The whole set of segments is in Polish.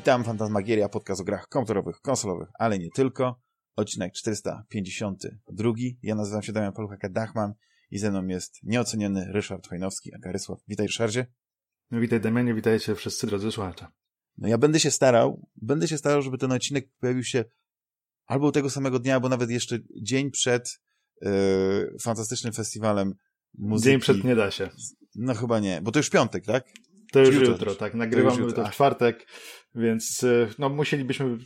Witam, Fantasmagieria, podcast o grach komputerowych, konsolowych, ale nie tylko. Odcinek 452. Ja nazywam się Damian Paluchaka-Dachman i ze mną jest nieoceniony Ryszard Chojnowski, aka Rysław. Witaj, Ryszardzie. No witaj, Damianie, witajcie wszyscy drodzy słuchacze. No ja będę się starał, będę się starał, żeby ten odcinek pojawił się albo tego samego dnia, albo nawet jeszcze dzień przed yy, fantastycznym festiwalem muzyki. Dzień przed nie da się. No chyba nie, bo to już piątek, tak? To już jutro, jutro tak. Nagrywamy to, to w czwartek, więc e, no musielibyśmy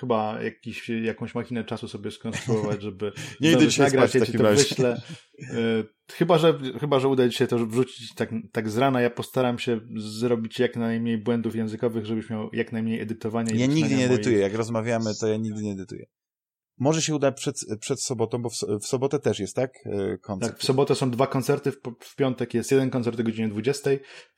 chyba jakiś, jakąś machinę czasu sobie skonstruować, żeby nie idę dzisiaj nagrać, ja ci to wyślę. E, chyba, że, chyba, że uda ci się to wrzucić tak, tak z rana. Ja postaram się zrobić jak najmniej błędów językowych, żebyś miał jak najmniej edytowania. Ja nigdy nie edytuję. Moich... Jak rozmawiamy, to ja nigdy nie edytuję. Może się uda przed, przed sobotą, bo w, w sobotę też jest, tak? E, koncert. Tak, w sobotę są dwa koncerty, w, w piątek jest jeden koncert o godzinie 20,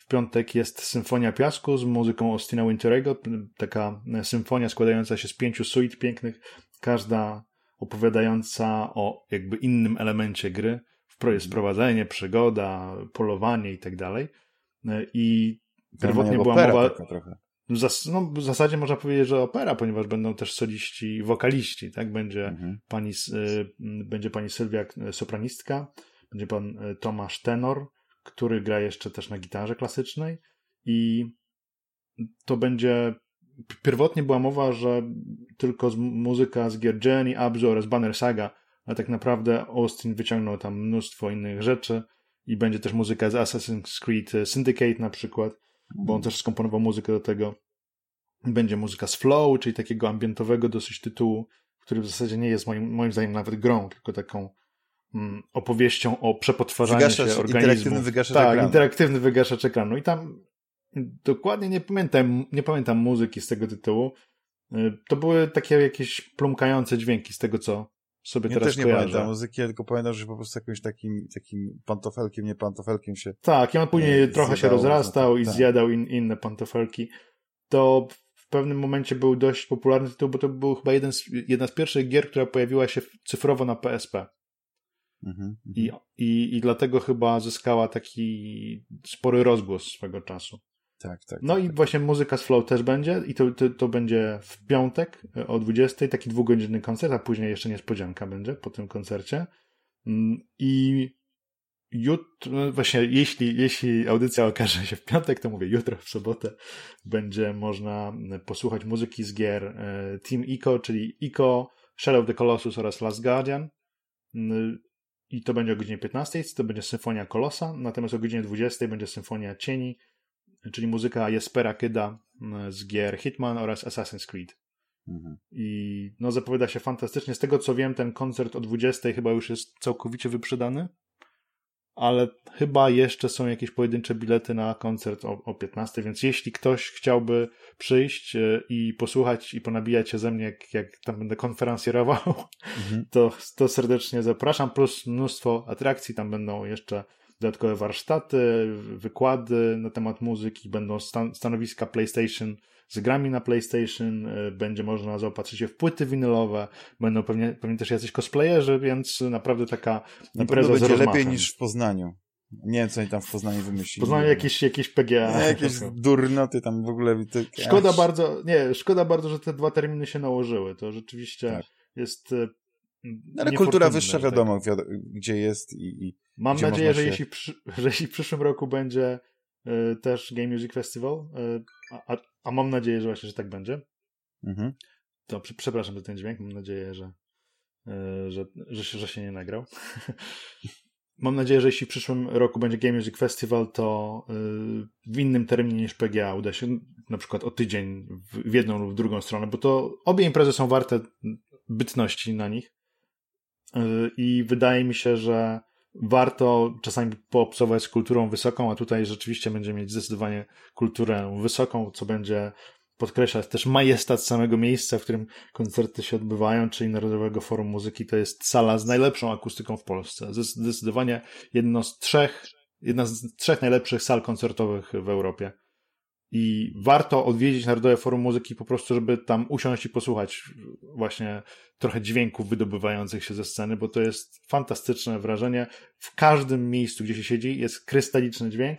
w piątek jest Symfonia Piasku z muzyką Austina Winterego, taka symfonia składająca się z pięciu suit pięknych, każda opowiadająca o jakby innym elemencie gry. Jest prowadzenie, przygoda, polowanie i tak dalej. I pierwotnie była mowa... Trochę. No, w zasadzie można powiedzieć, że opera, ponieważ będą też soliści, wokaliści, tak? Będzie, mhm. pani, y, będzie pani Sylwia y, sopranistka, będzie pan y, Tomasz Tenor, który gra jeszcze też na gitarze klasycznej i to będzie pierwotnie była mowa, że tylko z muzyka z gier Journey, Abzu oraz Banner Saga, ale tak naprawdę Austin wyciągnął tam mnóstwo innych rzeczy i będzie też muzyka z Assassin's Creed Syndicate na przykład, bo on też skomponował muzykę do tego. Będzie muzyka z flow, czyli takiego ambientowego dosyć tytułu, który w zasadzie nie jest moim, moim zdaniem nawet grą, tylko taką opowieścią o przepotwarzaniu wygaszacz, się organizmu. Interaktywny wygaszacz tak, ekranu. interaktywny wygaszacz ekranu. I tam dokładnie nie pamiętam, nie pamiętam muzyki z tego tytułu. Y, to były takie jakieś plumkające dźwięki z tego, co sobie ja teraz też nie kojarzę. pamiętam muzyki, tylko pamiętam, że po prostu jakimś takim, takim pantofelkiem, nie pantofelkiem się Tak, i on później trochę się rozrastał i tak. zjadał in, inne pantofelki. To w pewnym momencie był dość popularny tytuł, bo to był chyba jeden z, jedna z pierwszych gier, która pojawiła się cyfrowo na PSP. Mhm, I, mhm. i, I dlatego chyba zyskała taki spory rozgłos swego czasu. Tak, tak. No tak, i tak. właśnie muzyka z Flow też będzie i to, to, to będzie w piątek e, o 20, taki dwugodzinny koncert, a później jeszcze niespodzianka będzie po tym koncercie. Mm, I jutro, no właśnie, jeśli, jeśli audycja okaże się w piątek, to mówię, jutro w sobotę będzie można posłuchać muzyki z gier e, Team Ico, czyli Ico, Shadow of the Colossus oraz Last Guardian. I to będzie o godzinie 15, to będzie Symfonia Kolosa, natomiast o godzinie 20 będzie Symfonia Cieni, czyli muzyka Jespera Kyda mm, z gier Hitman oraz Assassin's Creed. Mhm. I no zapowiada się fantastycznie. Z tego co wiem, ten koncert o 20 chyba już jest całkowicie wyprzedany ale chyba jeszcze są jakieś pojedyncze bilety na koncert o, o 15, więc jeśli ktoś chciałby przyjść e, i posłuchać i ponabijać się ze mnie, jak, jak tam będę konferencjerował, mhm. to, to serdecznie zapraszam, plus mnóstwo atrakcji, tam będą jeszcze dodatkowe warsztaty, wykłady na temat muzyki, będą stan stanowiska PlayStation z grami na PlayStation, e, będzie można zaopatrzyć się w płyty winylowe, będą pewnie, pewnie też jacyś cosplayerzy, więc naprawdę taka impreza będzie lepiej niż w Poznaniu. Nie wiem, co oni tam w Poznaniu wymyślili. Poznaniu jakieś, jakieś PGA. Nie, jakieś durnoty tam w ogóle. Szkoda bardzo, nie, szkoda bardzo, że te dwa terminy się nałożyły. To rzeczywiście tak. jest e, ale kultura wyższa wiadomo, tak. gdzie jest i, i Mam nadzieję, że, się... jeśli przy, że jeśli w przyszłym roku będzie też Game Music Festival, y, a, a, mam nadzieję, że właśnie, że tak będzie, mhm. to przepraszam za ten dźwięk, mam nadzieję, że, y, że, że, się, że się nie nagrał. mam nadzieję, że jeśli w przyszłym roku będzie Game Music Festival, to w innym terminie niż PGA uda się na przykład o tydzień w jedną lub w drugą stronę, bo to obie imprezy są warte bytności na nich i wydaje mi się, że warto czasami poobcować kulturą wysoką, a tutaj rzeczywiście będzie mieć zdecydowanie kulturę wysoką, co będzie podkreślać też majestat samego miejsca, w którym koncerty się odbywają, czyli Narodowego Forum Muzyki. To jest sala z najlepszą akustyką w Polsce. Zdecydowanie jedno z trzech, jedna z trzech najlepszych sal koncertowych w Europie. I warto odwiedzić Narodowe Forum Muzyki po prostu, żeby tam usiąść i posłuchać właśnie trochę dźwięków wydobywających się ze sceny, bo to jest fantastyczne wrażenie. W każdym miejscu, gdzie się siedzi, jest krystaliczny dźwięk.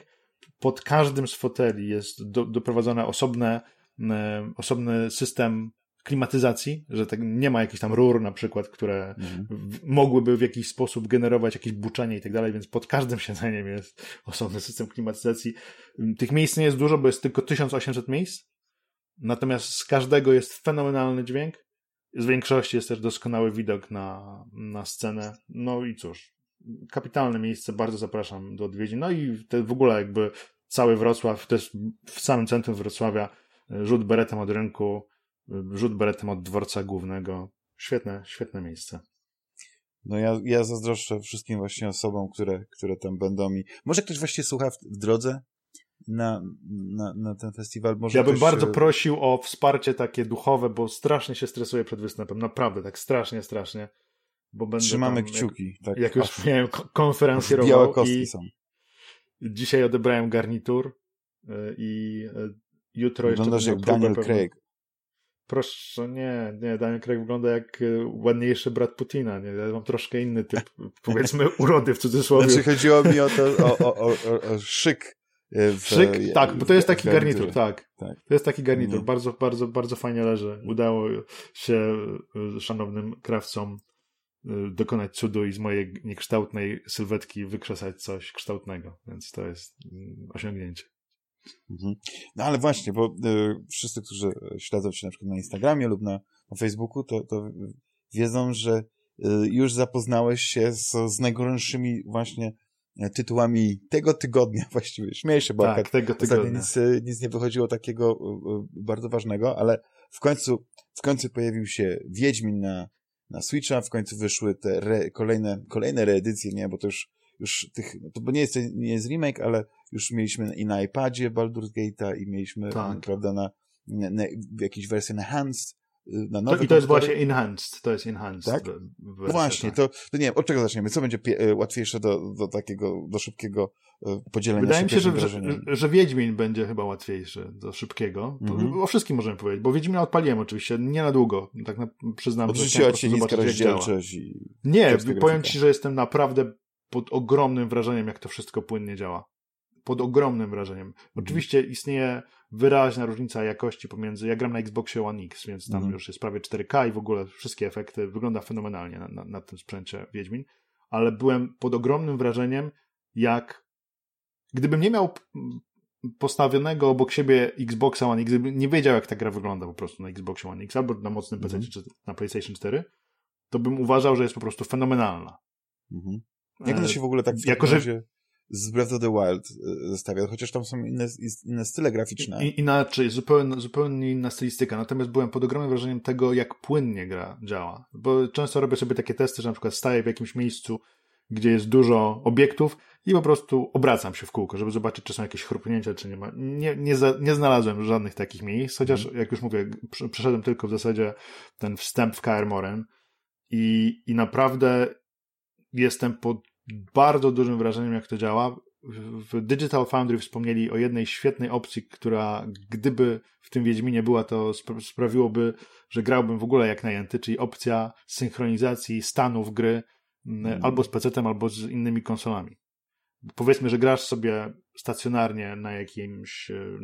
Pod każdym z foteli jest do, doprowadzone osobne e, osobny system klimatyzacji, że tak nie ma jakichś tam rur na przykład, które mhm. mogłyby w jakiś sposób generować jakieś buczenie i tak dalej, więc pod każdym siedzeniem jest osobny system klimatyzacji. Tych miejsc nie jest dużo, bo jest tylko 1800 miejsc, natomiast z każdego jest fenomenalny dźwięk, z większości jest też doskonały widok na, na scenę, no i cóż, kapitalne miejsce, bardzo zapraszam do odwiedzin, no i te, w ogóle jakby cały Wrocław, też w samym centrum Wrocławia, rzut beretem od rynku, rzut beretem od dworca głównego. Świetne, świetne miejsce. No ja, ja zazdroszczę wszystkim właśnie osobom, które, które tam będą i może ktoś właśnie słucha w, w drodze na, na, na ten festiwal. Może ja bym ktoś... bardzo prosił o wsparcie takie duchowe, bo strasznie się stresuję przed występem. Naprawdę, tak strasznie, strasznie. Bo będę Trzymamy kciuki. Jak, tak. jak już miałem konferencjerował Białe kostki i są. dzisiaj odebrałem garnitur y, i y, jutro jeszcze Wyglądasz jak Daniel. Craig. Proszę, nie, nie, Daniel Craig wygląda jak y, ładniejszy brat Putina, nie, ja mam troszkę inny typ, powiedzmy, urody w cudzysłowie. Znaczy chodziło mi o to, o, o, o, o szyk. W, Szyk? Tak, bo to jest taki garnitur, tak. tak. To jest taki garnitur, mm. bardzo, bardzo, bardzo fajnie leży. Udało się szanownym krawcom dokonać cudu i z mojej niekształtnej sylwetki wykrzesać coś kształtnego, więc to jest mm, osiągnięcie. Mhm. No ale właśnie, bo y, wszyscy, którzy śledzą się na przykład na Instagramie lub na, na Facebooku, to, to wiedzą, że y, już zapoznałeś się z, z najgorętszymi właśnie e, tytułami tego tygodnia właściwie. Śmieję się, bo tak, tego tygodnia. Nic, y, nic nie wychodziło takiego y, bardzo ważnego, ale w końcu, w końcu pojawił się Wiedźmin na, na Switcha, w końcu wyszły te re, kolejne, kolejne reedycje, nie, bo to już, już tych, to bo nie jest, nie jest remake, ale już mieliśmy i na iPadzie Baldur's Gate'a i mieliśmy, tak. prawda, na, na, na jakieś wersje enhanced, y, na nowe to, I to jest właśnie enhanced, to jest enhanced. Tak? Wersja, właśnie, tak. to, to nie wiem, od czego zaczniemy? Co będzie y, łatwiejsze do, do takiego, do szybkiego y, podzielenia Wydaje mi się, że, że, że Wiedźmin będzie chyba łatwiejszy do szybkiego. Mm -hmm. O wszystkim możemy powiedzieć, bo Wiedźmina odpaliłem oczywiście, nie na długo, tak na, przyznam. Odrzuciła cię niska rozdzielczość i... Nie, powiem ci, że jestem naprawdę pod ogromnym wrażeniem, jak to wszystko płynnie działa pod ogromnym wrażeniem. Oczywiście istnieje wyraźna różnica jakości pomiędzy, ja gram na Xboxie One X, więc tam mhm. już jest prawie 4K i w ogóle wszystkie efekty, wygląda fenomenalnie na, na, na tym sprzęcie Wiedźmin, ale byłem pod ogromnym wrażeniem, jak gdybym nie miał postawionego obok siebie Xboxa One X, gdybym nie wiedział, jak ta gra wygląda po prostu na Xboxie One X albo na mocnym PC mhm. czy na PlayStation 4, to bym uważał, że jest po prostu fenomenalna. Mhm. Jak ona się w ogóle tak w jako, że z Breath of the Wild e, zestawia, chociaż tam są inne, inne style graficzne. I, inaczej, zupełnie, zupełnie inna stylistyka, natomiast byłem pod ogromnym wrażeniem tego, jak płynnie gra działa, bo często robię sobie takie testy, że na przykład staję w jakimś miejscu, gdzie jest dużo obiektów i po prostu obracam się w kółko, żeby zobaczyć, czy są jakieś chrupnięcia, czy nie ma. Nie, nie, za, nie znalazłem żadnych takich miejsc, chociaż, mm. jak już mówię, przeszedłem tylko w zasadzie ten wstęp w KR Moren i, i naprawdę jestem pod bardzo dużym wrażeniem, jak to działa. W Digital Foundry wspomnieli o jednej świetnej opcji, która gdyby w tym Wiedźminie była, to sprawiłoby, że grałbym w ogóle jak najęty, czyli opcja synchronizacji stanów gry mm. albo z PC-tem, albo z innymi konsolami. Powiedzmy, że grasz sobie stacjonarnie na jakimś, e,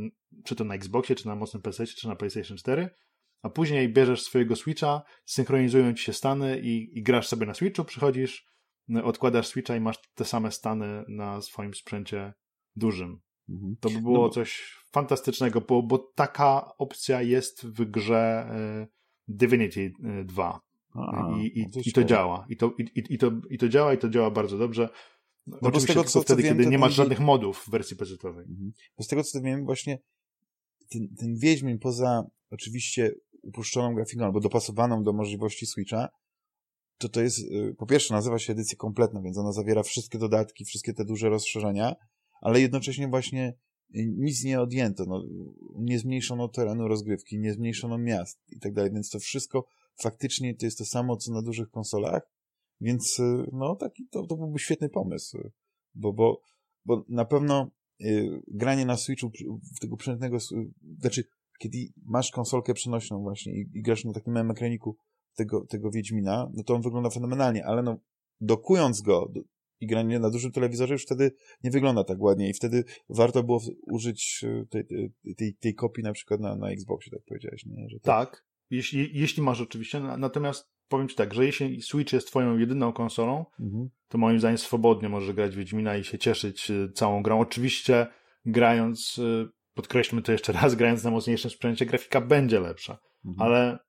czy to na Xboxie, czy na mocnym PC, czy na PlayStation 4, a później bierzesz swojego Switcha, synchronizują ci się stany i, i grasz sobie na Switchu, przychodzisz, odkładasz Switcha i masz te same stany na swoim sprzęcie dużym. Mhm. To by było no bo... coś fantastycznego, bo, bo taka opcja jest w grze y, Divinity 2. Y, A, I, i, no to i to działa. I to, i, i, to, I to działa, i to działa bardzo dobrze. No Oczywiście tego, co, wtedy, co wiem, kiedy nie masz żadnych modów w wersji PC-owej. Mhm. Bo z tego, co wiem, właśnie ten, ten Wiedźmin poza oczywiście upuszczoną grafiką albo dopasowaną do możliwości Switcha, to to jest, y, po pierwsze nazywa się edycja kompletna, więc ona zawiera wszystkie dodatki, wszystkie te duże rozszerzenia, ale jednocześnie właśnie y, nic nie odjęto, no, nie zmniejszono terenu rozgrywki, nie zmniejszono miast i tak dalej, więc to wszystko faktycznie to jest to samo, co na dużych konsolach, więc y, no taki, to, to byłby świetny pomysł, bo, bo, bo na pewno granie na Switchu w tego przenośnego, znaczy kiedy masz konsolkę przenośną właśnie i, i grasz na takim małym ekraniku tego, tego Wiedźmina, no to on wygląda fenomenalnie, ale no, dokując go i granie na dużym telewizorze już wtedy nie wygląda tak ładnie i wtedy warto było użyć e, tej, tej, tej kopii na przykład na, na Xboxie, tak powiedziałeś, nie? Że tak, tak jeśli, jeśli masz oczywiście, natomiast powiem Ci tak, że jeśli Switch jest Twoją jedyną konsolą, mhm. to moim zdaniem swobodnie możesz grać Wiedźmina i się cieszyć e, całą grą. Oczywiście grając, e, podkreślmy to jeszcze raz, grając na mocniejszym sprzęcie, grafika będzie lepsza, mhm. ale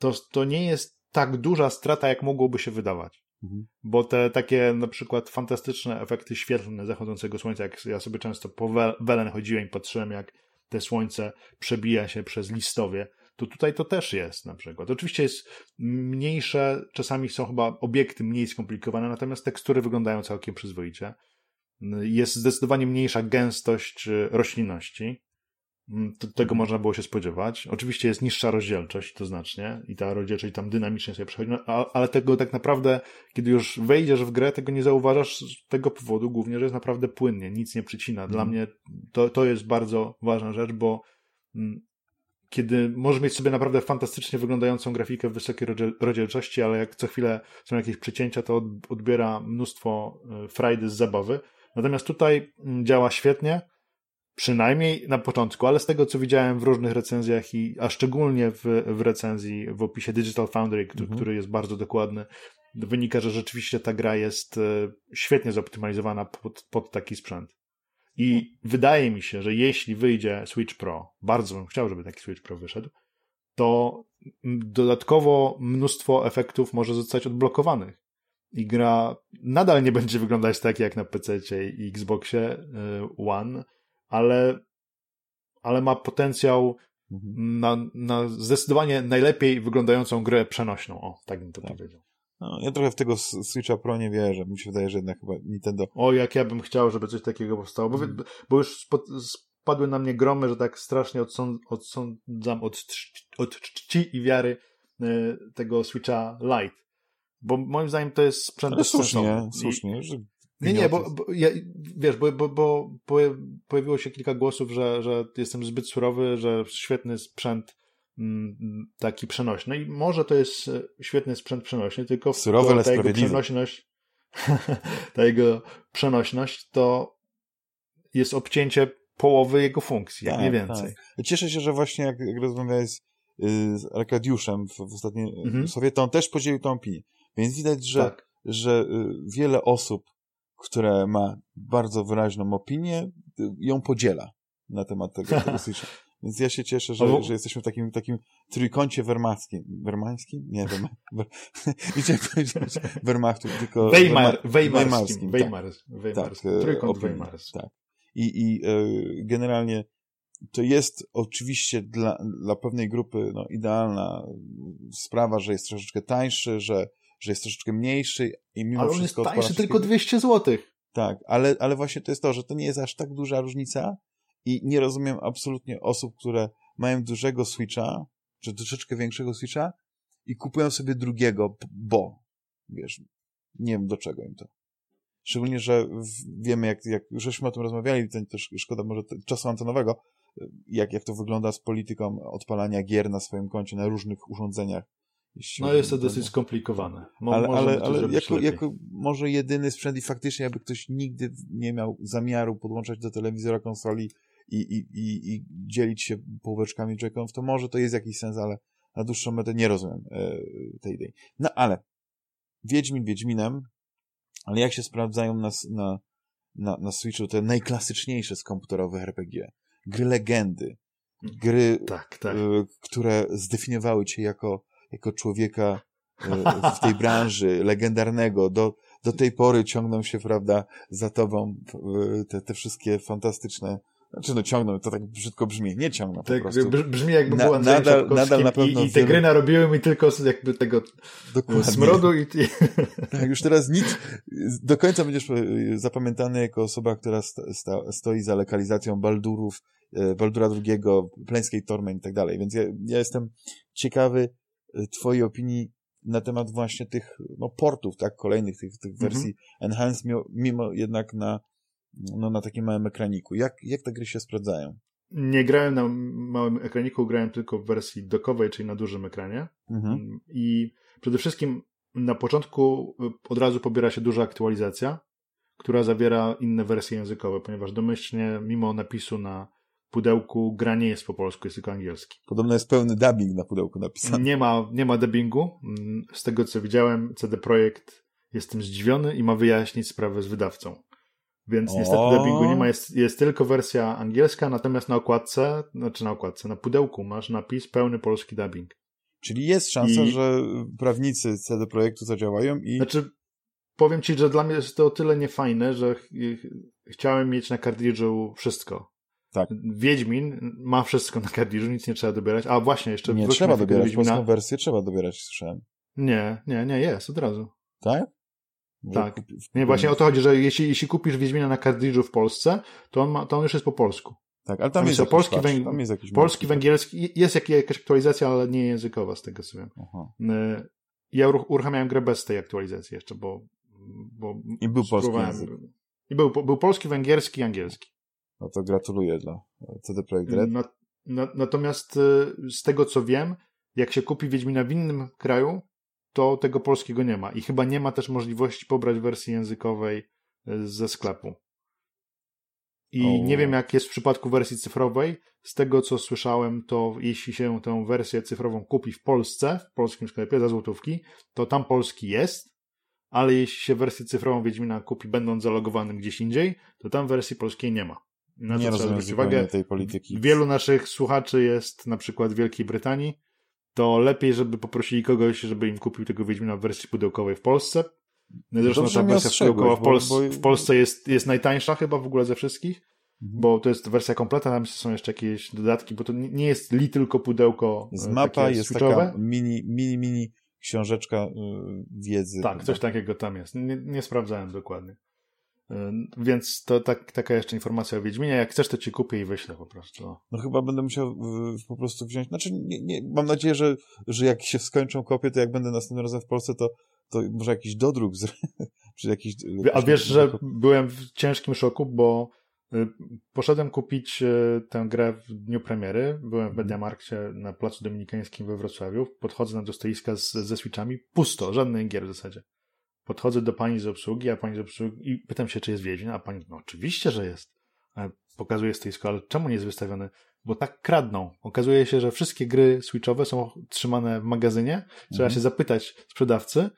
to, to nie jest tak duża strata, jak mogłoby się wydawać. Mhm. Bo te takie na przykład fantastyczne efekty świetlne zachodzącego słońca, jak ja sobie często po Welen chodziłem i patrzyłem, jak te słońce przebija się przez listowie, to tutaj to też jest na przykład. Oczywiście jest mniejsze, czasami są chyba obiekty mniej skomplikowane, natomiast tekstury wyglądają całkiem przyzwoicie. Jest zdecydowanie mniejsza gęstość y, roślinności. Mm, tego można było się spodziewać. Oczywiście jest niższa rozdzielczość, to znacznie, i ta rozdzielczość tam dynamicznie sobie przechodzi, no, ale tego tak naprawdę, kiedy już wejdziesz w grę, tego nie zauważasz z tego powodu głównie, że jest naprawdę płynnie, nic nie przycina. Dla mm. mnie to, to jest bardzo ważna rzecz, bo mm, kiedy możesz mieć sobie naprawdę fantastycznie wyglądającą grafikę w wysokiej rozdzielczości, ale jak co chwilę są jakieś przecięcia, to odbiera mnóstwo e, frajdy z zabawy. Natomiast tutaj mm, działa świetnie, przynajmniej na początku, ale z tego co widziałem w różnych recenzjach, i, a szczególnie w, w recenzji w opisie Digital Foundry, który, mhm. który jest bardzo dokładny, wynika, że rzeczywiście ta gra jest e, świetnie zoptymalizowana pod, pod taki sprzęt. I wydaje mi się, że jeśli wyjdzie Switch Pro, bardzo bym chciał, żeby taki Switch Pro wyszedł, to dodatkowo mnóstwo efektów może zostać odblokowanych. I gra nadal nie będzie wyglądać tak jak na PC i Xboxie y, One, ale, ale ma potencjał mhm. na, na zdecydowanie najlepiej wyglądającą grę przenośną. O, tak bym to tak. powiedział. No, ja trochę w tego Switcha Pro nie wierzę. Mi się wydaje, że jednak chyba Nintendo... O, jak ja bym chciał, żeby coś takiego powstało, bo, hmm. bo już spod, spadły na mnie gromy, że tak strasznie odsąd, odsądzam od, od czci i wiary y, tego Switcha Lite. Bo moim zdaniem to jest sprzęt Ale słusznie, słusznie, że nie, nie, bo, bo ja, wiesz, bo, bo, bo pojawiło się kilka głosów, że, że jestem zbyt surowy, że świetny sprzęt Mm, taki przenośny. I może to jest e, świetny sprzęt przenośny, tylko Surowy, ale ta jego przenośność, ta jego przenośność to jest obcięcie połowy jego funkcji, tak, nie więcej. Tak. Cieszę się, że właśnie jak, jak rozmawiałeś z Arkadiuszem w, w ostatnim mhm. sobie, to on też podzielił tą opinię. Więc widać, że, tak. że y, wiele osób, które ma bardzo wyraźną opinię, ją podziela na temat tego, tego Więc ja się cieszę, że, że jesteśmy w takim, takim trójkącie wermackim. Wermańskim? Nie, wiem. nie chciałem powiedzieć Wehrmachtu, tylko Weimar, Weimarskim. Weimarskim. Tak, tak, e, Trójkąt Weimarski. Tak. I, i e, generalnie to jest oczywiście dla, dla pewnej grupy no, idealna sprawa, że jest troszeczkę tańszy, że, że jest troszeczkę mniejszy i mimo ale on wszystko... jest tańszy tylko 200 zł. Tak, ale, ale właśnie to jest to, że to nie jest aż tak duża różnica, i nie rozumiem absolutnie osób, które mają dużego Switcha, czy troszeczkę większego Switcha i kupują sobie drugiego, bo, wiesz, nie wiem do czego im to. Szczególnie, że wiemy, jak, jak już żeśmy o tym rozmawiali, to też szkoda może czasu antenowego, jak, jak to wygląda z polityką odpalania gier na swoim koncie, na różnych urządzeniach. No jest to dosyć skomplikowane. Mo ale ale, ale jako, jako może jedyny sprzęt i faktycznie jakby ktoś nigdy nie miał zamiaru podłączać do telewizora konsoli i, i, i, i dzielić się półeczkami joy to może to jest jakiś sens, ale na dłuższą metę nie rozumiem e, tej idei. No ale Wiedźmin Wiedźminem, ale jak się sprawdzają na, na, na, na Switchu te najklasyczniejsze z komputerowych RPG, gry legendy, gry, tak, tak. E, które zdefiniowały cię jako, jako człowieka e, w tej branży legendarnego, do, do tej pory ciągną się, prawda, za tobą te, te wszystkie fantastyczne znaczy no ciągną, to tak brzydko brzmi, nie ciągną tak. Brzmi jakby na, było nadal, nadal na pewno i, i te gry narobiły mi tylko jakby tego Dokładnie. smrodu i... Tak, już teraz nic, do końca będziesz e, zapamiętany jako osoba, która sta, stoi za lokalizacją Baldurów, e, Baldura II, Pleńskiej Torment i tak dalej, więc ja, ja jestem ciekawy e, twojej opinii na temat właśnie tych no, portów, tak, kolejnych tych, tych mhm. wersji mm -hmm. Enhanced, mimo, jednak na no, na takim małym ekraniku. Jak, jak te gry się sprawdzają? Nie grałem na małym ekraniku, grałem tylko w wersji dokowej, czyli na dużym ekranie. Mhm. I przede wszystkim na początku y, od razu pobiera się duża aktualizacja, która zawiera inne wersje językowe, ponieważ domyślnie, mimo napisu na pudełku, gra nie jest po polsku, jest tylko angielski. Podobno jest pełny dubbing na pudełku napisany. Nie ma, nie ma dubbingu. Z tego co widziałem, CD Projekt jestem zdziwiony i ma wyjaśnić sprawę z wydawcą. Więc niestety O. dubbingu nie ma, jest, jest tylko wersja angielska, natomiast na okładce, znaczy na okładce, na pudełku masz napis pełny polski dubbing. Czyli jest szansa, I- że prawnicy CD Projektu zadziałają i Znaczy, powiem ci, że dla mnie jest to o tyle niefajne, że ch ch chciałem mieć na kartridżu wszystko. Tak. Wiedźmin ma wszystko na kartridżu, nic nie trzeba dobierać. A właśnie, jeszcze nie trzeba dobierać. Wiedźmina. Polską wersję trzeba dobierać, słyszałem. Nie, nie, nie, jest, od razu. Tak? Że Tak. kupi- Nie, właśnie o to chodzi, że jeśli, jeśli kupisz Wiedźmina na kartridżu w Polsce, to on, ma, to on już jest po polsku. Tak, ale tam Tam jest jakiś polski, węg- tam jest jakiś Polski, węgierski, jest jak- jakaś aktualizacja, ale nie językowa z tego co wiem. Aha. Y, Ja uruch- uruchamiałem grę bez tej aktualizacji jeszcze, bo... bo I był polski język. I był, był polski, węgierski i angielski. No to gratuluję dla CD Projekt Red. Na, na, natomiast y, z tego co wiem, jak się kupi Wiedźmina w innym kraju, to tego polskiego nie ma. I chyba nie ma też możliwości pobrać wersji językowej y, ze sklepu. I O. nie wiem, jak jest w przypadku wersji cyfrowej. Z tego, co słyszałem, to jeśli się tę wersję cyfrową kupi w Polsce, w polskim sklepie za złotówki, to tam polski jest, ale jeśli się wersję cyfrową Wiedźmina kupi, będąc zalogowanym gdzieś indziej, to tam wersji polskiej nie ma. Na nie rozumiem uwagę. tej polityki. Wielu naszych słuchaczy jest na przykład w Wielkiej Brytanii, to lepiej, żeby poprosili kogoś, żeby im kupił tego Wiedźmina w wersji pudełkowej w Polsce. Zresztą Dobrze ta wersja pudełkowa w, Pols- bo- w Polsce jest, jest najtańsza chyba w ogóle ze wszystkich, Mhm. bo to jest wersja kompletna, tam są jeszcze jakieś dodatki, bo to nie jest li tylko pudełko e, mapa, takie jest switchowe. taka mini, mini, mini książeczka y, wiedzy. Tak, coś takiego tam jest. Nie, nie sprawdzałem dokładnie. Więc to tak, taka jeszcze informacja o Wiedźminie. Jak chcesz, to ci kupię i wyślę po prostu. No chyba będę musiał y, po prostu wziąć, znaczy nie, nie, mam nadzieję, że, że jak się skończą kopie, to jak będę następnym razem w Polsce, to, to może jakiś dodruk, z, czy jakiś... A jakiś wiesz, że byłem w ciężkim szoku, bo y, poszedłem kupić y, tę grę w dniu premiery. Byłem w Mhm. Mediamarkcie na Placu Dominikańskim we Wrocławiu. Podchodzę do stoiska z, ze switchami. Pusto, żadnych gier w zasadzie. Podchodzę do pani z obsługi, a pani z obsługi i pytam się, czy jest Wiedźmin, a pani, no oczywiście, że jest. A Pokazuje stoisko, ale czemu nie jest wystawiony? Bo tak kradną. Okazuje się, że wszystkie gry switchowe są trzymane w magazynie. Trzeba Mhm. się zapytać sprzedawcy,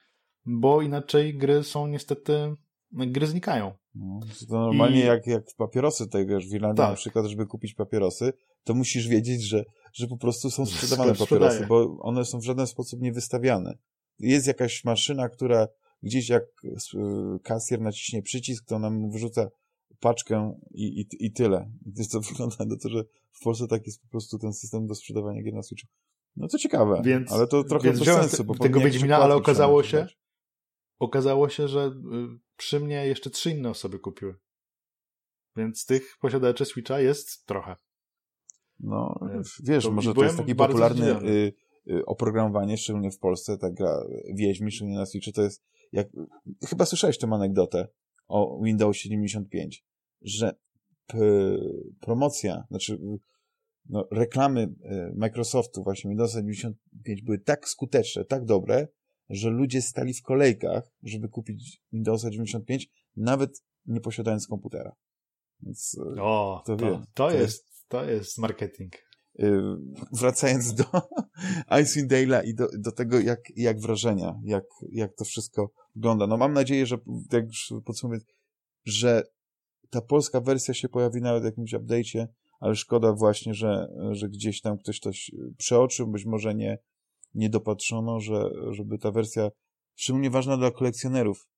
bo inaczej gry są niestety, gry znikają. No, to normalnie I- jak, jak papierosy wiesz, w Irlandii Tak. na przykład, żeby kupić papierosy, to musisz wiedzieć, że, że po prostu są sprzedawane papierosy, bo one są w żaden sposób nie wystawiane. Jest jakaś maszyna, która gdzieś jak y, kasjer naciśnie przycisk, to nam wyrzuca paczkę i, i, i tyle. I to, wygląda na to, że w Polsce tak jest po prostu ten system do sprzedawania gier na Switchu. No to ciekawe, Więc- ale to trochę bez sensu, bo tego Wiedźmina, ale okazało się, okazało się, że y, przy mnie jeszcze trzy inne osoby kupiły. Więc tych posiadaczy Switcha jest trochę. No, wiesz, to może to jest popularne zdziwiony. y, y, oprogramowanie, szczególnie w Polsce, ta gra Wiedźmin, szczególnie na Switchu, to jest jak, chyba słyszałeś tę anegdotę o Windows 75, że promocja, znaczy no, reklamy y, Microsoftu właśnie Windows 95 były tak skuteczne, tak dobre, że ludzie stali w kolejkach, żeby kupić Windows 95, nawet nie posiadając komputera. Więc y, O, To to, wie, to, to jest, to jest marketing. Y, wracając do Icewind Dale'a i do, do tego, jak, jak wrażenia, jak, jak to wszystko wygląda. No mam nadzieję, że tak już podsumuję, że ta polska wersja się pojawi nawet w jakimś update'cie, ale szkoda właśnie, że, że gdzieś tam ktoś coś przeoczył, być może nie, nie dopatrzono, że, żeby ta wersja, szczególnie ważna dla kolekcjonerów,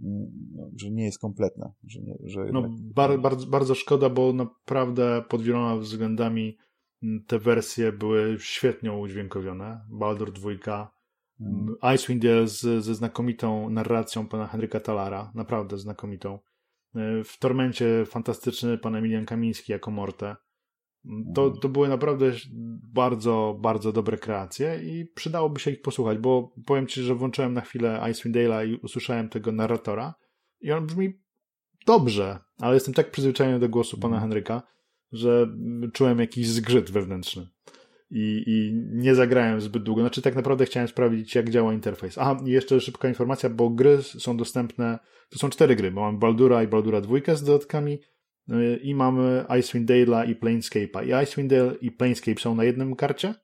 mm, no, że nie jest kompletna. Że nie, że No, jednak, bar, bardzo, bardzo szkoda, bo naprawdę pod wieloma względami m, te wersje były świetnie udźwiękowione. Baldur 2, mm, Icewind Dale z, ze znakomitą narracją pana Henryka Talara, naprawdę znakomitą. Y, W Tormencie fantastyczny pan Emilian Kamiński jako Morte. To, to były naprawdę bardzo, bardzo dobre kreacje i przydałoby się ich posłuchać, bo powiem ci, że włączyłem na chwilę Icewind Dale'a i usłyszałem tego narratora i on brzmi dobrze, ale jestem tak przyzwyczajony do głosu pana Mhm. Henryka, że czułem jakiś zgrzyt wewnętrzny. I, i nie zagrałem zbyt długo. Znaczy tak naprawdę chciałem sprawdzić, jak działa interfejs. Aha, i jeszcze szybka informacja, bo gry są dostępne, to są cztery gry, bo mamy Baldura i Baldura 2 z dodatkami y, i mamy Icewind Dale'a i Planescape'a. I Icewind Dale i Planescape są na jednym karcie,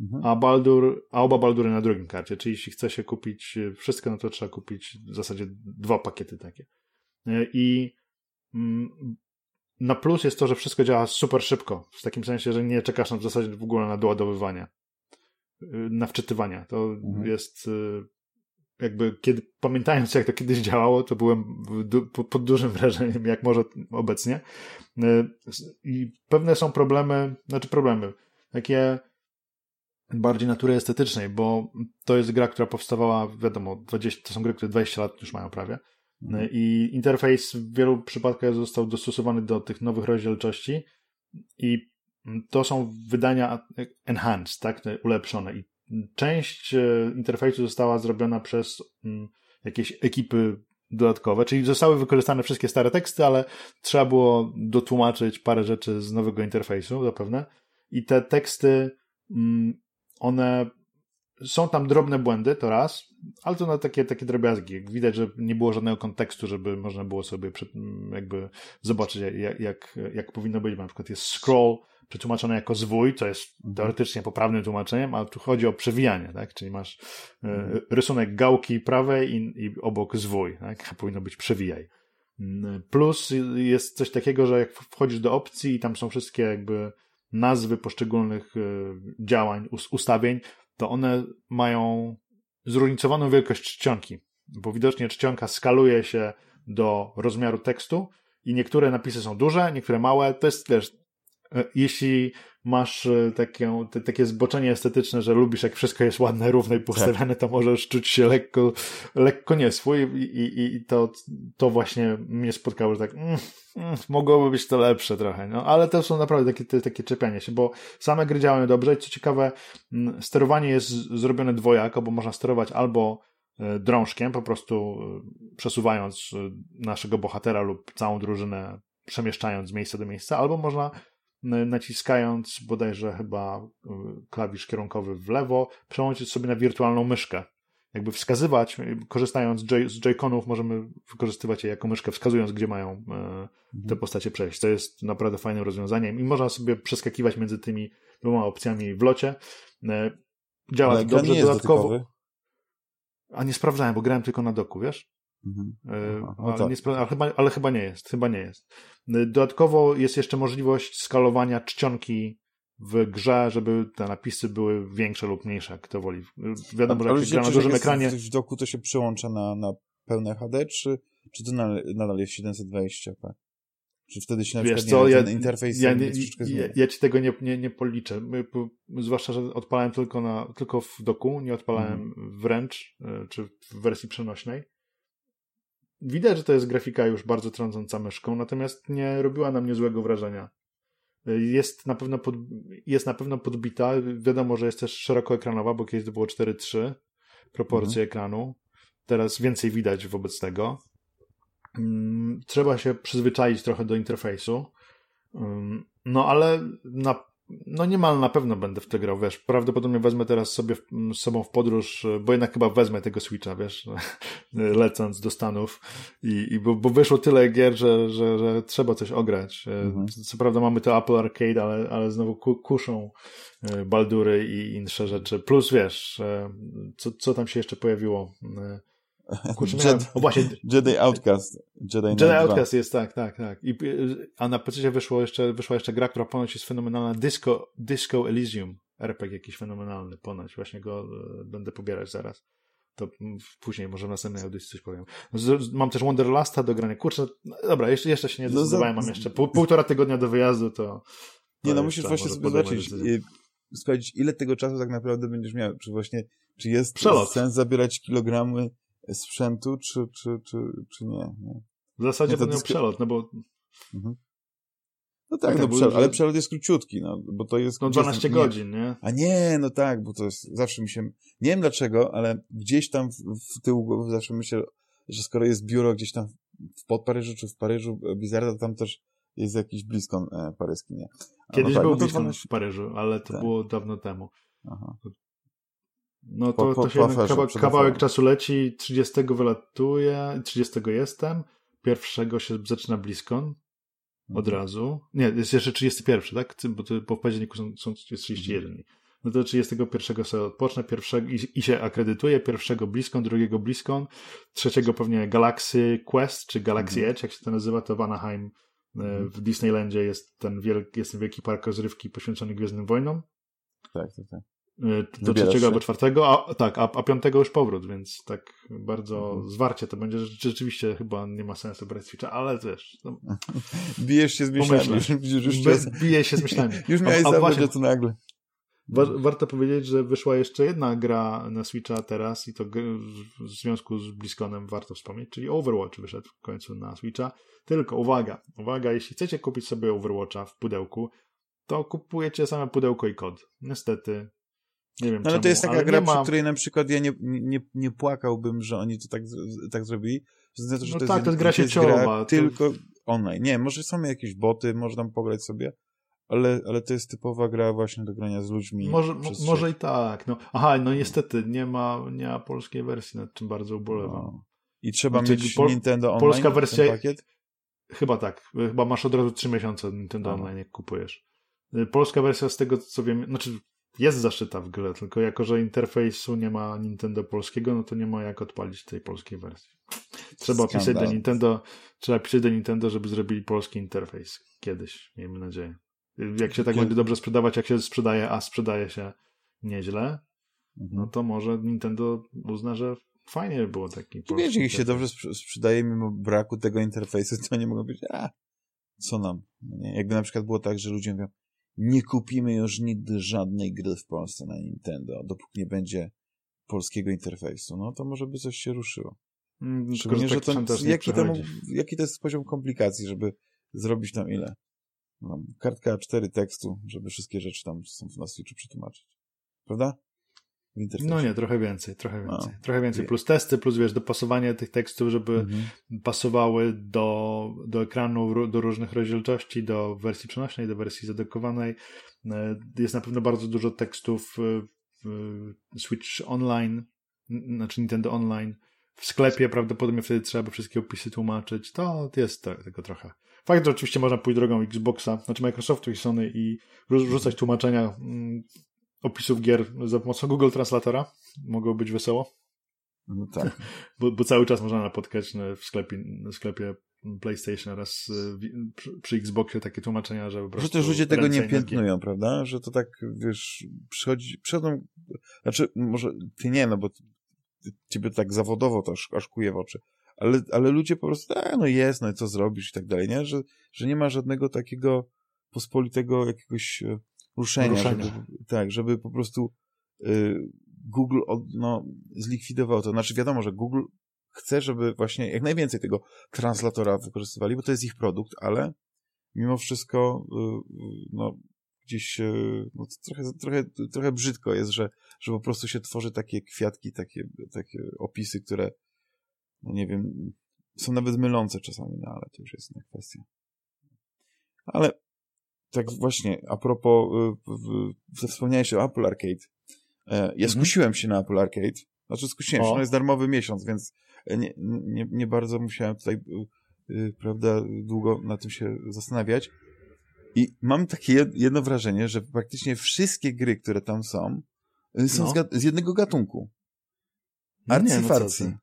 mhm. a Baldur, a oba Baldury na drugim karcie. Czyli jeśli chce się kupić y, wszystko, no to trzeba kupić w zasadzie dwa pakiety takie. Y, I mm, na plus jest to, że wszystko działa super szybko. W takim sensie, że nie czekasz na w zasadzie w ogóle na doładowywanie, y, na wczytywanie. To mhm. jest y, jakby, kiedy pamiętając jak to kiedyś działało, to byłem pod dużym wrażeniem, jak może obecnie. Y, I pewne są problemy, znaczy problemy, takie bardziej natury estetycznej, bo to jest gra, która powstawała, wiadomo, 20, to są gry, które 20 lat już mają prawie. Mhm. I interfejs w wielu przypadkach został dostosowany do tych nowych rozdzielczości i to są wydania enhanced, tak, ulepszone. I część e, interfejsu została zrobiona przez mm, jakieś ekipy dodatkowe, czyli zostały wykorzystane wszystkie stare teksty, ale trzeba było dotłumaczyć parę rzeczy z nowego interfejsu zapewne. I te teksty, mm, one są tam drobne błędy, to raz, ale to na takie, takie drobiazgi. Widać, że nie było żadnego kontekstu, żeby można było sobie przed, jakby zobaczyć, jak, jak, jak powinno być. Na przykład jest scroll przetłumaczony jako zwój, co jest mhm. teoretycznie poprawnym tłumaczeniem, ale tu chodzi o przewijanie, tak? Czyli masz e, mhm. rysunek gałki prawej i, i obok zwój, tak? Powinno być przewijaj. Mm, plus jest coś takiego, że jak wchodzisz do opcji i tam są wszystkie jakby nazwy poszczególnych e, działań, ustawień, to one mają zróżnicowaną wielkość czcionki, bo widocznie czcionka skaluje się do rozmiaru tekstu i niektóre napisy są duże, niektóre małe. To jest, wiesz, e, jeśli masz e, takie, te, takie zboczenie estetyczne, że lubisz jak wszystko jest ładne, równe i postawione, tak. to możesz czuć się lekko, lekko nieswój i, i, i to, to właśnie mnie spotkało, że tak mm, mm, mogłoby być to lepsze trochę, no, ale to są naprawdę takie, takie czepianie się, bo same gry działają dobrze i co ciekawe, mm, sterowanie jest zrobione dwojako, bo można sterować albo e, drążkiem, po prostu e, przesuwając naszego bohatera lub całą drużynę, przemieszczając z miejsca do miejsca, albo można naciskając bodajże chyba y, klawisz kierunkowy w lewo, przełączyć sobie na wirtualną myszkę. Jakby wskazywać, y, korzystając z J-Conów, możemy wykorzystywać je jako myszkę, wskazując, gdzie mają y, te mhm. postacie przejść. To jest naprawdę fajnym rozwiązaniem i można sobie przeskakiwać między tymi dwoma opcjami w locie. Działa Ale dobrze dodatkowo. Dotykowy? A nie sprawdzałem, bo grałem tylko na doku, wiesz? Mhm. E, no ale, tak. nie, ale, chyba, ale chyba nie jest. Chyba nie jest. E, dodatkowo jest jeszcze możliwość skalowania czcionki w grze, żeby te napisy były większe lub mniejsze, jak to woli. E, wiadomo, że jak się gra na dużym ekranie... w doku to się przyłącza na, na pełne HD, czy, czy to nadal, nadal jest 720p? Czy wtedy się na Wiesz przykład co, nie, ja, ten interfejs ja, nie, ja, ja, ci tego nie, nie, nie policzę. Zwłaszcza, że odpalałem tylko, na, tylko w doku, nie odpalałem mhm. wręcz, czy w wersji przenośnej widać, że to jest grafika już bardzo trącąca myszką, natomiast nie robiła na mnie złego wrażenia. Jest na pewno, pod, jest na pewno podbita. Wiadomo, że jest też szerokoekranowa, bo kiedyś to było 4:3 proporcje mhm. ekranu. Teraz więcej widać wobec tego. Mm, trzeba się przyzwyczaić trochę do interfejsu. Mm, no ale na no niemal na pewno będę w to grał, wiesz, prawdopodobnie wezmę teraz sobie z sobą w podróż, bo jednak chyba wezmę tego Switcha, wiesz, lecąc do Stanów i, i bo, bo wyszło tyle gier, że, że, że trzeba coś ograć. E, mhm. Co prawda mamy to Apple Arcade, ale, ale znowu kuszą e, Baldury i inne rzeczy, plus wiesz, e, co, co tam się jeszcze pojawiło? Kurczę, Jedi, o właśnie. Jedi Outcast. Jedi, Jedi Outcast jest, tak, tak, tak. I, a na PC wyszło jeszcze, wyszła jeszcze gra, która ponoć jest fenomenalna. Disco, Disco Elysium. RPG jakiś fenomenalny ponoć. Właśnie go e, będę pobierać zaraz. To później może w następnej audycji coś powiem. Z, mam też Wonderlasta do grania. Kurczę, no, dobra, jeszcze, jeszcze się nie no zdecydowałem. Mam jeszcze pół, półtora tygodnia do wyjazdu, to... Nie, no musisz właśnie sobie zobaczyć, sprawdzić, ile tego czasu tak naprawdę będziesz miał. Czy właśnie, czy jest Przelot. sens zabierać kilogramy sprzętu, czy, czy, czy, czy nie, nie. W zasadzie nie, będę miał przelot, no bo... Mhm. No tak, no, przelot, ale przelot jest króciutki, no, bo to jest... No 12 godzin, nie? A nie, no tak, bo to jest, zawsze mi się, nie wiem dlaczego, ale gdzieś tam w, w tyłu głowy zawsze myślę, że skoro jest biuro gdzieś tam w pod Paryżu, czy w Paryżu Bizarda, to tam też jest jakiś blisko e, paryski, nie. A Kiedyś no tak, był no blisko 12... w Paryżu, ale to tak. było dawno temu. Aha. No to, po, po, to się aferze, kawałek, kawałek czasu leci, 30 wylatuje, 30 jestem, pierwszego się zaczyna bliskon od mhm. razu. Nie, jest jeszcze 31, tak? Bo, to, bo w październiku są, są 31 mhm. No to 31 sobie odpocznę pierwszego i, i się akredytuję, pierwszego bliskon, drugiego bliskon, trzeciego pewnie Galaxy Quest, czy Galaxy mhm. Edge, jak się to nazywa, to w Anaheim e, mhm. w Disneylandzie jest ten wielki, jest ten wielki park rozrywki poświęcony Gwiezdnym Wojnom. Tak, tak, tak. Do trzeciego albo czwartego, a tak, a, a piątego już powrót, więc tak bardzo mhm. zwarcie to będzie. Rzeczywiście chyba nie ma sensu brać Switcha, ale też. No, Bijesz się z myślami. Już, już, już czas... Bije się z myślami. już miałeś zawodzie to nagle. Wa warto powiedzieć, że wyszła jeszcze jedna gra na Switcha teraz i to w związku z Bliskonem warto wspomnieć, czyli Overwatch wyszedł w końcu na Switcha. Tylko uwaga, uwaga, jeśli chcecie kupić sobie Overwatcha w pudełku, to kupujecie same pudełko i kod. Niestety nie wiem no, ale czemu, to jest taka gra, ma... przy której na przykład ja nie, nie, nie płakałbym, że oni to tak, tak zrobili. To, że no to tak, jest, to gra. To... Tylko online. Nie, może są jakieś boty, można pograć sobie, ale, ale to jest typowa gra właśnie do grania z ludźmi. Może, może i tak. No. Aha, no niestety nie ma, nie ma polskiej wersji, nad czym bardzo ubolewam. No. I trzeba znaczy, mieć Pol Nintendo Online Polska wersja, pakiet? Chyba tak. Chyba masz od razu 3 miesiące Nintendo Online, jak kupujesz. Polska wersja z tego co wiem, znaczy jest zaszyta w grze, tylko jako, że interfejsu nie ma Nintendo polskiego, no to nie ma jak odpalić tej polskiej wersji. Trzeba Skandal. pisać do Nintendo, trzeba pisać do Nintendo, żeby zrobili polski interfejs. Kiedyś, miejmy nadzieję. Jak się tak będzie dobrze sprzedawać, jak się sprzedaje, a sprzedaje się nieźle, mhm. no to może Nintendo uzna, że fajnie by było taki polski Wiesz, jeśli się dobrze sprzedaje mimo braku tego interfejsu, to nie mogą być, a co nam? No? Jakby na przykład było tak, że ludzie mówią, nie kupimy już nigdy żadnej gry w Polsce na Nintendo, dopóki nie będzie polskiego interfejsu, no to może by coś się ruszyło. Mm, Szczególnie, że to, jaki, temu, jaki to jest poziom komplikacji, żeby zrobić tam ile? No, kartka A4 tekstu, żeby wszystkie rzeczy tam są na Switchu przetłumaczyć. Prawda? No nie, trochę więcej, trochę no. więcej. No. Trochę więcej, plus testy, plus wiesz, dopasowanie tych tekstów, żeby mhm. pasowały do, do ekranu, do różnych rozdzielczości, do wersji przenośnej, do wersji zadekowanej. E, jest na pewno bardzo dużo tekstów w Switch Online, znaczy Nintendo Online. W sklepie prawdopodobnie wtedy trzeba wszystkie opisy tłumaczyć. To jest tego trochę. Fakt, że oczywiście można pójść drogą Xboxa, znaczy Microsoftu i Sony i rzucać tłumaczenia mm, opisów gier za pomocą Google Translatora. Mogło być wesoło. No tak. bo, bo, cały czas można napotkać w sklepie, w sklepie PlayStation oraz przy, przy Xboxie takie tłumaczenia, że po prostu... Że też ludzie tego nie piętnują, prawda? Że to tak, wiesz, przychodzi, przychodzą, znaczy, może ty nie, no bo ciebie tak zawodowo to aż, aż kuje w oczy, ale, ale ludzie po prostu, a no jest, no i co zrobisz i tak dalej, nie? Że, że nie ma żadnego takiego pospolitego jakiegoś e, ruszenia, ruszenia. Żeby, tak, żeby po prostu y, Google od, no, zlikwidował to. Znaczy wiadomo, że Google chce, żeby właśnie jak najwięcej tego translatora wykorzystywali, bo to jest ich produkt, ale mimo wszystko y, y no, gdzieś y, no, trochę, trochę, trochę brzydko jest, że, że po prostu się tworzy takie kwiatki, takie, takie opisy, które no nie wiem, są nawet mylące czasami, no ale to już jest inna kwestia. Ale tak właśnie, a propos, y, wspomniałeś o Apple Arcade. E, ja mhm. skusiłem się na Apple Arcade. Znaczy skusiłem się, no jest darmowy miesiąc, więc nie, nie, nie bardzo musiałem tutaj, y, y, prawda, długo na tym się zastanawiać. I mam takie jedno wrażenie, że praktycznie wszystkie gry, które tam są, są no. z, z, jednego gatunku. Arcyfarcy. No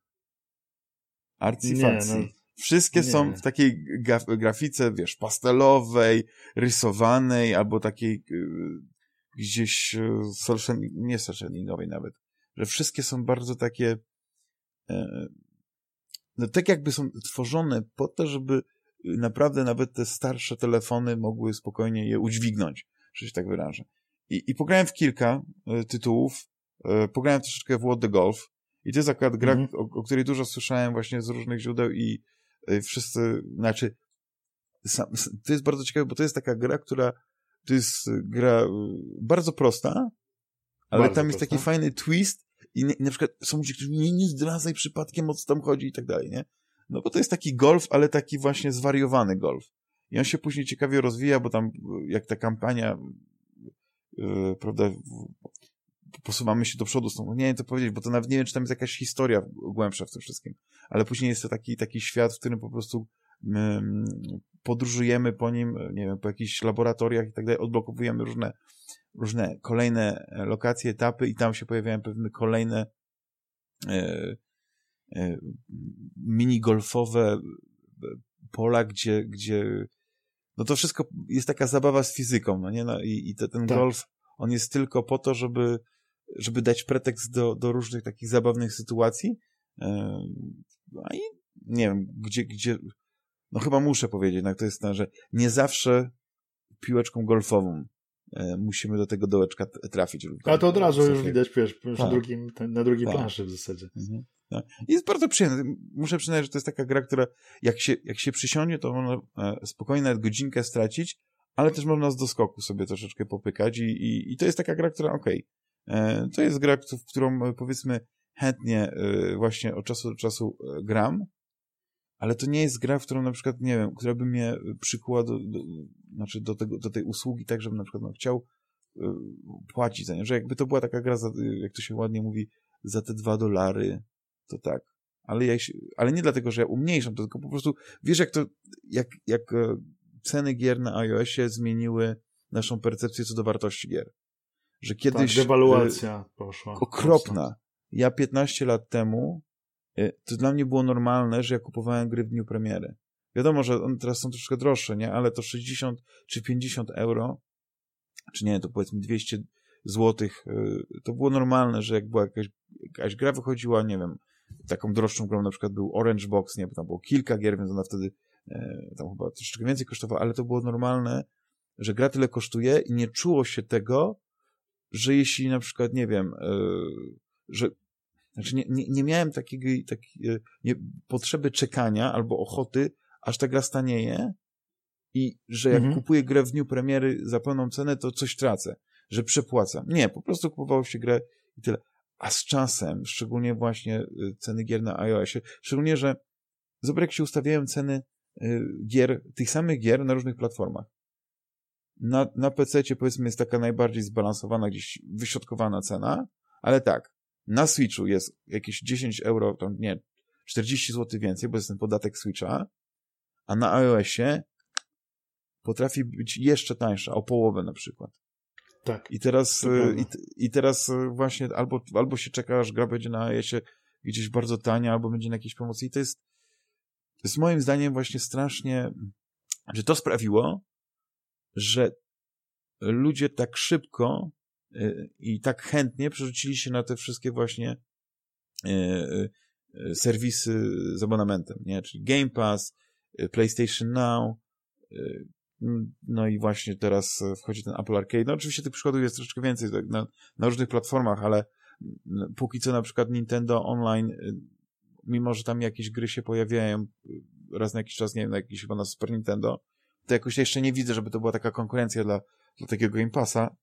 Arcyfarcy. No, Wszystkie nie. są w takiej grafice, wiesz, pastelowej, rysowanej, albo takiej y, gdzieś y, nie slasheningowej nawet. Że wszystkie są bardzo takie e, no tak jakby są tworzone po to, żeby naprawdę nawet te starsze telefony mogły spokojnie je udźwignąć, że się tak wyrażę. I, i pograłem w kilka y, tytułów, y, pograłem troszeczkę w What the Golf i to jest akurat gra, mm -hmm. o, o, której dużo słyszałem właśnie z różnych źródeł i Y, wszyscy, znaczy, sam, to jest bardzo ciekawe, bo to jest taka gra, która, to jest gra y, bardzo prosta, ale bardzo tam jest prosta. taki fajny twist i na przykład są ludzie, którzy nie, nie zdradzaj przypadkiem o co tam chodzi i tak dalej, nie? No bo to jest taki golf, ale taki właśnie zwariowany golf. i on się później ciekawie rozwija, bo tam jak ta kampania yy, prawda, posuwamy się do przodu z tą, nie wiem to powiedzieć, bo to nawet nie wiem, czy tam jest jakaś historia głębsza w tym wszystkim, ale później jest to taki, taki świat, w którym po prostu podróżujemy po nim, nie wiem, po jakichś laboratoriach i tak dalej, odblokowujemy różne, różne kolejne lokacje, etapy i tam się pojawiają pewne kolejne e, e, minigolfowe pola, gdzie, gdzie no to wszystko jest taka zabawa z fizyką, no nie? No i, i te, ten tak. golf, on jest tylko po to, żeby, żeby dać pretekst do, do różnych takich zabawnych sytuacji. A i nie wiem, gdzie, gdzie, no chyba muszę powiedzieć, no to jest to, że nie zawsze piłeczką golfową e, musimy do tego dołeczka trafić. A to od razu już widać, wiesz, na tak. drugim, na drugiej tak. planszy w zasadzie. Mhm. No. Jest bardzo przyjemne. Muszę przyznać, że to jest taka gra, która jak się, jak się przysiądzie, to można e, spokojnie nawet godzinkę stracić, ale też można z doskoku sobie troszeczkę popykać i, i, i to jest taka gra, która okej. Okay. E, to jest gra, w którą e, powiedzmy chętnie właśnie od czasu do czasu gram, ale to nie jest gra, w którą na przykład, nie wiem, która by mnie przykuła do, do, znaczy do, tego, do tej usługi, tak żebym na przykład no, chciał płacić za nią, że jakby to była taka gra, za, jak to się ładnie mówi, za te dwa dolary, to tak. Ale, ja się, ale nie dlatego, że ja umniejszam to, tylko po prostu wiesz, jak to, jak, jak e, ceny gier na iOSie zmieniły naszą percepcję co do wartości gier. Że kiedyś... Tak, dewaluacja poszła. Okropna. Ja 15 lat temu e, to dla mnie było normalne, że ja kupowałem gry w dniu premiery. Wiadomo, że one teraz są troszkę droższe, nie? Ale to 60 czy 50 euro, czy nie, to powiedzmy 200 złotych, e, to było normalne, że jak była jakaś, jakaś gra wychodziła, nie wiem, taką droższą grą na przykład był Orange Box, nie, bo tam było kilka gier, więc ona wtedy e, tam chyba troszeczkę więcej kosztowała, ale to było normalne, że gra tyle kosztuje i nie czuło się tego, że jeśli na przykład, nie wiem, e, że znaczy nie, nie, nie miałem takiego, takiej nie, potrzeby czekania albo ochoty, aż ta gra stanieje i że jak mhm. kupuję grę w dniu premiery za pełną cenę, to coś tracę, że przepłacam. Nie, po prostu kupowało się grę i tyle a z czasem, szczególnie właśnie y, ceny gier na iOSie, szczególnie, że zobacz jak się ustawiają ceny y, gier, tych samych gier na różnych platformach. Na, na PC powiedzmy jest taka najbardziej zbalansowana, gdzieś wyśrodkowana cena, ale tak, na Switchu jest jakieś 10 euro, tam nie, 40 zł więcej, bo jest ten podatek Switcha, a na iOSie potrafi być jeszcze tańsza, o połowę na przykład. Tak. I teraz, i, i, teraz właśnie albo, albo się czeka, aż gra będzie na jesie gdzieś bardzo tania, albo będzie na jakiejś promocji. I to jest, to jest moim zdaniem właśnie strasznie, że to sprawiło, że ludzie tak szybko y, i tak chętnie przerzucili się na te wszystkie właśnie serwisy z abonamentem, nie? Czyli Game Pass, PlayStation Now, no i właśnie teraz e, wchodzi ten Apple Arcade. No oczywiście tych przykładów jest troszeczkę więcej tak, na, na różnych platformach, ale póki co na przykład Nintendo Online, e, mimo że tam jakieś gry się pojawiają e, raz na jakiś czas, nie wiem, na jakiś chyba na Super Nintendo, to jakoś jeszcze nie widzę, żeby to była taka konkurencja dla, dla takiego Game Passa,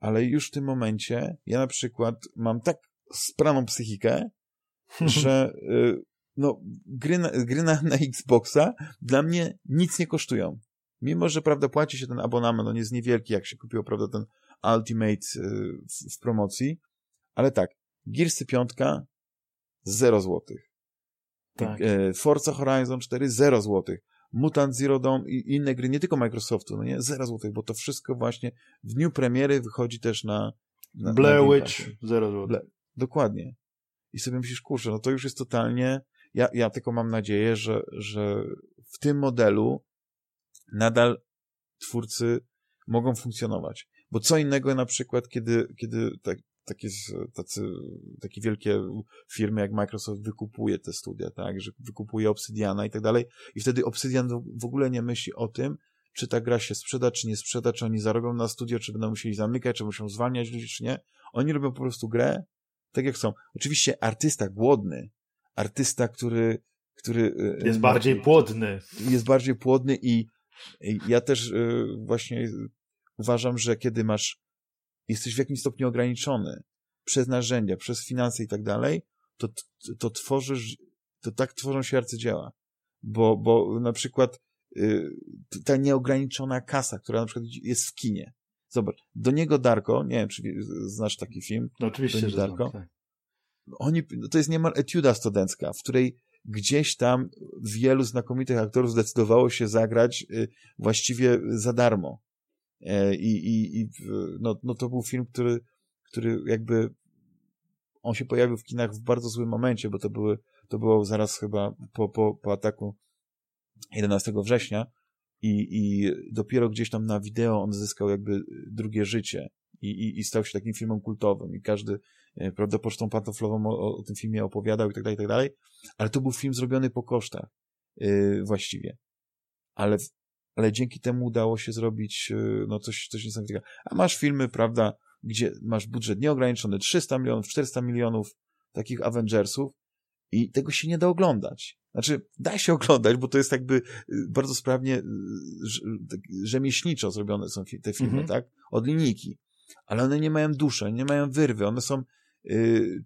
ale już w tym momencie ja na przykład mam tak spraną psychikę, że no, gry na, gry na, na Xboxa dla mnie nic nie kosztują. Mimo, że prawda płaci się ten abonament, on jest niewielki, jak się kupiło prawda ten Ultimate y, w, w promocji, ale tak, Gearsy 5 0 złotych. Tak. E, Forza Horizon 4 0 złotych. Mutant Zero Dawn i inne gry, nie tylko Microsoftu, no nie, 0 złotych, bo to wszystko właśnie w dniu premiery wychodzi też na... na Blair Witch 0 złotych. Dokładnie. I sobie myślisz, kurczę, no to już jest totalnie... Ja, ja tylko mam nadzieję, że, że w tym modelu nadal twórcy mogą funkcjonować. Bo co innego na przykład, kiedy, kiedy tak, takie, tacy, takie wielkie firmy jak Microsoft wykupuje te studia, tak, że wykupuje Obsidiana i tak dalej i wtedy Obsidian w ogóle nie myśli o tym, czy ta gra się sprzeda, czy nie sprzeda, czy oni zarobią na studio, czy będą musieli zamykać, czy muszą zwalniać ludzi, czy nie. Oni robią po prostu grę tak jak chcą. Oczywiście artysta głodny, artysta, który który y, jest bardziej płodny. Jest bardziej płodny i ja też y, właśnie uważam, że kiedy masz, jesteś w jakimś stopniu ograniczony przez narzędzia, przez finanse i tak dalej, to, to tworzysz, to tak tworzą się arcydzieła. Bo, bo na przykład y, ta nieograniczona kasa, która na przykład jest w kinie. Zobacz, do niego Darko, nie wiem, czy znasz taki film. No oczywiście, że Darko. Znam, tak. Oni, to jest niemal etiuda studencka, w której gdzieś tam wielu znakomitych aktorów zdecydowało się zagrać y, właściwie za darmo. E, I, i, i no, no to był film, który, który jakby on się pojawił w kinach w bardzo złym momencie, bo to były, to było zaraz chyba po, po, po ataku 11 września i, i dopiero gdzieś tam na wideo on zyskał jakby drugie życie i, i, i stał się takim filmem kultowym i każdy, e, prawda, pocztą pantoflową o, o tym filmie opowiadał i tak dalej, i tak dalej, ale to był film zrobiony po kosztach yy, właściwie. Ale, ale dzięki temu udało się zrobić yy, no coś, coś niesamowitego. A masz filmy, prawda, gdzie masz budżet nieograniczony 300 milionów, 400 milionów takich Avengersów i tego się nie da oglądać. Znaczy, da się oglądać, bo to jest jakby y, bardzo sprawnie y, tak rzemieślniczo zrobione są te filmy, mm -hmm. tak? Od linijki. Ale one nie mają duszy, nie mają wyrwy, one są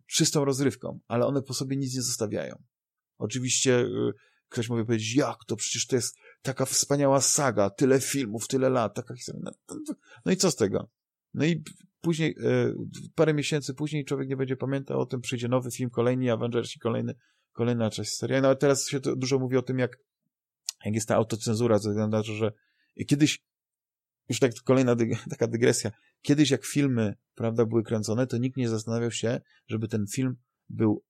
czystą rozrywką, ale one po sobie nic nie zostawiają. Oczywiście y, ktoś może powiedzieć, jak to, przecież to jest taka wspaniała saga, tyle filmów, tyle lat, taka historia. No, no i co z tego? No i później, e, parę miesięcy później człowiek nie będzie pamiętał o tym, przyjdzie nowy film, kolejny Avengers i kolejny, kolejna część serii. No ale teraz się dużo mówi o tym, jak, jak jest ta autocenzura, ze względu na to, że kiedyś, już tak kolejna dy, taka dygresja, kiedyś jak filmy, prawda, były kręcone, to nikt nie zastanawiał się, żeby ten film był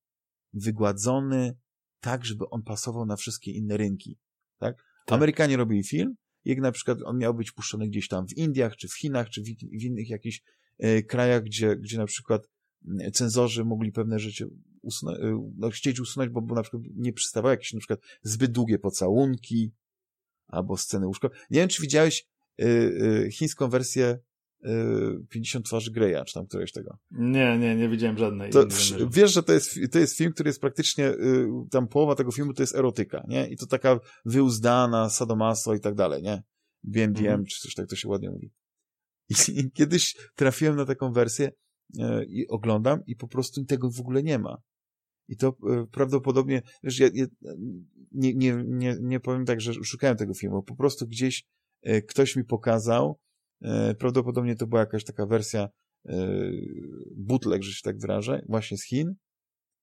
wygładzony tak, żeby on pasował na wszystkie inne rynki, tak? Tak. Amerykanie robili film, jak na przykład on miał być puszczony gdzieś tam w Indiach, czy w Chinach, czy w, w innych jakichś e, krajach, gdzie, gdzie na przykład cenzorzy mogli pewne rzeczy usunąć, e, no, chcieć usunąć, bo, bo na przykład nie przystawały jakieś na przykład zbyt długie pocałunki albo sceny łóżkowe. Nie wiem, czy widziałeś y, y, chińską wersję 50 twarzy Greya, czy tam któregoś tego. Nie, nie, nie widziałem żadnej. To, wiesz, że to jest, to jest film, który jest praktycznie, y, tam połowa tego filmu to jest erotyka, nie? I to taka wyuzdana, sadomaso i tak dalej, nie? BNDM, mm. czy coś tak to się ładnie mówi. I, I, kiedyś trafiłem na taką wersję y, i oglądam i po prostu tego w ogóle nie ma. I to y, prawdopodobnie, wiesz, ja, ja nie, nie, nie, nie powiem tak, że szukałem tego filmu, po prostu gdzieś ktoś mi pokazał, prawdopodobnie to była jakaś taka wersja e, bootleg, że się tak wyrażę, właśnie z Chin.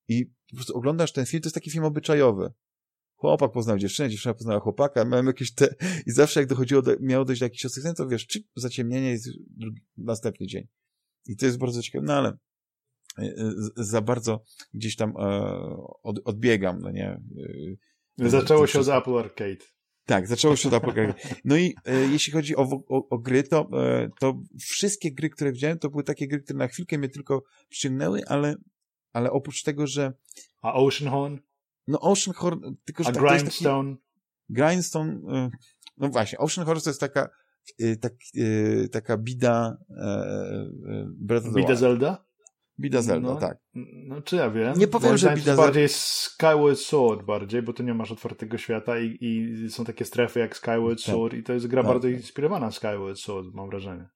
I po prostu oglądasz ten film, to jest taki film obyczajowy. Chłopak poznał dziewczynę, dziewczyna poznała chłopaka, miałem jakieś te... I zawsze jak dochodziło, do, miało dojść do jakichś sekwencji, to wiesz, czy zaciemnienie jest drugi, następny dzień. I to jest bardzo ciekawe, no ale e, za bardzo gdzieś tam od, odbiegam, no nie. Zaczęło się od Apple Arcade. Tak, zaczęło się od Apple No i e, jeśli chodzi o, o, o gry, to, e, to wszystkie gry, które widziałem, to były takie gry, które na chwilkę mnie tylko przyciągnęły, ale, ale oprócz tego, że... A Oceanhorn? No Oceanhorn, tylko że... A tak, Grindstone? Taki, Grindstone, e, no właśnie, Oceanhorn to jest taka, e, tak, e, taka bida e, Breath of the Bida Zelda? Bida Zelda, no, tak. No, czy ja wiem. Nie powiem, że Bida Zelda... bardziej Skyward Sword bardziej, bo tu nie masz otwartego świata i, i są takie strefy jak Skyward tak. Sword i to jest gra tak. bardzo inspirowana Skyward Sword, mam wrażenie.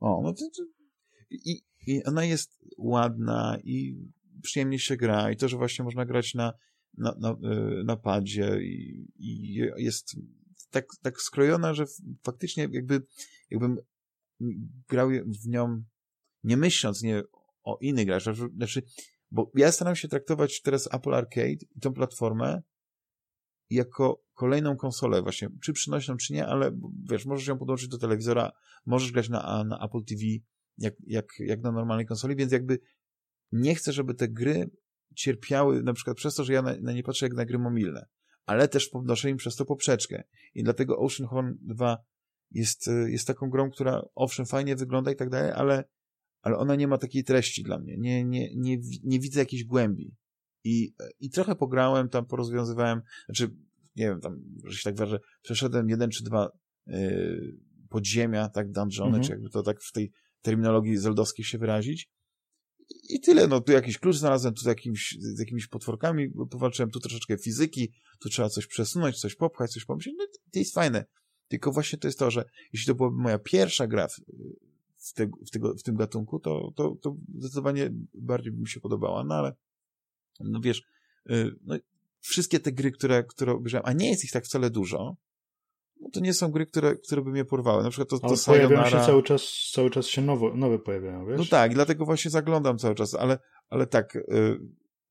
O, no to, to... I, I ona jest ładna i przyjemnie się gra i to, że właśnie można grać na, na, na, y, na padzie i, i jest tak, tak skrojona, że faktycznie jakby jakbym grał w nią nie myśląc, nie o innych graczach. Znaczy, bo ja staram się traktować teraz Apple Arcade i tą platformę jako kolejną konsolę właśnie, czy przynośną, czy nie, ale wiesz, możesz ją podłączyć do telewizora, możesz grać na, na Apple TV jak, jak, jak na normalnej konsoli, więc jakby nie chcę, żeby te gry cierpiały na przykład przez to, że ja na, na nie patrzę jak na gry mobilne, ale też podnoszę im przez to poprzeczkę. I dlatego Oceanhorn 2 jest, jest taką grą, która owszem fajnie wygląda i tak dalej, ale ale ona nie ma takiej treści dla mnie. Nie, nie, nie, nie widzę jakiejś głębi. I, I trochę pograłem, tam porozwiązywałem, znaczy, nie wiem, tam, że się tak wyrażę, przeszedłem jeden czy dwa yy, podziemia, tak, dungeony, mhm. czy jakby to tak w tej terminologii zeldowskiej się wyrazić. I tyle, no tu jakiś klucz znalazłem, tu z jakimiś, z jakimiś potworkami powalczyłem, tu troszeczkę fizyki, tu trzeba coś przesunąć, coś popchać, coś pomyśleć, no to jest fajne. Tylko właśnie to jest to, że jeśli to byłaby moja pierwsza gra w, w, te, w, tego, w tym gatunku, to, to, to zdecydowanie bardziej by mi się podobała, no ale no wiesz, y, no, wszystkie te gry, które, które obejrzałem, a nie jest ich tak wcale dużo, no to nie są gry, które, które by mnie porwały. Na przykład to, to Ale Sayonara... pojawiają się cały czas, cały czas się nowo, nowe pojawiają, wiesz? No tak, dlatego właśnie zaglądam cały czas, ale, ale tak, y,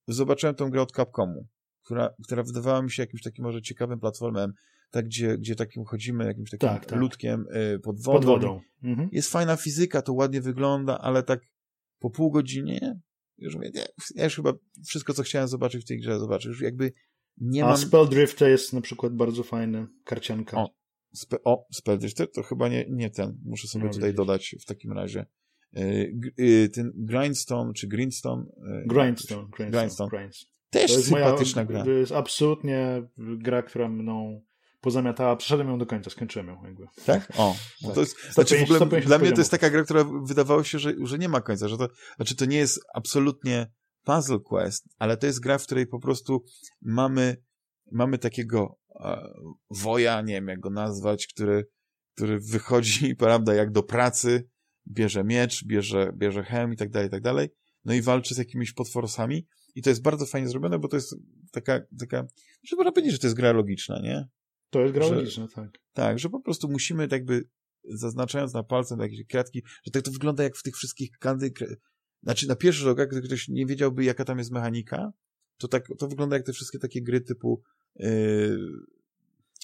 zobaczyłem tą grę od Capcomu, która, która wydawała mi się jakimś takim może ciekawym platformem, tak, gdzie, gdzie takim chodzimy, jakimś takim Tak, tak. ludkiem y, pod wodą. Pod wodą. Mhm. Jest fajna fizyka, to ładnie wygląda, ale tak po pół godzinie już mówię, nie, ja już chyba wszystko, co chciałem zobaczyć w tej grze zobaczę. Już jakby nie A mam... Spell Drift jest na przykład bardzo fajny, karcianka. O, Spe o, Spelldrifter to chyba nie, nie ten. Muszę sobie No, tutaj widzisz. dodać w takim razie. Y, y, ten Grindstone, czy Greenstone? y, Grindstone. Grindstone. Grindstone. Grindstone. Też To jest moja, sympatyczna gra. To jest absolutnie gra, która mną pozamiatała. Przeszedłem ją do końca, skończyłem ją jakby. Tak? O. No Tak. to jest, 150 znaczy w ogóle 150 dla mnie to jest taka gra, która wydawało się, że, że nie ma końca, że to, znaczy to nie jest absolutnie puzzle quest, ale to jest gra, w której po prostu mamy, mamy takiego e, woja, nie wiem jak go nazwać, który, który wychodzi, prawda, jak do pracy, bierze miecz, bierze, bierze hełm i tak dalej, i tak dalej, no i walczy z jakimiś potworosami i to jest bardzo fajnie zrobione, bo to jest taka, taka, że można powiedzieć, że to jest gra logiczna, nie? To jest gra Że- logiczna, tak. Tak, że po prostu musimy tak jakby zaznaczając na palcem jakieś kratki, że tak to wygląda jak w tych wszystkich kandy... Znaczy na pierwszy rzut oka, gdy ktoś nie wiedziałby jaka tam jest mechanika, to tak to wygląda jak te wszystkie takie gry typu yy,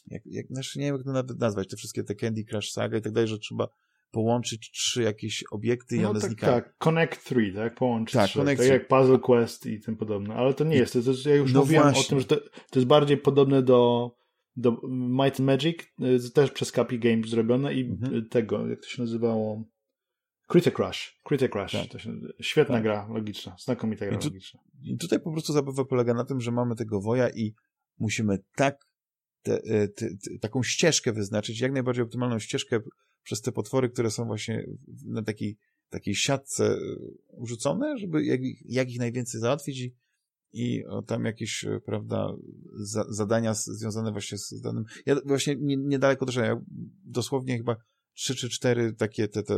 jak, jak, znaczy nie wiem jak to nawet nazwać, te wszystkie te Candy Crush Saga i tak dalej, że trzeba połączyć trzy jakieś obiekty i No one tak, znikają. tak. Connect 3, tak? Połącz Tak, trzy. Connect tak three. jak Puzzle Quest i tym podobne. Ale to nie jest. To jest ja już No mówiłem właśnie. o tym, że to, to jest bardziej podobne do, do Might Magic, y, też przez Capi Games zrobione i Mhm. y, tego, jak to się nazywało? Critic Crush. Critic Crush. Tak. Się, świetna Tak. gra logiczna. Znakomita gra I tu- logiczna. I tutaj po prostu zabawa polega na tym, że mamy tego woja i musimy tak te, te, te, taką ścieżkę wyznaczyć, jak najbardziej optymalną ścieżkę przez te potwory, które są właśnie na takiej, takiej siatce e, urzucone, żeby jak, ich- jak ich najwięcej załatwić i, i tam jakieś, e, prawda, za, zadania związane właśnie z danym... Ja właśnie nie, niedaleko doszedłem, ja dosłownie chyba trzy czy cztery takie te, te,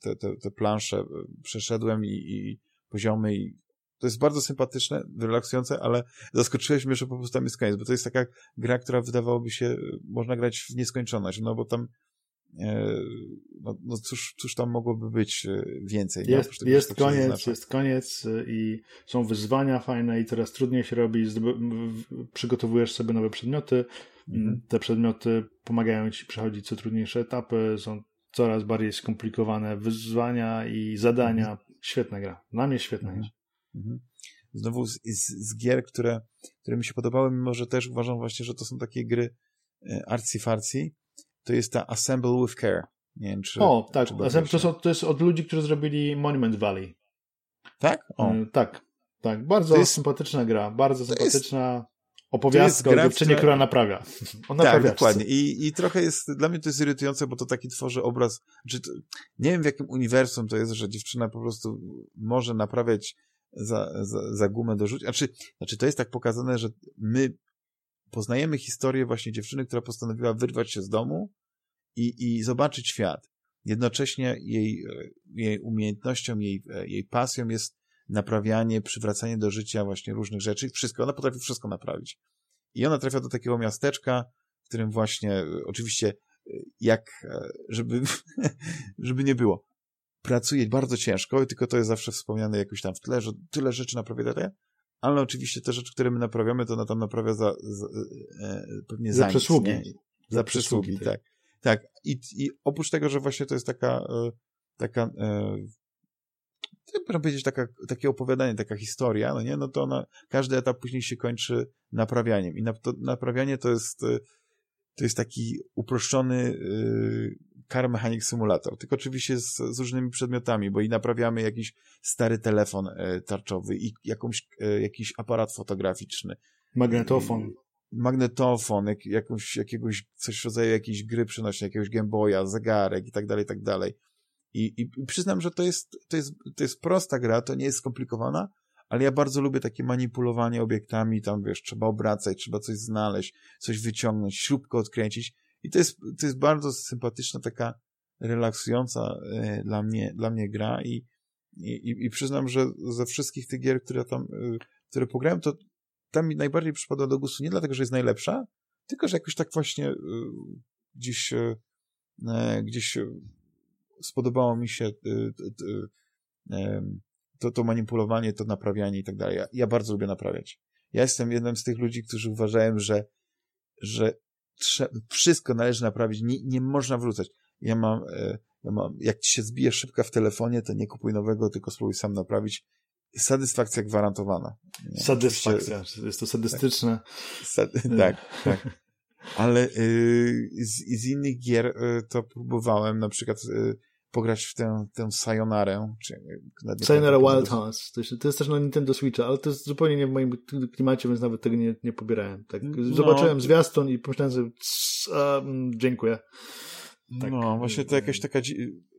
te, te, te plansze e, przeszedłem i, i poziomy i to jest bardzo sympatyczne, relaksujące, ale zaskoczyłeś mnie, że po prostu tam jest koniec, bo to jest taka gra, która wydawałoby się, e, można grać w nieskończoność, no bo tam no, no cóż, cóż tam mogłoby być e, więcej? Jest, tego, że jest koniec, jest koniec i są wyzwania fajne i coraz trudniej się robi. Przygotowujesz sobie nowe przedmioty. Mhm. Te przedmioty pomagają ci przechodzić co trudniejsze etapy, są coraz bardziej skomplikowane wyzwania i zadania. Świetna gra. Dla mnie świetna Mhm. gra. Mhm. Znowu z, z, z gier, które, które mi się podobały, mimo że też uważam właśnie, że to są takie gry e, arcy-farcy, to jest ta Assemble with Care. Nie wiem, czy... O, tak. czy to, jest, to jest od ludzi, którzy zrobili Monument Valley. Tak? O. Y, Tak. Tak. Bardzo To jest- sympatyczna gra. Bardzo to jest- sympatyczna opowiastka o dziewczynie, która- która naprawia. O Tak, dokładnie. I, I trochę jest, dla mnie to jest irytujące, bo to taki tworzy obraz, czy to, nie wiem w jakim uniwersum to jest, że dziewczyna po prostu może naprawiać za, za, za gumę do rzucia. Znaczy, znaczy, to jest tak pokazane, że my poznajemy historię właśnie dziewczyny, która postanowiła wyrwać się z domu i, i zobaczyć świat. Jednocześnie jej, e, jej umiejętnością, jej, e, jej pasją jest naprawianie, przywracanie do życia właśnie różnych rzeczy. Wszystko, ona potrafi wszystko naprawić. I ona trafia do takiego miasteczka, w którym właśnie, e, oczywiście, jak, żeby, żeby nie było, pracuje bardzo ciężko, tylko to jest zawsze wspomniane jakoś tam w tle, że tyle rzeczy naprawia, tyle, ale oczywiście te rzeczy, które my naprawiamy, to ona tam naprawia za, za e, pewnie Za za, nic, przysługi. nie? Za przysługi, tak. Tak. I, I oprócz tego, że właśnie to jest taka, e, taka, e, jak można powiedzieć, taka, takie opowiadanie, taka historia, no nie, no to ona, każdy etap później się kończy naprawianiem. I na, to, naprawianie to jest, e, to jest taki uproszczony y, car mechanic simulator, tylko oczywiście z, z różnymi przedmiotami, bo i naprawiamy jakiś stary telefon e, tarczowy i jakąś, e, jakiś aparat fotograficzny, Magnetofon. magnetofon, jak, jakąś, jakiegoś, coś w rodzaju jakiejś gry przenośnej, jakiegoś Game zegarek i tak dalej, i tak dalej. I, i, I przyznam, że to jest, to, jest, to jest prosta gra, to nie jest skomplikowana, ale ja bardzo lubię takie manipulowanie obiektami, tam wiesz, trzeba obracać, trzeba coś znaleźć, coś wyciągnąć, śrubkę odkręcić i to jest, to jest bardzo sympatyczna, taka relaksująca e, dla mnie, dla mnie gra i, i, i przyznam, że ze wszystkich tych gier, które tam, e, które pograłem, to ta mi najbardziej przypadła do gustu nie dlatego, że jest najlepsza, tylko, że jakoś tak właśnie gdzieś, e, e gdzieś spodobało mi się to, to manipulowanie, to naprawianie i tak dalej. Ja bardzo lubię naprawiać. Ja jestem jednym z tych ludzi, którzy uważają, że, że wszystko należy naprawić, nie, nie można wrzucać. Ja mam, e, ja mam, jak ci się zbije szybka w telefonie, to nie kupuj nowego, tylko spróbuj sam naprawić. Satysfakcja gwarantowana. Nie? Satysfakcja, jest to sadystyczne. Sad, tak, tak. Ale y, z, z innych gier y, to próbowałem, na przykład y, pograć w tę, tę Sayonarę. Czy, Sayonara Wild Hearts. To, to jest też na Nintendo Switcha, ale to jest zupełnie nie w moim klimacie, więc nawet tego nie, nie pobierałem. Tak. No. Zobaczyłem zwiastun i pomyślałem sobie, um, dziękuję. Tak. No, właśnie to jakaś taka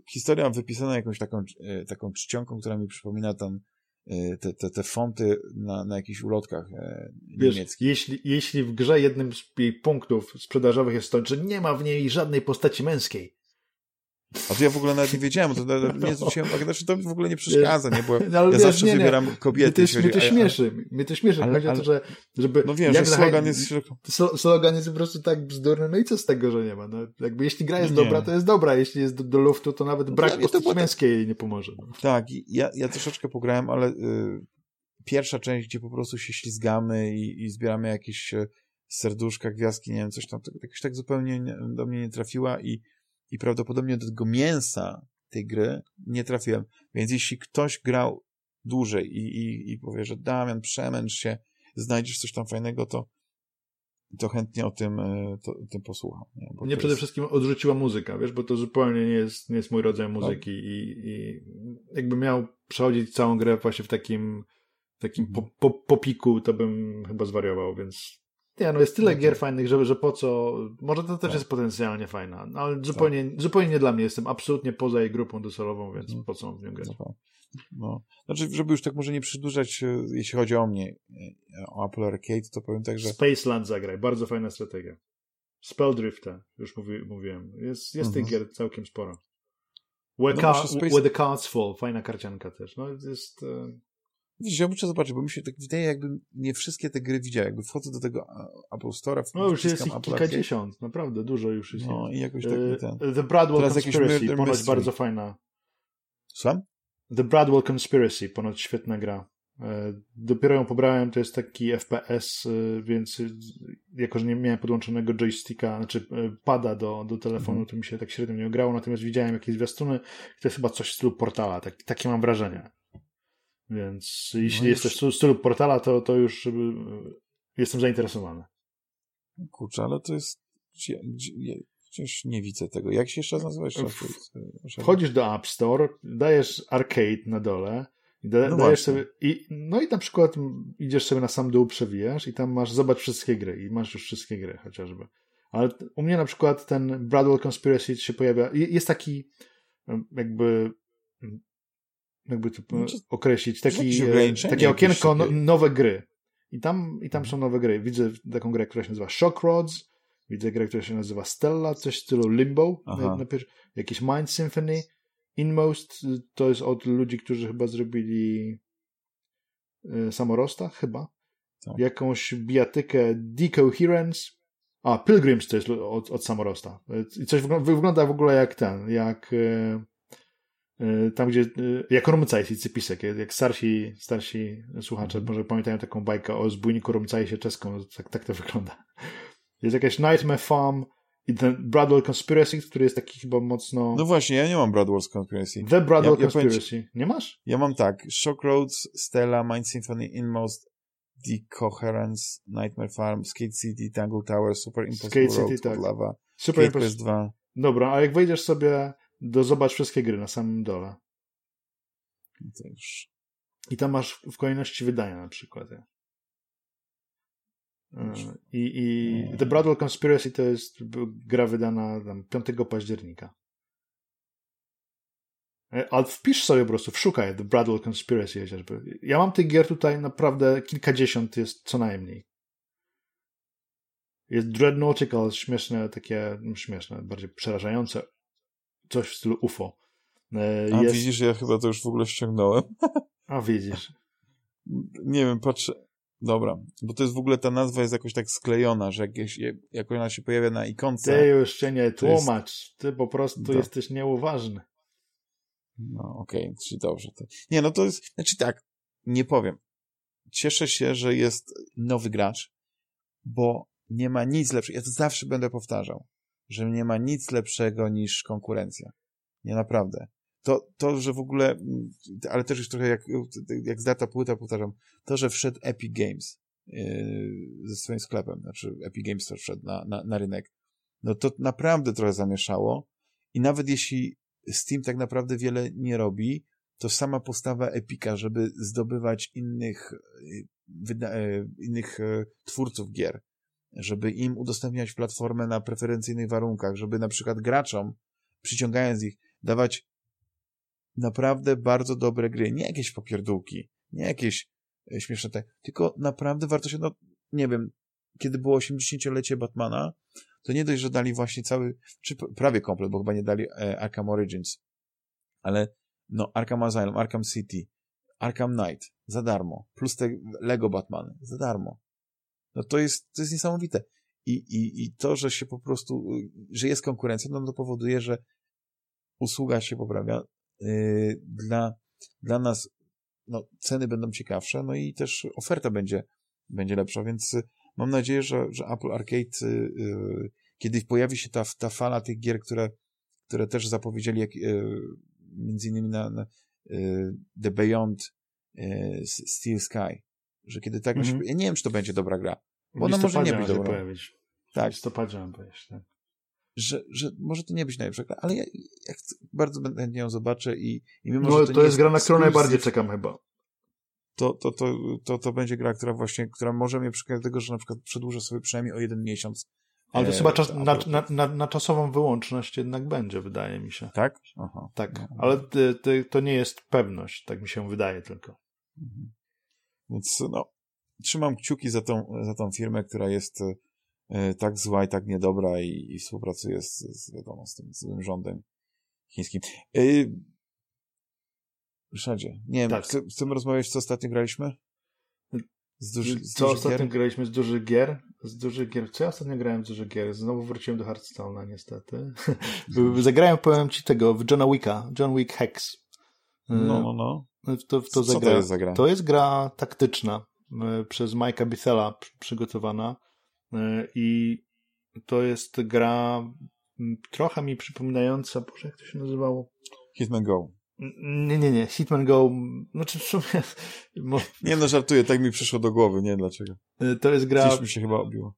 historia wypisana jakąś taką, e, taką czcionką, która mi przypomina tam e, te, te, te fonty na, na jakichś ulotkach e, Wiesz, niemieckich. Jeśli, jeśli w grze jednym z jej punktów sprzedażowych jest to, że nie ma w niej żadnej postaci męskiej, a to ja w ogóle nawet nie wiedziałem, to nie zwróciłem uwagi, znaczy to mi w ogóle nie przeszkadza, nie? Bo no, ja wiesz, zawsze nie, nie. wybieram kobiety. Mnie to, mnie to śmieszy, mnie to śmieszy. Ale, Chodzi ale, o to, że żeby... No wiem, że slogan jest... Slogan jest po prostu tak bzdurny, no i co z tego, że nie ma? No, jakby jeśli gra jest nie. dobra, to jest dobra, jeśli jest do, do luftu, to nawet no brak no, postaci męskiej jej nie pomoże. No. Tak, ja, ja troszeczkę pograłem, ale y, pierwsza część, gdzie po prostu się ślizgamy i, i zbieramy jakieś y, serduszka, gwiazdki, nie wiem, coś tam, to jakoś tak zupełnie nie, do mnie nie trafiła i i prawdopodobnie do tego mięsa tej gry nie trafiłem. Więc jeśli ktoś grał dłużej i, i, i powie, że Damian, przemęcz się, znajdziesz coś tam fajnego, to, to chętnie o tym, e, to, tym posłucham. Nie, Mnie przede jest... wszystkim odrzuciła muzyka, wiesz, bo to zupełnie nie jest, nie jest mój rodzaj muzyki no. i, i jakby miał przechodzić całą grę właśnie w takim takim mhm. po, po, popiku, to bym chyba zwariował, więc nie, no jest tyle no gier fajnych, że, że po co. Może to też tak. jest potencjalnie fajna, no, ale zupełnie, tak. zupełnie nie dla mnie. Jestem absolutnie poza jej grupą docelową, więc no. po co mam w nią grać? No, no. Znaczy, żeby już tak może nie przedłużać, e, jeśli chodzi o mnie, e, o Apple Arcade, to powiem tak, że. Spaceland zagraj, bardzo fajna strategia. Spelldrifter, już mówi, mówiłem. Jest, jest tych mhm. gier całkiem sporo. Where, no, Space... Where the Cards Fall, fajna karcianka też. No, jest. Widzisz, ja muszę zobaczyć, bo mi się tak wydaje, jakbym nie wszystkie te gry widział. Jakby wchodzę do tego Apple Store'a. No już jest ich Apple kilkadziesiąt, naprawdę dużo już jest. No i jakoś tak e, ten... The Bradwell Teraz Conspiracy, ponoć mystery. bardzo fajna. Słucham? The Bradwell Conspiracy, ponoć świetna gra. E, dopiero ją pobrałem, to jest taki FPS, e, więc jako, że nie miałem podłączonego joysticka, znaczy pada do, do telefonu, mm. to mi się tak średnio nie grało, natomiast widziałem jakieś zwiastuny, to jest chyba coś w stylu portala, tak, takie mam wrażenie. Więc jeśli no jesteś w stylu portala, to, to już y, jestem zainteresowany. Kurczę, ale to jest. Przecież nie widzę tego. Jak się jeszcze nazywa? Jeszcze Wchodzisz do App Store, dajesz arcade na dole. I da, no dajesz sobie, i, no i na przykład idziesz sobie na sam dół, przewijasz i tam masz zobacz wszystkie gry i masz już wszystkie gry chociażby. Ale u mnie na przykład ten Bradwell Conspiracy się pojawia. Jest taki jakby jakby to znaczy, określić, taki, e, takie okienko no, nowe gry. I tam, I tam są nowe gry. Widzę taką grę, która się nazywa Shock Rods, widzę grę, która się nazywa Stella, coś w stylu Limbo, najpierw jakiś Mind Symphony, Inmost, to jest od ludzi, którzy chyba zrobili y, Samorosta, chyba. Tak. Jakąś bijatykę Decoherence, a, Pilgrims to jest od, od Samorosta. I coś wygląda, wygląda w ogóle jak ten, jak y, Y, tam gdzie, y, jak Rumcajs i Cypisek, jak starsi, starsi słuchacze może pamiętają taką bajkę o zbójniku Rumcajsie czeską, no, tak, tak to wygląda. Jest jakaś Nightmare Farm i ten Bradwell Conspiracy, który jest taki chyba mocno... No właśnie, ja nie mam Bradwell's Conspiracy. The Bradwell ja, Conspiracy. Ja nie masz? Ja mam tak, Shock Roads, Stella, Mind Symphony, Inmost, Decoherence, Nightmare Farm, Skate City, Tangle Tower, Super Impossible Skate Road, City, tak. Lava, Super Impossible 2. Dobra, a jak wejdziesz sobie do zobacz wszystkie gry na samym dole. No to już. I tam masz w kolejności wydania na przykład. E, I, i The Bradwell Conspiracy to jest gra wydana tam 5 października. E, ale wpisz sobie po prostu, wszukaj The Bradwell Conspiracy chociażby. Ja mam tych gier tutaj naprawdę kilkadziesiąt jest co najmniej. Jest Dreadnautical, śmieszne, takie, no, śmieszne, bardziej przerażające coś w stylu UFO. E, A jest... widzisz, ja chyba to już w ogóle ściągnąłem. A widzisz. Nie wiem, patrzę. Dobra, bo to jest w ogóle ta nazwa jest jakoś tak sklejona, że jakieś, jak ona się pojawia na ikonce. Ty już się nie tłumacz, jest... ty po prostu jesteś nieuważny. No okej, okay, czyli dobrze. To... Nie, no to jest, znaczy tak, nie powiem. Cieszę się, że jest nowy gracz, bo nie ma nic lepszego. Ja to zawsze będę powtarzał, że nie ma nic lepszego niż konkurencja. Nie naprawdę. To, to, że w ogóle, mm, ale też już trochę jak, jak zdata płyta, powtarzam, to, że wszedł Epic Games yy, ze swoim sklepem, znaczy Epic Games też wszedł na, na, na rynek, no to naprawdę trochę zamieszało i nawet jeśli Steam tak naprawdę wiele nie robi, to sama postawa Epika, żeby zdobywać innych, yy, yy, innych twórców gier, żeby im udostępniać platformę na preferencyjnych warunkach, żeby na przykład graczom, przyciągając ich, dawać naprawdę bardzo dobre gry. Nie jakieś popierdółki, nie jakieś e, śmieszne te, tylko naprawdę warto się, no nie wiem, kiedy było 80-lecie Batmana, to nie dość, że dali właśnie cały, czy prawie komplet, bo chyba nie dali e, Arkham Origins, ale no Arkham Asylum, Arkham City, Arkham Knight za darmo, plus te Lego Batmany za darmo. No to jest, to jest niesamowite. I, i, I to, że się po prostu, że jest konkurencja, no to powoduje, że usługa się poprawia, Y, dla, dla nas no, ceny będą ciekawsze, no i też oferta będzie, będzie lepsza, więc y, mam nadzieję, że, że Apple Arcade, yy, kiedy pojawi się ta, ta fala tych gier, które, które też zapowiedzieli, jak, yy, między innymi na, na yy, The Beyond Steel Sky, że kiedy tak, mm -hmm. ja nie wiem, czy to będzie dobra gra, bo ona może nie być dobra. Pojawić. Tak. W listopadzie mam tak że, że może to nie być najlepsza gra, ale ja, ja chcę, bardzo chętnie ją zobaczę i, i mimo, no, że to, to jest, gra, na którą najbardziej czekam chyba. To, to, to, to, to będzie gra, która właśnie, która może mnie przekonać do tego, że na przykład przedłużę sobie przynajmniej o jeden miesiąc. Ale to e, chyba czas, na, na, na, na, czasową wyłączność jednak będzie, wydaje mi się. Tak? Aha. Tak, no. ale ty, ty, to nie jest pewność, tak mi się wydaje tylko. Mhm. Więc no, trzymam kciuki za tą, za tą firmę, która jest E, tak zła i tak niedobra i, i współpracuje z, z, wiadomo, z tym złym rządem chińskim. Yy, Ryszardzie, nie wiem, tak. chcemy rozmawiać, co ostatnio graliśmy? Z duży, z co ostatnio gier? graliśmy z dużych gier? Z dużych gier. Co ja ostatnio grałem z dużych gier? Znowu wróciłem do Hearthstone'a niestety. Zagrałem, powiem ci tego, w Johna Wicka. John Wick Hex. No, no, no. To, to, co to jest za gra? To jest gra taktyczna przez Mike'a Bithela przygotowana E, I to jest gra trochę mi przypominająca, Boże, jak to się nazywało? Hitman Go. Nie, nie, nie. Hitman Go, znaczy w sumie... Nie no, żartuję, tak mi przyszło do głowy, nie wiem dlaczego. E, to jest gra... Gdzieś mi się chyba obiło.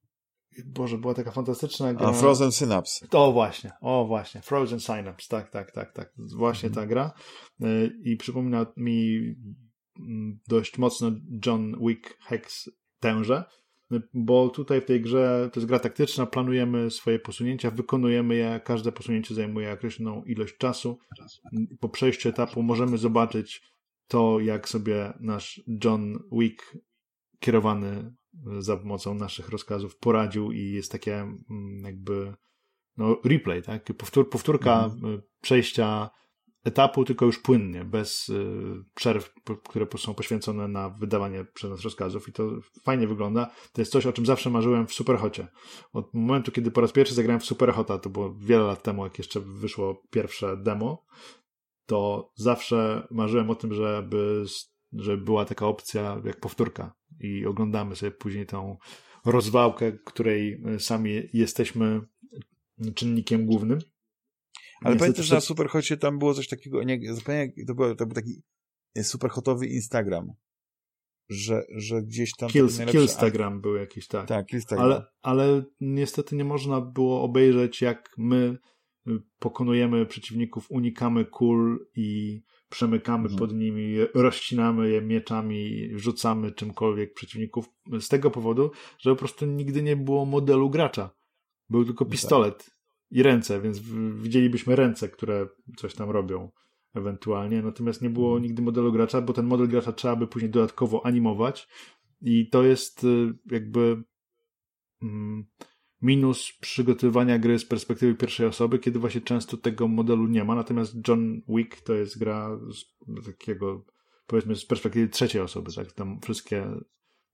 Boże, była taka fantastyczna gra. A, Frozen Synapse. O właśnie, o właśnie, Frozen Synapse, tak, tak, tak, tak. Właśnie mhm. ta gra. E, I przypomina mi dość mocno John Wick Hex tenże bo tutaj w tej grze to jest gra taktyczna, planujemy swoje posunięcia, wykonujemy je, każde posunięcie zajmuje określoną ilość czasu. Po przejściu etapu możemy zobaczyć to, jak sobie nasz John Wick kierowany za pomocą naszych rozkazów poradził i jest takie mm, jakby no, replay, tak? Powtór, powtórka mhm. przejścia etapu, tylko już płynnie, bez y, przerw, które są poświęcone na wydawanie przez nas rozkazów i to fajnie wygląda. To jest coś, o czym zawsze marzyłem w Superhocie. Od momentu, kiedy po raz pierwszy zagrałem w Superhota, to było wiele lat temu, jak jeszcze wyszło pierwsze demo, to zawsze marzyłem o tym, żeby, żeby była taka opcja jak powtórka i oglądamy sobie później tą rozwałkę, której sami jesteśmy czynnikiem głównym. Ale pamiętam, że na Superhocie tam było coś takiego, nie, zupełnie, to, było, to był taki superhotowy Instagram, że, że gdzieś tam... Killstagram był jakiś, tak. Tak, Killstagram. Ale, ale niestety nie można było obejrzeć, jak my y, pokonujemy przeciwników, unikamy kul i przemykamy mhm. pod nimi, rozcinamy je mieczami, rzucamy czymkolwiek przeciwników. Z tego powodu, że po prostu nigdy nie było modelu gracza. Był tylko no pistolet. I ręce, więc widzielibyśmy ręce, które coś tam robią ewentualnie. Natomiast nie było mhm. nigdy modelu gracza, bo ten model gracza trzeba by później dodatkowo animować i to jest y, jakby mm, minus przygotowywania gry z perspektywy pierwszej osoby, kiedy właśnie często tego modelu nie ma. Natomiast John Wick to jest gra z takiego powiedzmy z perspektywy trzeciej osoby, tak? Tam wszystkie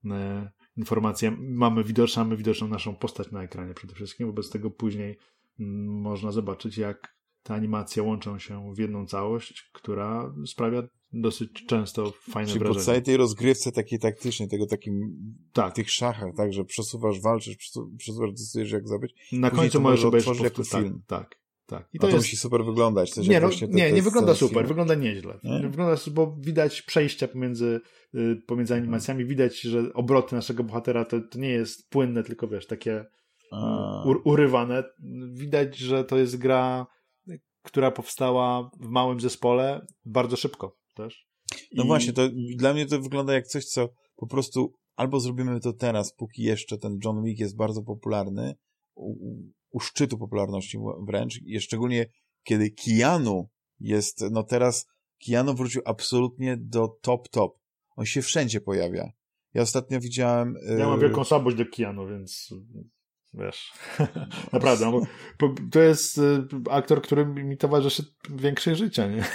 e, informacje. Mamy widoczną, mamy widoczną naszą postać na ekranie przede wszystkim, wobec tego później można zobaczyć, jak te animacje łączą się w jedną całość, która sprawia dosyć często fajne Czyli wrażenie. po całej tej rozgrywce takiej taktycznej, tego takim, Tak. tych szachach, tak, że przesuwasz, walczysz, przesu- przesuwasz, decydujesz jak zabić, Na końcu możesz może obejrzeć jako tak, film. tak, tak. I to, to to jest... musi super wyglądać. Też Nie, no, nie, te nie wygląda super, filmu. wygląda nieźle. Nie? Wygląda, bo widać przejścia pomiędzy, y, pomiędzy animacjami, widać, że obroty naszego bohatera to, to nie jest płynne, tylko wiesz, takie urywane. Widać, że to jest gra, która powstała w małym zespole bardzo szybko też. No I- właśnie, to dla mnie to wygląda jak coś, co po prostu albo zrobimy to teraz, póki jeszcze ten John Wick jest bardzo popularny, u, u- szczytu popularności wręcz, i szczególnie kiedy Keanu jest, no teraz Keanu wrócił absolutnie do top top. On się wszędzie pojawia. Ja ostatnio widziałem... Ja mam wielką słabość do Keanu, więc wiesz, naprawdę, no, bo, to jest y, aktor, który mi towarzyszy większej życia, nie?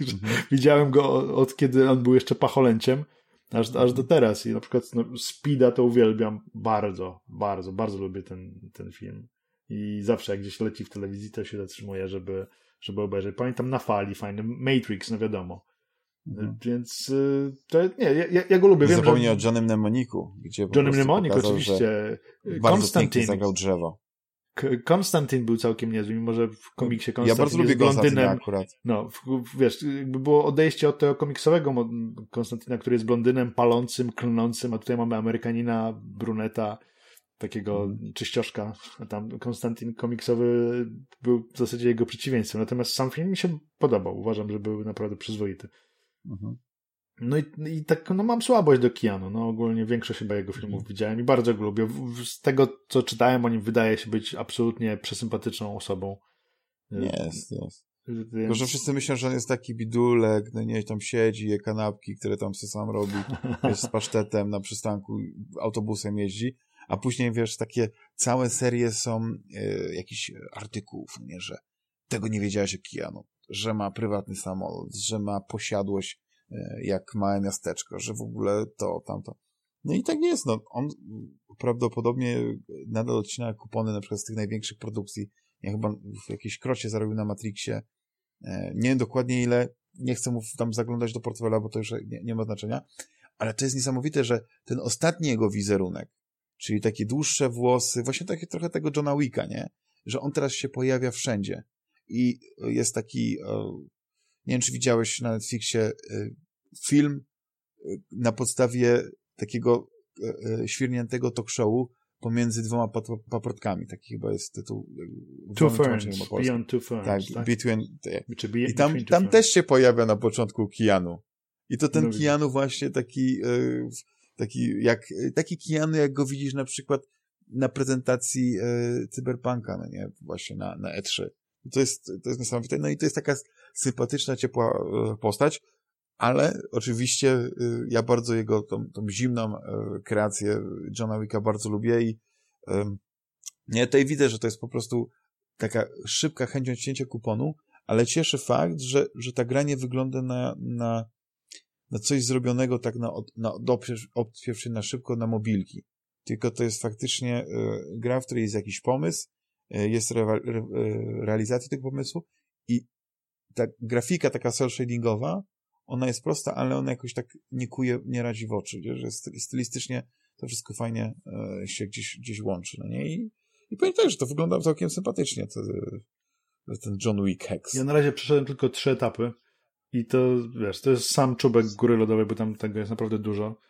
Mhm. Widziałem go od, od kiedy on był jeszcze pacholęciem, aż, aż do teraz i na przykład no, Speeda to uwielbiam bardzo, bardzo, bardzo lubię ten, ten film i zawsze jak gdzieś leci w telewizji, to się zatrzymuję, żeby, żeby obejrzeć. Pamiętam na fali, fajny Matrix, no wiadomo. Mhm. Więc y, to nie, ja, ja go lubię. Nie Wiem, zapomnij że... o Johnnym Mnemoniku, gdzie Johnny Mnemonic pokazał, oczywiście. pięknie Konstantin. zagrał drzewo. Konstantin był całkiem niezły, mimo że w komiksie Ja Konstantin bardzo lubię jest blondynem. akurat. No, w, wiesz, jakby było odejście od tego komiksowego Konstantina, który jest blondynem, palącym, klnącym, a tutaj mamy Amerykanina, bruneta, takiego Mhm. czyścioszka, a tam Konstantin komiksowy był w zasadzie jego przeciwieństwem. Natomiast sam film mi się podobał. Uważam, że był naprawdę przyzwoity. Mhm. No i, i tak, no mam słabość do Keanu. No ogólnie większość chyba jego filmów widziałem i bardzo go lubię. Z tego, co czytałem o nim, wydaje się być absolutnie przesympatyczną osobą. Jest, jest. Więc... Tylko, że wszyscy myślą, że on jest taki bidulek, no nie, tam siedzi, je kanapki, które tam sobie sam robi, jest z pasztetem na przystanku, autobusem jeździ, a później, wiesz, takie całe serie są e, jakichś artykułów, nie, że tego nie wiedziałeś o Keanu, że ma prywatny samolot, że ma posiadłość e, jak małe miasteczko, że w ogóle to, tamto. No i tak jest, no, on prawdopodobnie nadal odcina kupony na przykład z tych największych produkcji, ja chyba w jakiejś krocie zarobił na Matrixie, E, Nie wiem dokładnie ile, nie chcę mu tam zaglądać do portfela, bo to już nie, nie ma znaczenia, ale to jest niesamowite, że ten ostatni jego wizerunek, czyli takie dłuższe włosy, właśnie takie trochę tego Johna Wicka, nie? Że on teraz się pojawia wszędzie i jest taki, e, nie wiem czy widziałeś na Netflixie e, film e, na podstawie takiego e, e, świrniętego talk showu pomiędzy dwoma paprotkami, taki chyba jest tytuł. e, Two Ferns. Beyond Two Ferns. Tak, tak? between, i tam, Between tam też się pojawia na początku Keanu. I to ten No. Keanu właśnie taki, e, taki, jak, taki Keanu, jak go widzisz na przykład na prezentacji e, Cyberpunka, no nie, właśnie na, na E3. To jest, to jest niesamowite. No i to jest taka sympatyczna, ciepła e, postać, ale oczywiście e, ja bardzo jego tą, tą zimną e, kreację Johna Wicka bardzo lubię i nie, tutaj widzę, że to jest po prostu taka szybka chęć odcięcia kuponu, ale cieszy fakt, że, że ta gra nie wygląda na, na, na coś zrobionego tak na, na odpierwszy na szybko na mobilki. Tylko to jest faktycznie gra, w której jest jakiś pomysł, jest re, re, e, realizacja tego pomysłu i ta grafika taka cel shadingowa, ona jest prosta, ale ona jakoś tak nie kuje, nie radzi w oczy, że styl- stylistycznie to wszystko fajnie e, się gdzieś, gdzieś łączy, no nie? I, i tak, że to wygląda całkiem sympatycznie, to, e, ten John Wick Hex. Ja na razie przeszedłem tylko trzy etapy i to, wiesz, to jest sam czubek góry lodowej, bo tam tego jest naprawdę dużo.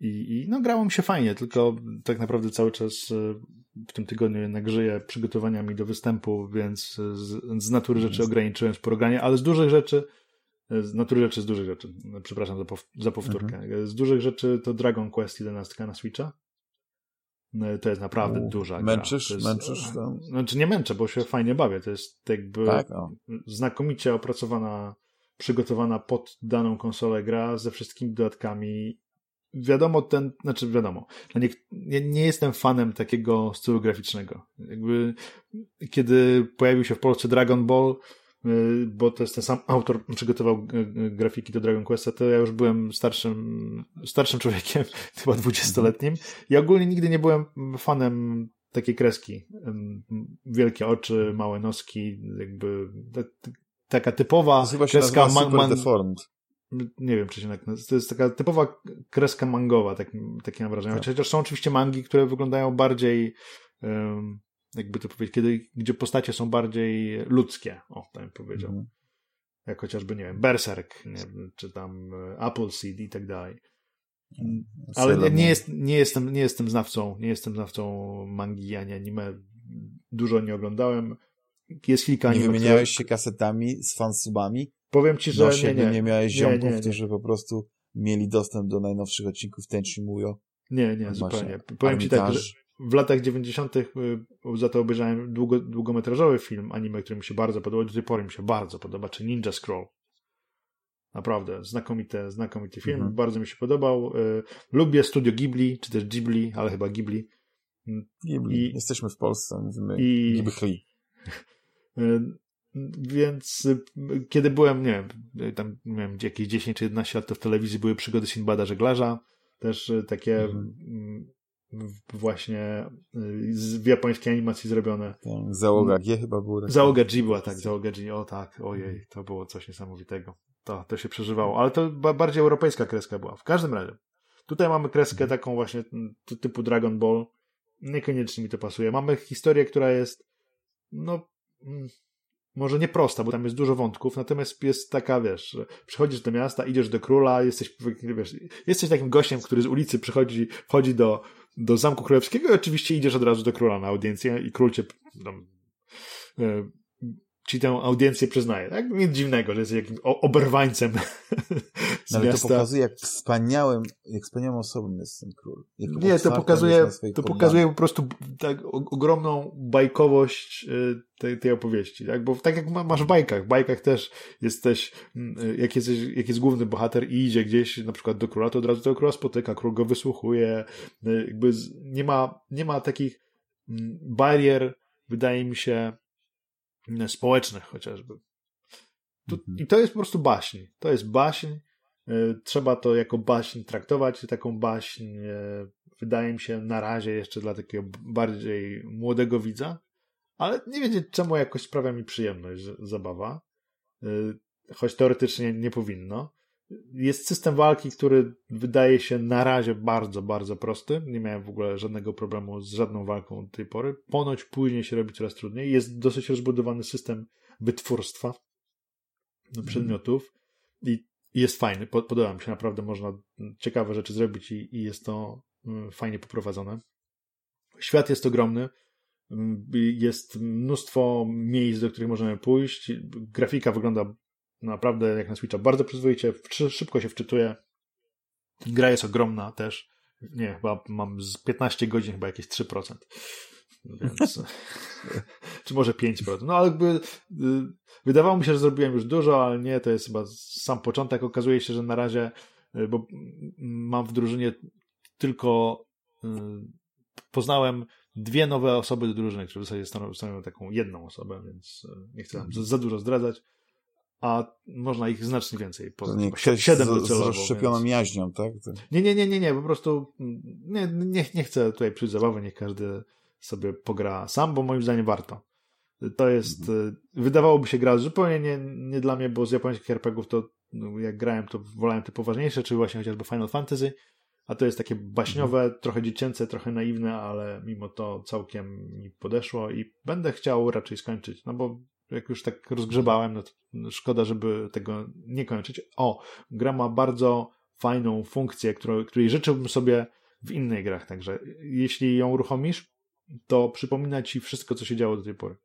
I, i no grało mi się fajnie, tylko tak naprawdę cały czas e, w tym tygodniu jednak żyję przygotowaniami do występu, więc z, z natury rzeczy ograniczyłem sporo grania, ale z dużych rzeczy z natury rzeczy, z dużych rzeczy, no, przepraszam za, pow, za powtórkę. Z dużych rzeczy to Dragon Quest 11 na Switcha. No, To jest naprawdę U, duża męczysz? gra. Jest, Męczysz tam? Znaczy nie męczę, bo się fajnie bawię. To jest jakby Tak, o. znakomicie opracowana, przygotowana pod daną konsolę gra ze wszystkimi dodatkami. Wiadomo, ten, znaczy wiadomo, no nie, nie, jestem fanem takiego stylu graficznego. Jakby, kiedy pojawił się w Polsce Dragon Ball, y, bo to jest ten sam autor, przygotował grafiki do Dragon Questa, to ja już byłem starszym, starszym człowiekiem, chyba dwudziestoletnim i ogólnie nigdy nie byłem fanem takiej kreski. Wielkie oczy, małe noski, jakby taka typowa kreska man, man, deformed. Nie wiem, czy się tak To jest taka typowa kreska mangowa, tak, takie mam wrażenie. Tak. Chociaż są oczywiście mangi, które wyglądają bardziej um, jakby to powiedzieć, kiedy, gdzie postacie są bardziej ludzkie, o, tak bym powiedział. Mm. Jak chociażby, nie wiem, Berserk, nie wiem, czy tam e, Appleseed i tak dalej. Mm, ale nie, nie, jest, nie, jestem, nie jestem znawcą, nie jestem znawcą mangi ani anime. Dużo nie oglądałem. Jest kilka Nie wymieniałeś które... się kasetami z fansubami? Powiem ci, że no, nie, nie. nie miałeś ziomków, nie, nie, którzy po prostu mieli dostęp do najnowszych odcinków Tenchi Muyo? Nie, nie, zupełnie. Powiem ci tak, że w latach 90. Y, za to obejrzałem długo, długometrażowy film anime, który mi się bardzo podobał. Do tej pory mi się bardzo podoba, czy Ninja Scroll. Naprawdę, znakomite, znakomity film, mhm. bardzo mi się podobał. Y, lubię studio Ghibli, czy też Ghibli, ale chyba Ghibli. Ghibli, I, jesteśmy w Polsce, mówimy i, Ghibli. Y, więc kiedy byłem, nie wiem, tam miałem jakieś 10 czy 11 lat, to w telewizji były przygody Sinbada żeglarza, też takie mhm. Mm, właśnie y, w japońskiej animacji zrobione. Tak, załoga G chyba było. Tak załoga G była, tak, załoga G, o tak, ojej, to było coś niesamowitego. To, to się przeżywało, ale to bardziej europejska kreska była. W każdym razie, tutaj mamy kreskę mhm. taką właśnie typu Dragon Ball, niekoniecznie mi to pasuje. Mamy historię, która jest no mm, może nie prosta, bo tam jest dużo wątków, natomiast jest taka, wiesz, przychodzisz do miasta, idziesz do króla, jesteś, wiesz, jesteś takim gościem, który z ulicy przychodzi, wchodzi do, do Zamku Królewskiego i oczywiście idziesz od razu do króla na audiencję i król cię e, ci tę audiencję przyznaje. Tak? Nic dziwnego, że jest jakimś oberwańcem z no, ale to pokazuje, jak wspaniałym, jak wspaniałą osobą jest ten król. Nie, to pokazuje, to pokazuje po prostu tak ogromną bajkowość y, tej, tej opowieści. Tak? Bo tak jak masz w bajkach, w bajkach też jesteś, mm, y, jak, jesteś, jak jest główny bohater i idzie gdzieś na przykład do króla, to od razu tego króla spotyka, król go wysłuchuje. Y, jakby nie ma, nie ma takich mm, barier, wydaje mi się, społecznych chociażby. Mhm. I to jest po prostu baśń. To jest baśń. E, trzeba to jako baśń traktować. Taką baśń e, wydaje mi się na razie jeszcze dla takiego bardziej młodego widza, ale nie wiedzieć czemu jakoś sprawia mi przyjemność zabawa, e, choć teoretycznie nie powinno. Jest system walki, który wydaje się na razie bardzo, bardzo prosty. Nie miałem w ogóle żadnego problemu z żadną walką do tej pory. Ponoć później się robi coraz trudniej. Jest dosyć rozbudowany system wytwórstwa mhm. przedmiotów i jest fajny. Podoba mi się, naprawdę można ciekawe rzeczy zrobić i, i jest to mm, fajnie poprowadzone. Świat jest ogromny. Mm, jest mnóstwo miejsc, do których możemy pójść. Grafika wygląda Naprawdę jak na Switcha bardzo przyzwoicie, szybko się wczytuje. Gra jest ogromna też. Nie, chyba mam z 15 godzin chyba jakieś 3%. Więc, czy może 5%. No ale jakby y, wydawało mi się, że zrobiłem już dużo, ale nie, to jest chyba sam początek. Okazuje się, że na razie, y, bo mam w drużynie tylko y, poznałem dwie nowe osoby do drużyny, które w zasadzie stanowią taką jedną osobę, więc nie chcę za, za dużo zdradzać a można ich znacznie więcej. Po, nie, siedem docelowo. Z rozszczepioną więc... jaźnią, tak? Nie, nie, nie, nie, nie, po prostu nie, nie, nie chcę tutaj psuć zabawy, niech każdy sobie pogra sam, bo moim zdaniem warto. To jest, mhm. E, wydawałoby się gra zupełnie nie, nie dla mnie, bo z japońskich RPGów to no, jak grałem, to wolałem te poważniejsze, czy właśnie chociażby Final Fantasy, a to jest takie baśniowe, mhm. trochę dziecięce, trochę naiwne, ale mimo to całkiem mi podeszło i będę chciał raczej skończyć, no bo jak już tak rozgrzebałem, no to szkoda, żeby tego nie kończyć. O, gra ma bardzo fajną funkcję, którą, której życzyłbym sobie w innych grach, także jeśli ją uruchomisz, to przypomina ci wszystko, co się działo do tej pory.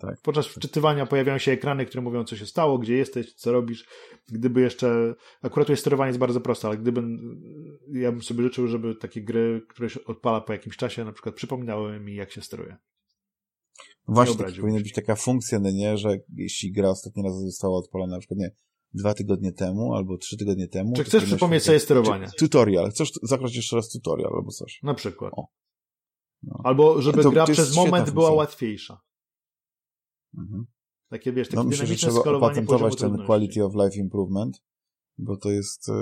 Tak. Podczas wczytywania pojawiają się ekrany, które mówią, co się stało, gdzie jesteś, co robisz. Gdyby jeszcze. Akurat tu jest sterowanie jest bardzo proste, ale gdyby. Ja bym sobie życzył, żeby takie gry, które się odpala po jakimś czasie, na przykład przypominały mi, jak się steruje. Właśnie, tak, powinna być taka funkcja, no nie, że jeśli gra ostatni raz została odpalona na przykład, nie, dwa tygodnie temu albo trzy tygodnie temu. Czy chcesz przypomnieć sobie sterowanie? Tutorial. Chcesz zagrać jeszcze raz tutorial albo coś. Na przykład. No. Albo żeby to, gra to przez moment była łatwiejsza. Mhm. Takie, wiesz, takie no, myślę, że trzeba opatentować ten quality of life improvement, bo to jest, e,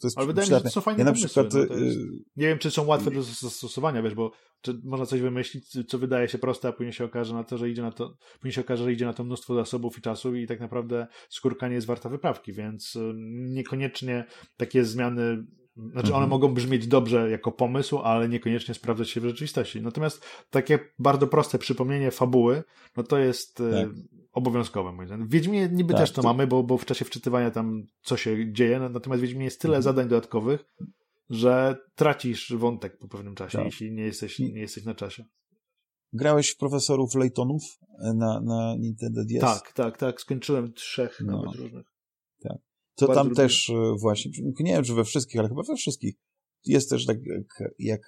to jest Ale wydaje mi się, że to są fajne ja na przykład, no, jest, Nie wiem, czy są łatwe do zastosowania, wiesz, bo można coś wymyślić, co wydaje się proste, a później się okaże na to, że idzie na to, później się okaże, że idzie na to mnóstwo zasobów i czasu i tak naprawdę skórka nie jest warta wyprawki, więc e, niekoniecznie takie zmiany znaczy, one mhm. mogą brzmieć dobrze jako pomysł, ale niekoniecznie sprawdzać się w rzeczywistości. Natomiast takie bardzo proste przypomnienie fabuły, no to jest e, tak. obowiązkowe, moim zdaniem. W Wiedźminie niby tak, też to, to, mamy, bo, bo w czasie wczytywania tam co się dzieje, natomiast w Wiedźminie jest tyle mhm. zadań dodatkowych, że tracisz wątek po pewnym czasie, tak. jeśli nie jesteś, nie jesteś na czasie. Grałeś w profesorów Laytonów na, na Nintendo DS? Tak, tak, tak. Skończyłem trzech no. nawet różnych. To tam lubię. też e, właśnie, nie wiem, czy we wszystkich, ale chyba we wszystkich jest też tak, jak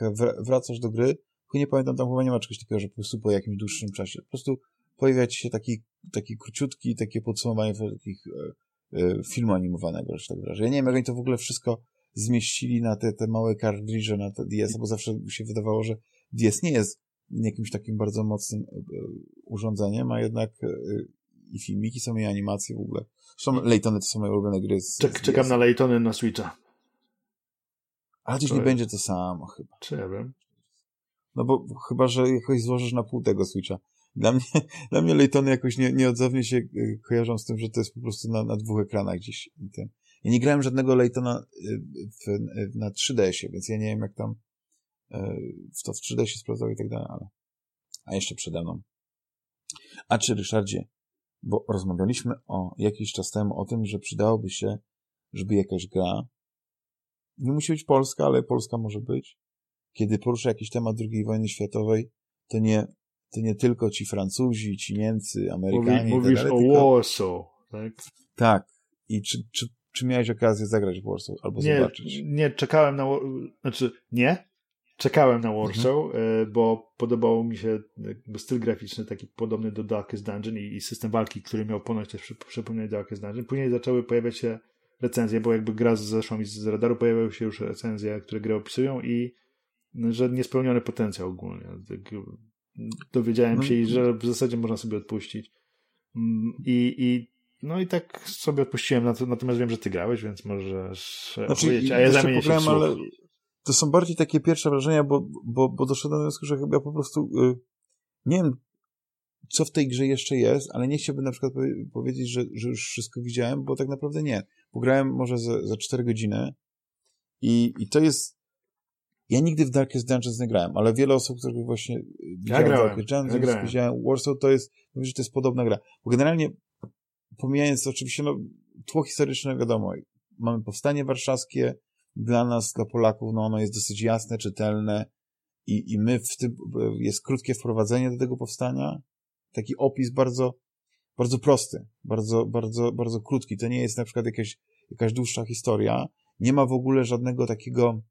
wracasz do gry, tylko nie pamiętam, tam chyba nie ma czegoś takiego, że po prostu po jakimś dłuższym czasie, po prostu pojawia ci się taki, taki króciutki, takie podsumowanie takich e, e, filmu animowanego, że tak wyrażę. Ja nie wiem, jak oni to w ogóle wszystko zmieścili na te, te małe kartridże, na te DS, bo zawsze mi się wydawało, że DS nie jest jakimś takim bardzo mocnym e, urządzeniem, a jednak e, i filmiki są, i animacje w ogóle. Zresztą Laytony to są moje ulubione gry. Z, Czek, z czekam na Laytony na Switcha. Ale gdzieś nie będzie to samo chyba. Czy ja wiem? No bo chyba, że jakoś złożysz na pół tego Switcha. Dla mnie, dla mnie Laytony jakoś nie, nieodzownie się e, kojarzą z tym, że to jest po prostu na, na dwóch ekranach gdzieś. Tym. Ja nie grałem żadnego Laytona w, w, na 3DS-ie, więc ja nie wiem jak tam w to w 3D się sprawdzało i tak dalej, ale a jeszcze przede mną. A czy Ryszardzie, bo rozmawialiśmy o jakiś czas temu o tym, że przydałoby się, żeby jakaś gra, nie musi być polska, ale polska może być, kiedy porusza jakiś temat II wojny światowej, to nie, to nie tylko ci Francuzi, ci Niemcy, Amerykanie. Mówi, tak mówisz dalej, o tylko... Warsaw, tak? Tak. I czy, czy, czy miałeś okazję zagrać w Warsaw albo nie, zobaczyć? Nie, czekałem na. Znaczy, nie, czekałem na Warsaw, mhm. bo podobał mi się styl graficzny taki podobny do Darkest Dungeon i, i system walki, który miał ponoć też przypominać Darkest Dungeon. Później zaczęły pojawiać się recenzje, bo jakby gra zeszła mi z radaru, pojawiały się już recenzje, które grę opisują i że niespełniony potencjał ogólnie. Tak, dowiedziałem no. się, że w zasadzie można sobie odpuścić. I, i no i tak sobie odpuściłem, natomiast wiem, że ty grałeś, więc możesz znaczy, opowiedzieć, a ja zamienię się w ale to są bardziej takie pierwsze wrażenia, bo, bo, bo doszedłem do wniosku, że chyba po prostu yy, nie wiem, co w tej grze jeszcze jest, ale nie chciałbym na przykład powiedzieć, że, że już wszystko widziałem, bo tak naprawdę nie. Pograłem może za, za 4 godziny i, i to jest ja nigdy w Darkest Dungeons nie grałem, ale wiele osób, które właśnie widziałem ja grałem, Darkest Dungeons, ja grałem. widziałem Warsaw, to jest, mówię, że to jest podobna gra. Bo generalnie, pomijając oczywiście, no, tło historyczne, wiadomo, mamy powstanie warszawskie, dla nas, dla Polaków, no ono jest dosyć jasne, czytelne i, i my w tym, jest krótkie wprowadzenie do tego powstania, taki opis bardzo, bardzo prosty, bardzo, bardzo, bardzo krótki. To nie jest na przykład jakaś, jakaś dłuższa historia. Nie ma w ogóle żadnego takiego,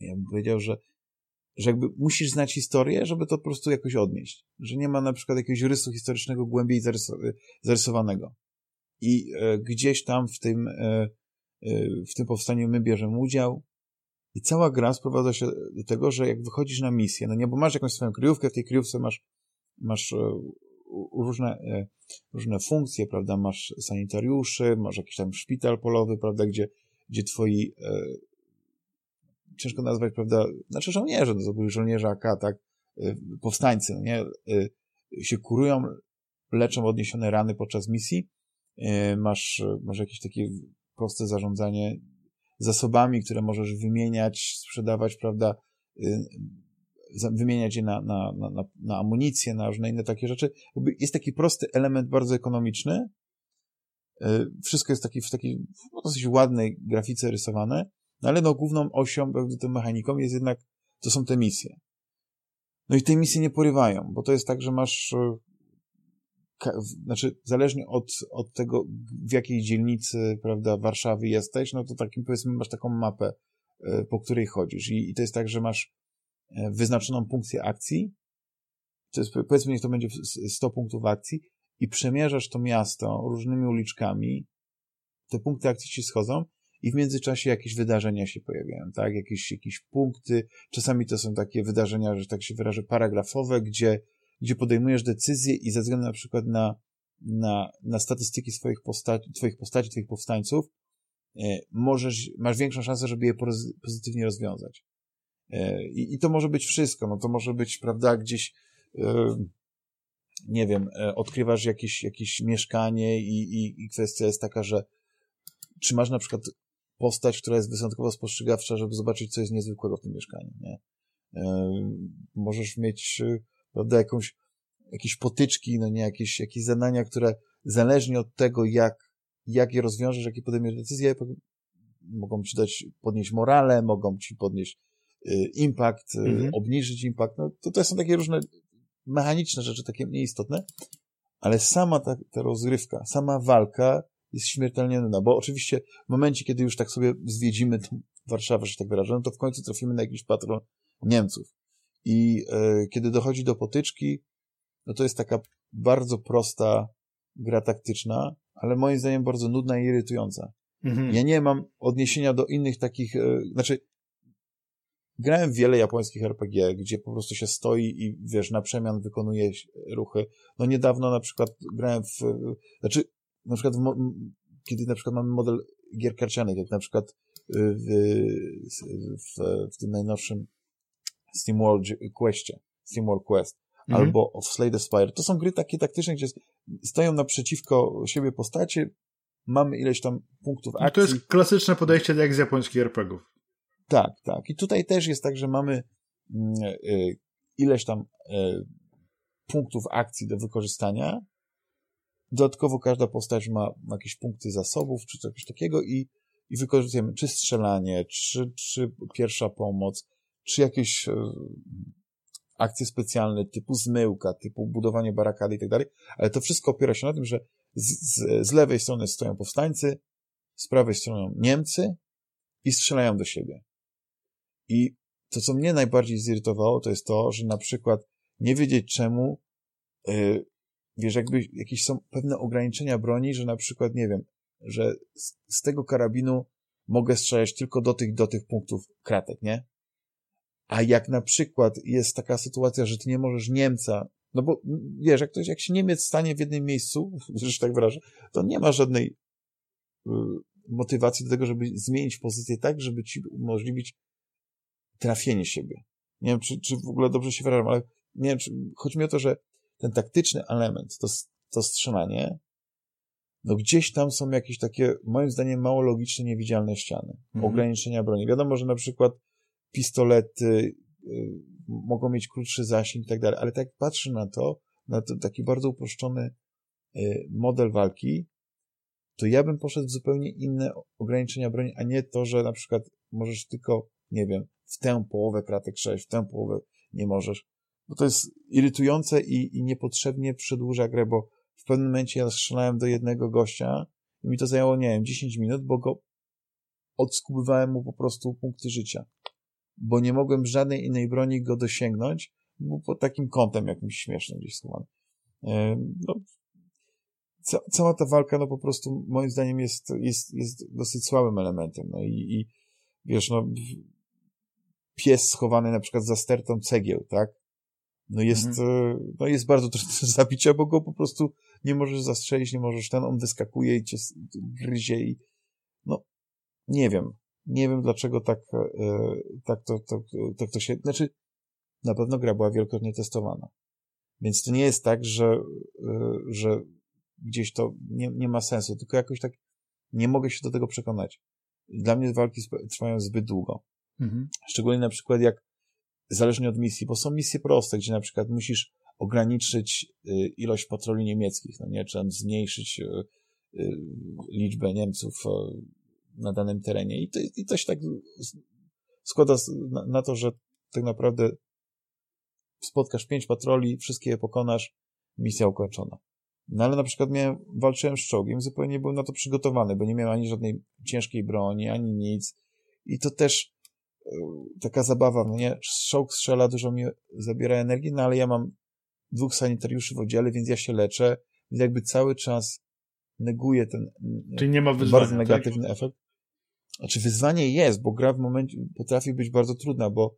ja bym powiedział, że, że jakby musisz znać historię, żeby to po prostu jakoś odnieść. Że nie ma na przykład jakiegoś rysu historycznego głębiej zarysowanego. I e, gdzieś tam w tym, e, w tym powstaniu my bierzemy udział. I cała gra sprowadza się do tego, że jak wychodzisz na misję, no nie, bo masz jakąś swoją kryjówkę, w tej kryjówce masz, masz e, różne, e, różne funkcje, prawda, masz sanitariuszy, masz jakiś tam szpital polowy, prawda, gdzie, gdzie twoi, e, ciężko nazwać, prawda, znaczy żołnierze, no to byli żołnierze AK, tak, powstańcy, no nie, e, się kurują, leczą odniesione rany podczas misji, masz, masz jakieś takie proste zarządzanie zasobami, które możesz wymieniać, sprzedawać, prawda, y, wymieniać je na, na, na, na amunicję, na różne inne takie rzeczy. Jest taki prosty element, bardzo ekonomiczny. Y, wszystko jest taki, w takiej dosyć ładnej grafice rysowane, no ale no, główną osią, tą mechaniką jest jednak, to są te misje. No i te misje nie porywają, bo to jest tak, że masz y, znaczy zależnie od, od tego, w jakiej dzielnicy, prawda, Warszawy jesteś, no to takim powiedzmy masz taką mapę, e, po której chodzisz. I, i to jest tak, że masz e, wyznaczoną punkcję akcji, to jest, powiedzmy, niech to będzie 100 punktów akcji i przemierzasz to miasto różnymi uliczkami, te punkty akcji ci schodzą i w międzyczasie jakieś wydarzenia się pojawiają, tak? Jakieś, jakieś punkty, czasami to są takie wydarzenia, że tak się wyrażę, paragrafowe, gdzie gdzie podejmujesz decyzję i ze względu na przykład na, na, na statystyki swoich postaci, twoich postaci, twoich powstańców, e, możesz, masz większą szansę, żeby je pozytywnie rozwiązać. E, I, I to może być wszystko. No to może być, prawda, gdzieś nie wiem, odkrywasz jakieś, jakieś mieszkanie i, i, i kwestia jest taka, że czy masz na przykład postać, która jest wyjątkowo spostrzegawcza, żeby zobaczyć, co jest niezwykłego w tym mieszkaniu, nie? Możesz mieć, prawda, jakąś jakieś potyczki, no nie, jakieś, jakieś zadania, które zależnie od tego, jak, jak je rozwiążesz, jakie podejmiesz decyzje, mogą ci dać, podnieść morale, mogą ci podnieść y, impact, y, mhm. obniżyć impact, no to, to są takie różne mechaniczne rzeczy, takie mniej istotne, ale sama ta, ta rozrywka, sama walka jest śmiertelnie nudna, bo oczywiście w momencie, kiedy już tak sobie zwiedzimy tą Warszawę, że tak wyrażę, no to w końcu trafimy na jakiś patrol Niemców. I e, kiedy dochodzi do potyczki, no to jest taka bardzo prosta gra taktyczna, ale moim zdaniem bardzo nudna i irytująca. Mhm. Ja nie mam odniesienia do innych takich, e, znaczy grałem w wiele japońskich RPG, gdzie po prostu się stoi i wiesz, na przemian wykonuje ruchy. No niedawno na przykład grałem w, znaczy na przykład w, kiedy na przykład mamy model gier karcianych, jak na przykład w, w, w tym najnowszym SteamWorld Questie, SteamWorld Quest, mhm. albo of Slay the Spire. To są gry takie taktyczne, gdzie stoją naprzeciwko siebie postacie, mamy ileś tam punktów akcji. I to jest klasyczne podejście jak z japońskich RPGów. Tak, tak. I tutaj też jest tak, że mamy mm, y, ileś tam y, punktów akcji do wykorzystania. Dodatkowo każda postać ma jakieś punkty zasobów, czy coś takiego i, i wykorzystujemy czy strzelanie, czy, czy pierwsza pomoc, czy jakieś y, akcje specjalne typu zmyłka, typu budowanie barakady i tak dalej, ale to wszystko opiera się na tym, że z, z, z lewej strony stoją powstańcy, z prawej strony Niemcy i strzelają do siebie. I to, co mnie najbardziej zirytowało, to jest to, że na przykład nie wiedzieć czemu, yy, wiesz, jakby jakieś są pewne ograniczenia broni, że na przykład, nie wiem, że z, z tego karabinu mogę strzelać tylko do tych, do tych punktów kratek, nie? A jak na przykład jest taka sytuacja, że ty nie możesz Niemca, no bo wiesz, jak, ktoś, jak się Niemiec stanie w jednym miejscu, że tak wyrażę, to nie ma żadnej y, motywacji do tego, żeby zmienić pozycję tak, żeby ci umożliwić trafienie siebie. Nie wiem, czy, czy w ogóle dobrze się wyrażam, ale nie wiem, czy, chodzi mi o to, że ten taktyczny element, to, to strzelanie, no gdzieś tam są jakieś takie, moim zdaniem, mało logiczne, niewidzialne ściany. Mhm. Ograniczenia broni. Wiadomo, że na przykład pistolety y, mogą mieć krótszy zasięg i tak dalej, ale tak jak patrzę na to, na to taki bardzo uproszczony y, model walki, to ja bym poszedł w zupełnie inne ograniczenia broni, a nie to, że na przykład możesz tylko, nie wiem, w tę połowę kratek 6, w tę połowę nie możesz. Bo to jest irytujące i, i niepotrzebnie przedłuża grę, bo w pewnym momencie ja strzelałem do jednego gościa i mi to zajęło, nie wiem, 10 minut, bo go odskubywałem mu po prostu punkty życia bo nie mogłem żadnej innej broni go dosięgnąć, był pod takim kątem jakimś śmiesznym gdzieś schowany. No, ca cała ta walka, no po prostu moim zdaniem jest, jest, jest dosyć słabym elementem. No i, i wiesz, no pies schowany na przykład za stertą cegieł, tak? No jest, mhm. E, no jest bardzo trudny do zabicia, bo go po prostu nie możesz zastrzelić, nie możesz ten, on wyskakuje i cię gryzie i no, nie wiem. Nie wiem, dlaczego tak, e, tak to, to, tak to się... Znaczy, na pewno gra była wielokrotnie testowana. Więc to nie jest tak, że, e, że gdzieś to nie, nie ma sensu, tylko jakoś tak nie mogę się do tego przekonać. Dla mnie walki trwają zbyt długo. Mhm. Szczególnie na przykład jak zależnie od misji, bo są misje proste, gdzie na przykład musisz ograniczyć e, ilość patroli niemieckich, no nie, czy zmniejszyć liczbę Niemców na danym terenie. I to, i to się tak składa na, na to, że tak naprawdę spotkasz pięć patroli, wszystkie je pokonasz, misja ukończona. No ale na przykład miałem, walczyłem z czołgiem, zupełnie nie byłem na to przygotowany, bo nie miałem ani żadnej ciężkiej broni, ani nic. I to też yy, taka zabawa, no nie? Czołg strzela, dużo mi zabiera energii, no ale ja mam dwóch sanitariuszy w oddziale, więc ja się leczę, więc jakby cały czas neguję ten, Czyli nie ma wyzwania, bardzo tak? negatywny tak? efekt. Znaczy wyzwanie jest, bo gra w momencie potrafi być bardzo trudna, bo,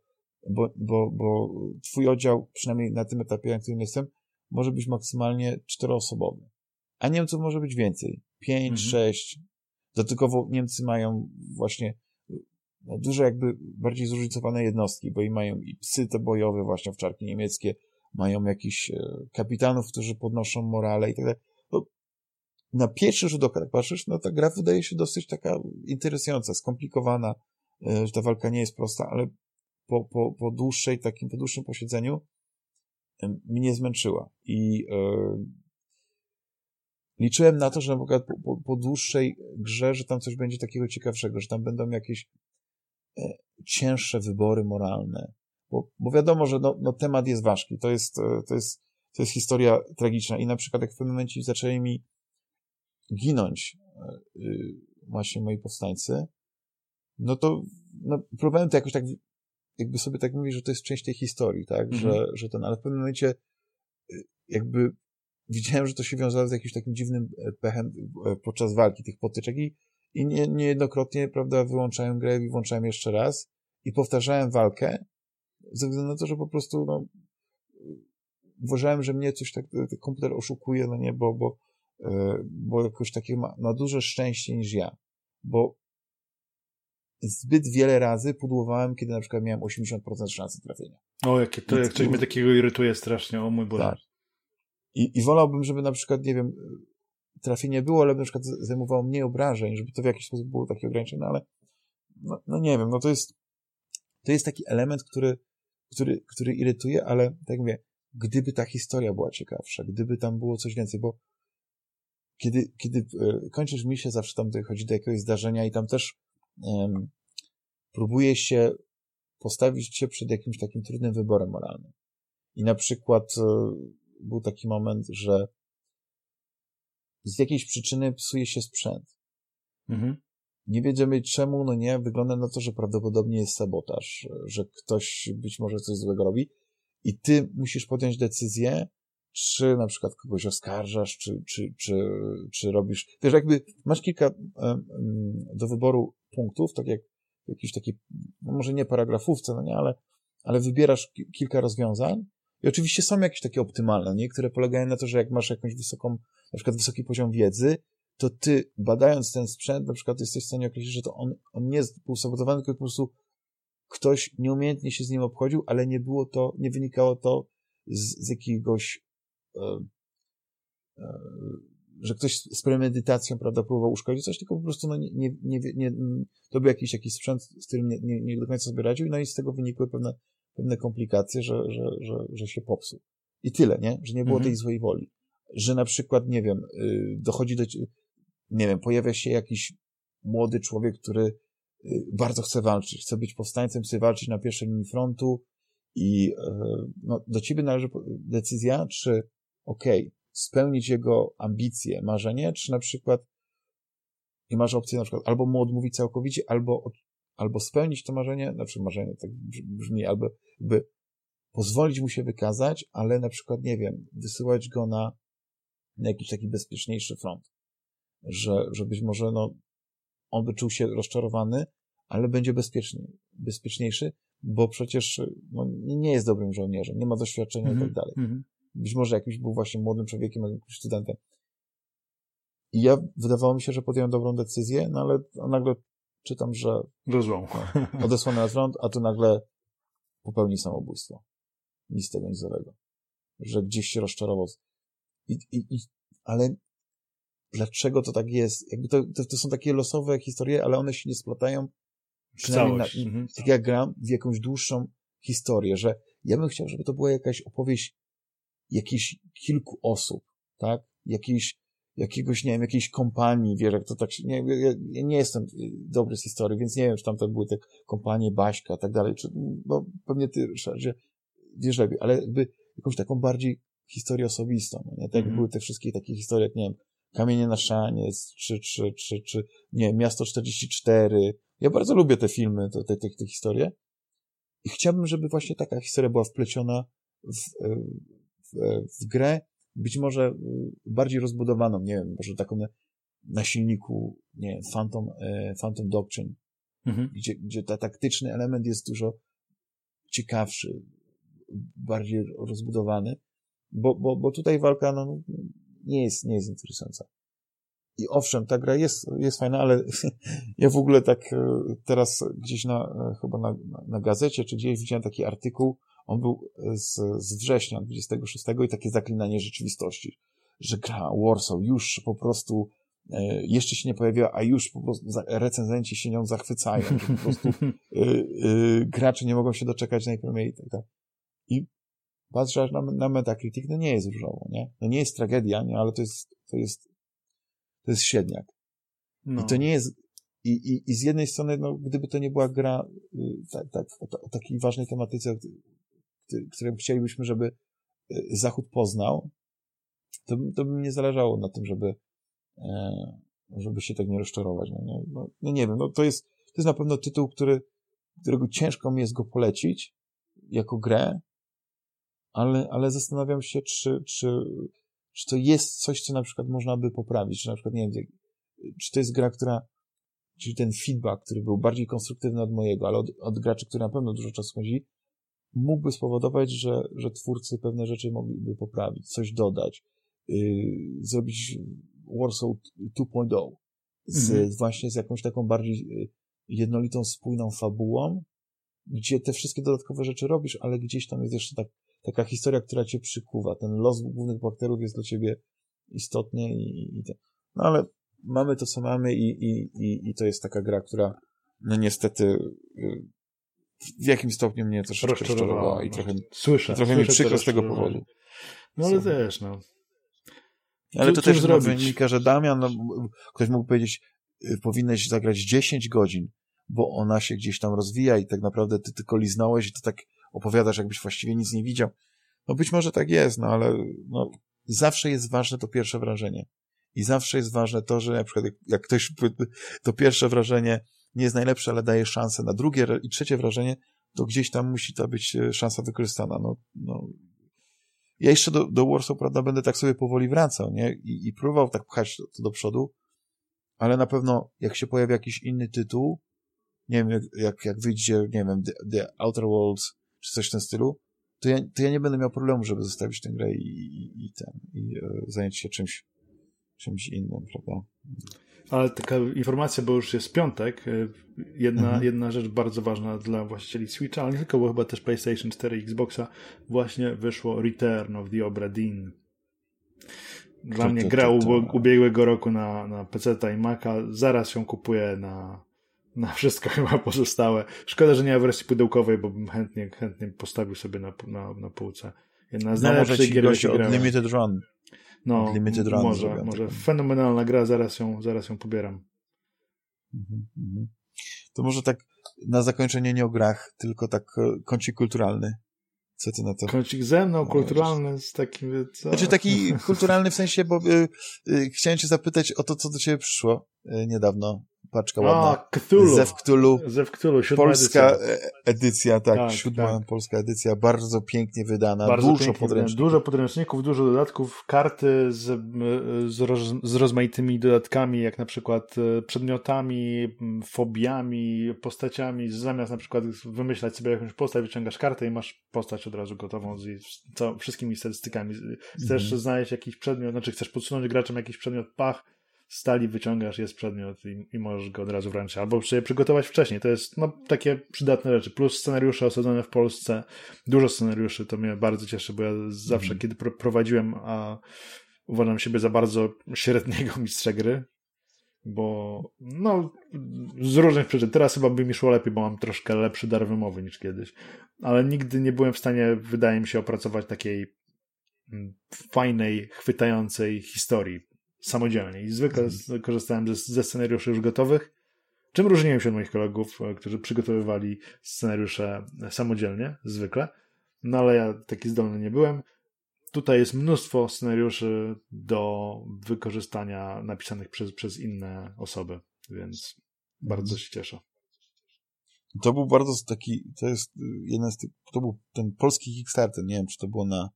bo, bo, bo twój oddział, przynajmniej na tym etapie, na którym jestem, może być maksymalnie czteroosobowy. a Niemców może być więcej. Pięć, mhm. sześć. Dodatkowo Niemcy mają właśnie no, dużo jakby bardziej zróżnicowane jednostki, bo i mają i psy te bojowe właśnie wczarki niemieckie, mają jakichś e, kapitanów, którzy podnoszą morale i tak dalej. Na pierwszy rzut oka, jak patrzysz, no ta gra wydaje się dosyć taka interesująca, skomplikowana, e, że ta walka nie jest prosta, ale po, po, po dłuższej, takim, po dłuższym posiedzeniu mnie zmęczyła. I e, liczyłem na to, że na przykład po, po, po, dłuższej grze, że tam coś będzie takiego ciekawszego, że tam będą jakieś e, cięższe wybory moralne. Bo, bo wiadomo, że no, no temat jest ważki. To jest, to, jest, to jest historia tragiczna. I na przykład jak w pewnym momencie zaczęli mi ginąć e, y, właśnie moi powstańcy, no to no, próbowałem to jakoś tak jakby sobie tak mówić, że to jest część tej historii, tak, mhm. że, że ten, ale w pewnym momencie y, jakby widziałem, że to się wiązało z jakimś takim dziwnym e, pechem e, podczas walki tych potyczek i, i nie, niejednokrotnie, prawda, wyłączałem grę i włączałem jeszcze raz i powtarzałem walkę ze względu na to, że po prostu, no, uważałem, że mnie coś tak, komputer oszukuje, no nie, bo, bo, bo jakoś takie ma, ma duże szczęście niż ja, bo zbyt wiele razy pudłowałem, kiedy na przykład miałem 80% szansy trafienia. O, jakie to, jak coś mnie takiego irytuje strasznie, o mój Boże. Tak. I, I wolałbym, żeby na przykład, nie wiem, trafienie było, ale na przykład zajmowało mniej obrażeń, żeby to w jakiś sposób było takie ograniczone, ale no, no nie wiem, no to jest to jest taki element, który, który, który irytuje, ale tak jak mówię, gdyby ta historia była ciekawsza, gdyby tam było coś więcej, bo kiedy, kiedy e, kończysz misję, zawsze tam dochodzi do jakiegoś zdarzenia i tam też um, próbuje się postawić się przed jakimś takim trudnym wyborem moralnym. I na przykład e, był taki moment, że z jakiejś przyczyny psuje się sprzęt. Mhm. Nie wiedziemy czemu, no nie, wygląda na to, że prawdopodobnie jest sabotaż, że ktoś być może coś złego robi i ty musisz podjąć decyzję, czy na przykład kogoś oskarżasz, czy, czy, czy, czy robisz, wiesz, jakby masz kilka do wyboru punktów, tak jak jakiś taki, no może nie paragrafówce, no nie, ale, ale wybierasz kilka rozwiązań i oczywiście są jakieś takie optymalne, nie? które polegają na to, że jak masz jakąś wysoką, na przykład wysoki poziom wiedzy, to ty, badając ten sprzęt, na przykład jesteś w stanie określić, że to on, on nie jest był sabotowany, tylko po prostu ktoś nieumiejętnie się z nim obchodził, ale nie było to, nie wynikało to z, z jakiegoś że ktoś z premedytacją, prawda, próbował uszkodzić coś, tylko po prostu no, nie, nie, nie, to był jakiś, jakiś sprzęt, z którym nie, nie, nie do końca sobie radził, no i z tego wynikły pewne, pewne komplikacje, że, że, że, że się popsuł. I tyle, nie? Że nie było mhm. tej złej woli. Że na przykład, nie wiem, y, dochodzi do, nie wiem, pojawia się jakiś młody człowiek, który y, bardzo chce walczyć, chce być powstańcem, chce walczyć na pierwszej linii frontu i y, no, do ciebie należy decyzja, czy okay, spełnić jego ambicje, marzenie, czy na przykład i masz opcję na przykład albo mu odmówić całkowicie, albo, albo spełnić to marzenie, znaczy marzenie tak brzmi, albo by pozwolić mu się wykazać, ale na przykład, nie wiem, wysyłać go na, na jakiś taki bezpieczniejszy front. Że, że być może, no, on by czuł się rozczarowany, ale będzie bezpieczny, bezpieczniejszy, bo przecież no, nie jest dobrym żołnierzem, nie ma doświadczenia mm -hmm, i tak dalej. Mm -hmm być może jakimś był właśnie młodym człowiekiem, jakimś studentem. I ja, wydawało mi się, że podjąłem dobrą decyzję, no ale nagle czytam, że do złą. No, odesłany na front, a tu nagle popełni samobójstwo. Nic tego, nic złego. Że gdzieś się rozczarował. I, i, i, ale dlaczego to tak jest? Jakby to, to, to, są takie losowe historie, ale one się nie splatają przynajmniej na, mhm. tak jak gram w jakąś dłuższą historię, że ja bym chciał, żeby to była jakaś opowieść jakichś kilku osób, tak? Jakiejś, jakiegoś, nie wiem, jakiejś kompanii, wiesz, jak to tak się, nie, ja, ja nie jestem dobry z historii, więc nie wiem, czy tam to były te kompanie Baśka, tak dalej, czy, no, pewnie ty, Ryszardzie, wiesz lepiej, ale jakby jakąś taką bardziej historię osobistą, no nie? Tak mm -hmm. były te wszystkie takie historie, jak, nie wiem, Kamienie na Szaniec, czy, czy, czy, czy, nie Miasto 44. Ja bardzo lubię te filmy, te, te, te, te historie. I chciałbym, żeby właśnie taka historia była wpleciona w, w grę, być może y, bardziej rozbudowaną, nie wiem, może taką na silniku, nie wiem, Phantom, e, Phantom Doctrine, mhm. gdzie, gdzie ta taktyczny element jest dużo ciekawszy, bardziej rozbudowany, bo, bo, bo tutaj walka, no, nie jest, nie jest interesująca. I owszem, ta gra jest, jest fajna, ale ja w ogóle tak e, teraz gdzieś na, e, chyba na, na gazecie, czy gdzieś widziałem taki artykuł, on był z, z września 26 i takie zaklinanie rzeczywistości, że gra Warsaw już po prostu e, jeszcze się nie pojawiła, a już po prostu recenzenci się nią zachwycają, że po prostu gracze nie mogą się doczekać najpierw i tak dalej. I patrzę na, na Metacritic, no nie jest różowo, nie? No nie jest tragedia, nie? Ale to jest, to jest to jest średniak. No. I to nie jest, i, i, i z jednej strony, no, gdyby to nie była gra y, tak, tak, o, o takiej ważnej tematyce, którą chcielibyśmy, żeby y, Zachód poznał, to, to by mi nie zależało na tym, żeby, e, żeby się tak nie rozczarować. No, nie, no, no nie wiem, no, to, jest, to jest na pewno tytuł, który, którego ciężko mi jest go polecić jako grę, ale, ale zastanawiam się, czy, czy, czy to jest coś, co na przykład można by poprawić, czy na przykład, nie wiem, czy to jest gra, która, czyli ten feedback, który był bardziej konstruktywny od mojego, ale od, od graczy, który na pewno dużo czasu chodzi, mógłby spowodować, że, że twórcy pewne rzeczy mogliby poprawić, coś dodać, yy, zrobić Warsaw 2.0 z, mhm. właśnie z jakąś taką bardziej y, jednolitą, spójną fabułą, gdzie te wszystkie dodatkowe rzeczy robisz, ale gdzieś tam jest jeszcze tak taka historia, która cię przykuwa. Ten los głównych bohaterów jest dla ciebie istotny i, i No ale mamy to, co mamy i, i, i, i to jest taka gra, która no niestety y, w jakimś stopniu mnie też rozczarowała i trochę, słyszę, trochę słyszę mi przykro z tego powodu. No ale też, no. Ale to też wynika, że Damian, no, ktoś mógł powiedzieć, y, powinnaś zagrać 10 godzin, bo ona się gdzieś tam rozwija i tak naprawdę ty tylko liznąłeś i to tak opowiadasz, jakbyś właściwie nic nie widział. No być może tak jest, no ale no, zawsze jest ważne to pierwsze wrażenie. I zawsze jest ważne to, że na przykład jak, jak ktoś to pierwsze wrażenie nie jest najlepsze, ale daje szansę na drugie i trzecie wrażenie, to gdzieś tam musi ta być e, szansa wykorzystana. No, no. Ja jeszcze do, do Warsaw, prawda, będę tak sobie powoli wracał, nie? I, i próbował tak pchać to, to do przodu, ale na pewno jak się pojawi jakiś inny tytuł, nie wiem, jak, jak wyjdzie, nie wiem, The, The Outer Worlds czy coś w tym stylu, to ja, to ja nie będę miał problemu, żeby zostawić tę grę i, i, i, ten, i e, zająć się czymś, czymś innym, prawda? Ale taka informacja, bo już jest piątek, e, jedna, mhm. jedna rzecz bardzo ważna dla właścicieli Switcha, ale nie tylko, bo chyba też PlayStation 4 i Xboxa, właśnie wyszło Return of the Obra Dinn. Dla to, mnie to, gra to, ubiegłego roku na, na PC i Maca, zaraz ją kupuję na, na wszystko chyba pozostałe. Szkoda, że nie ma wersji pudełkowej, bo bym chętnie, chętnie postawił sobie na, na, na półce. Jedna z no najlepszych gier, jakie od Limited Run. No, Limited Run może, może. Fenomenalna gra, zaraz ją, zaraz ją pobieram. Mhm, mhm. To może tak na zakończenie nie o grach, tylko tak e, kącik kulturalny. Co ty na to? Kącik ze mną, kulturalny, z takim... Co? Znaczy taki kulturalny w sensie, bo y, y, chciałem cię zapytać o to, co do ciebie przyszło y, niedawno paczka ładna. A, Cthulhu. Zew Cthulhu. Zew Cthulhu, Polska edycja, edycja tak, tak, siódma tak. polska edycja, bardzo pięknie wydana, bardzo dużo podręczników. Dużo podręczników, dużo dodatków, karty z, z, roz, z rozmaitymi dodatkami, jak na przykład e, przedmiotami, fobiami, postaciami. Zamiast na przykład wymyślać sobie jakąś postać, wyciągasz kartę i masz postać od razu gotową z, z wszystkimi statystykami. Chcesz mhm. znaleźć jakiś przedmiot, znaczy chcesz podsunąć graczem jakiś przedmiot, pach, stali wyciągasz, jest przedmiot i, i możesz go od razu wręczyć. Albo sobie przygotować wcześniej. To jest no, takie przydatne rzeczy. Plus scenariusze osadzone w Polsce. Dużo scenariuszy, to mnie bardzo cieszy, bo ja zawsze, mm. kiedy pro prowadziłem, a uważam siebie za bardzo średniego mistrza gry, bo no, z różnych przyczyn. Teraz chyba by mi szło lepiej, bo mam troszkę lepszy dar wymowy niż kiedyś. Ale nigdy nie byłem w stanie, wydaje mi się, opracować takiej mm, fajnej, chwytającej historii samodzielnie i zwykle mhm. korzystałem ze, ze scenariuszy już gotowych, czym różniłem się od moich kolegów, e, którzy przygotowywali scenariusze samodzielnie, zwykle, no ale ja taki zdolny nie byłem. Tutaj jest mnóstwo scenariuszy do wykorzystania napisanych przez, przez inne osoby, więc bardzo się cieszę. To był bardzo taki, to jest jeden z tych, to był ten polski Kickstarter, nie wiem, czy to było na,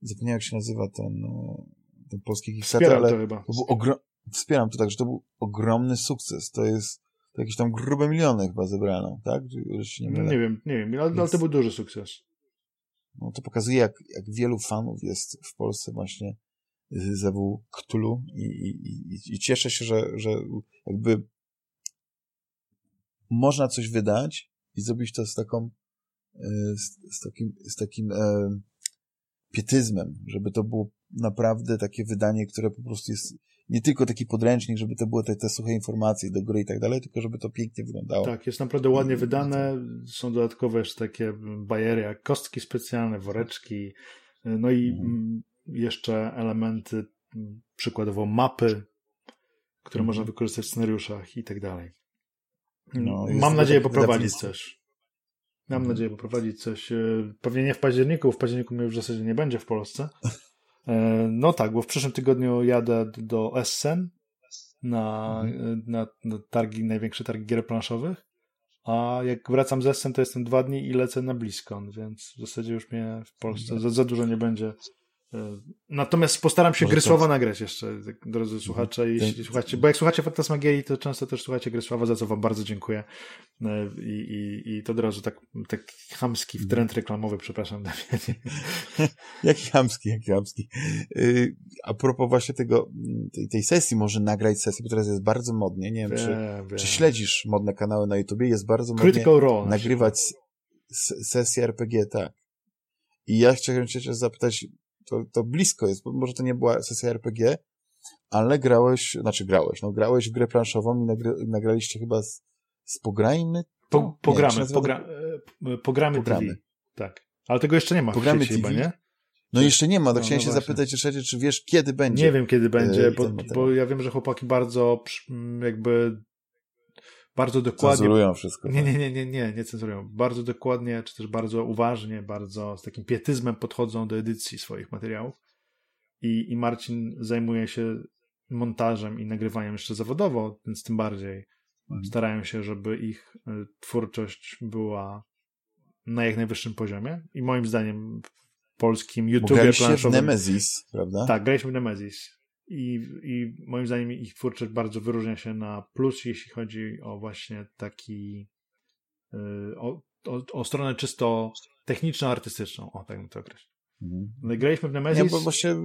zapomniałem jak się nazywa ten, e, ten polski Kickstarter, ale to, chyba. to był ogrom... wspieram to tak, że to był ogromny sukces. To jest to jakieś tam grube miliony chyba zebrano, tak? Nie, no, nie, wiem, nie wiem, ale, Więc... ale to był duży sukces. No to pokazuje, jak, jak wielu fanów jest w Polsce właśnie ZW Cthulhu i, i, i cieszę się, że, że jakby można coś wydać i zrobić to z taką z, z takim, z takim e, pietyzmem, żeby to było naprawdę takie wydanie, które po prostu jest nie tylko taki podręcznik, żeby to były te, te suche informacje do gry i tak dalej, tylko żeby to pięknie wyglądało. Tak, jest naprawdę ładnie wydane. Są dodatkowe jeszcze takie bajery jak kostki specjalne, woreczki, no i mhm. jeszcze elementy, przykładowo mapy, które mhm. można wykorzystać w scenariuszach i tak dalej. No, Mam nadzieję poprowadzić coś. Mam mhm. nadzieję poprowadzić coś. Pewnie nie w październiku, w październiku mnie już w zasadzie nie będzie w Polsce. E, no tak, bo w przyszłym tygodniu jadę do Essen na, mhm. na, na targi, największe targi gier planszowych. A jak wracam z Essen, to jestem dwa dni i lecę na Bliskon, więc w zasadzie już mnie w Polsce za, za dużo nie będzie natomiast postaram się Grysława nagrać jeszcze, drodzy mhm. słuchacze. Jeśli słuchacie, bo jak słuchacie Fantasmagierii, to często też słuchacie Grysława, za co wam bardzo dziękuję. E, I, i, i to od razu tak, tak chamski w trend reklamowy, przepraszam, Damianie. jaki chamski, jaki chamski. Y, a propos właśnie tego, tej, tej sesji, może nagrać sesję, bo teraz jest bardzo modnie, nie wiem, wie, czy, czy śledzisz modne kanały na YouTubie, jest bardzo modnie Critical Role nagrywać sesję RPG, tak. I ja chciałem cię zapytać, to, to blisko jest, bo może to nie była sesja RPG, ale grałeś, znaczy grałeś, no grałeś w grę planszową i nagry, nagraliście chyba z, z Pograjmy? Po, pogramy, nie, pogra, e, pogramy, pogramy TV. Tak. Ale tego jeszcze nie ma pogramy w TV? chyba, nie? No jeszcze nie ma, to no, chciałem no się właśnie. zapytać jeszcze, czy wiesz, kiedy będzie? Nie wiem, kiedy będzie, bo, bo ja wiem, że chłopaki bardzo jakby bardzo dokładnie. Cenzurują wszystko. Nie, tak. nie, nie, nie, nie, nie cenzurują. Bardzo dokładnie, czy też bardzo uważnie, bardzo z takim pietyzmem podchodzą do edycji swoich materiałów. I, i Marcin zajmuje się montażem i nagrywaniem jeszcze zawodowo, więc tym bardziej mhm. starają się, żeby ich y, twórczość była na jak najwyższym poziomie. I moim zdaniem w polskim YouTube planszowym... w Nemesis, prawda? Tak, graliśmy w Nemesis i, I moim zdaniem ich twórczość bardzo wyróżnia się na plus, jeśli chodzi o właśnie taki yy, o, o, o, stronę czysto techniczno-artystyczną, o tak bym to określił. Mhm. Graliśmy w Nemesis, nie, właśnie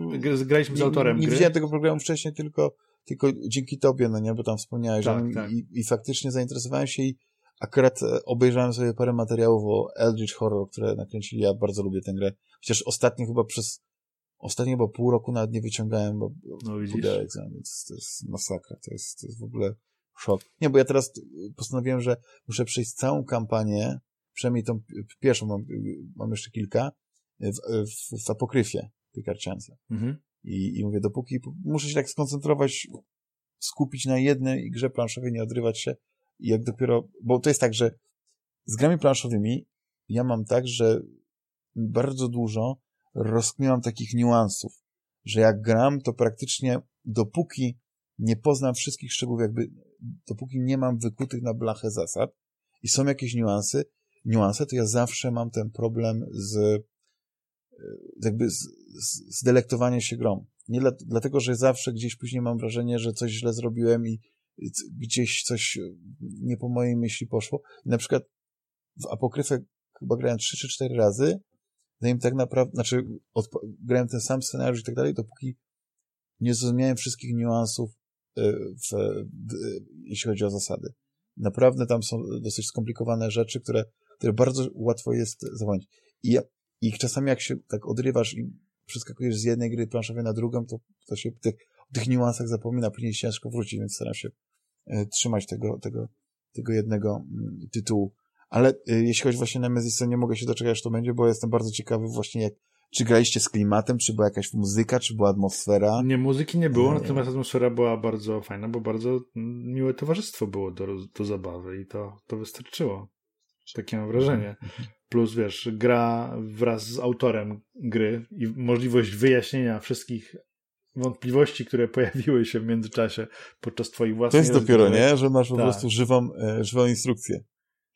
graliśmy z autorem Nie, nie gry. widziałem tego programu wcześniej, tylko, tylko dzięki tobie, no nie, bo tam wspomniałeś, tak, że tak. I, i faktycznie zainteresowałem się i akurat e, obejrzałem sobie parę materiałów o Eldritch Horror, które nakręcili, ja bardzo lubię tę grę, chociaż ostatnio chyba przez Ostatnio bo pół roku nawet nie wyciągałem, bo no, pudełek, więc to jest masakra, to jest, to jest w ogóle szok. Nie, bo ja teraz postanowiłem, że muszę przejść całą kampanię, przynajmniej tą pierwszą, mam, mam jeszcze kilka, w, w, w apokryfie tej karciance. Mhm. I, I mówię, dopóki muszę się tak skoncentrować, skupić na jednej grze planszowej, nie odrywać się i jak dopiero, bo to jest tak, że z grami planszowymi ja mam tak, że bardzo dużo rozkminiam takich niuansów, że jak gram, to praktycznie dopóki nie poznam wszystkich szczegółów, jakby dopóki nie mam wykutych na blachę zasad i są jakieś niuansy, niuanse, to ja zawsze mam ten problem z jakby z, z, delektowaniem się grą. Nie dla, dlatego, że zawsze gdzieś później mam wrażenie, że coś źle zrobiłem i gdzieś coś nie po mojej myśli poszło. I na przykład w Apokryfę chyba grałem 3 czy 4 razy zanim tak naprawdę, znaczy grałem ten sam scenariusz i tak dalej, dopóki nie zrozumiałem wszystkich niuansów y, w, w, jeśli chodzi o zasady. Naprawdę tam są dosyć skomplikowane rzeczy, które, które bardzo łatwo jest zapomnieć. I, I czasami jak się tak odrywasz i przeskakujesz z jednej gry planszowej na drugą, to, to się tych, o tych niuansach zapomina, później ciężko wrócić, więc staram się trzymać tego, tego, tego jednego y, tytułu. Ale y, jeśli chodzi właśnie na Nemesis, to nie mogę się doczekać, że to będzie, bo jestem bardzo ciekawy właśnie jak, czy graliście z klimatem, czy była jakaś muzyka, czy była atmosfera? Nie, muzyki nie było, nie. natomiast atmosfera była bardzo fajna, bo bardzo miłe towarzystwo było do, do zabawy i to, to wystarczyło. Takie mam wrażenie. Plus, wiesz, gra wraz z autorem gry i możliwość wyjaśnienia wszystkich wątpliwości, które pojawiły się w międzyczasie podczas twoich własnych... To jest dopiero, nie? Że masz po tak. prostu żywą, e, żywą instrukcję.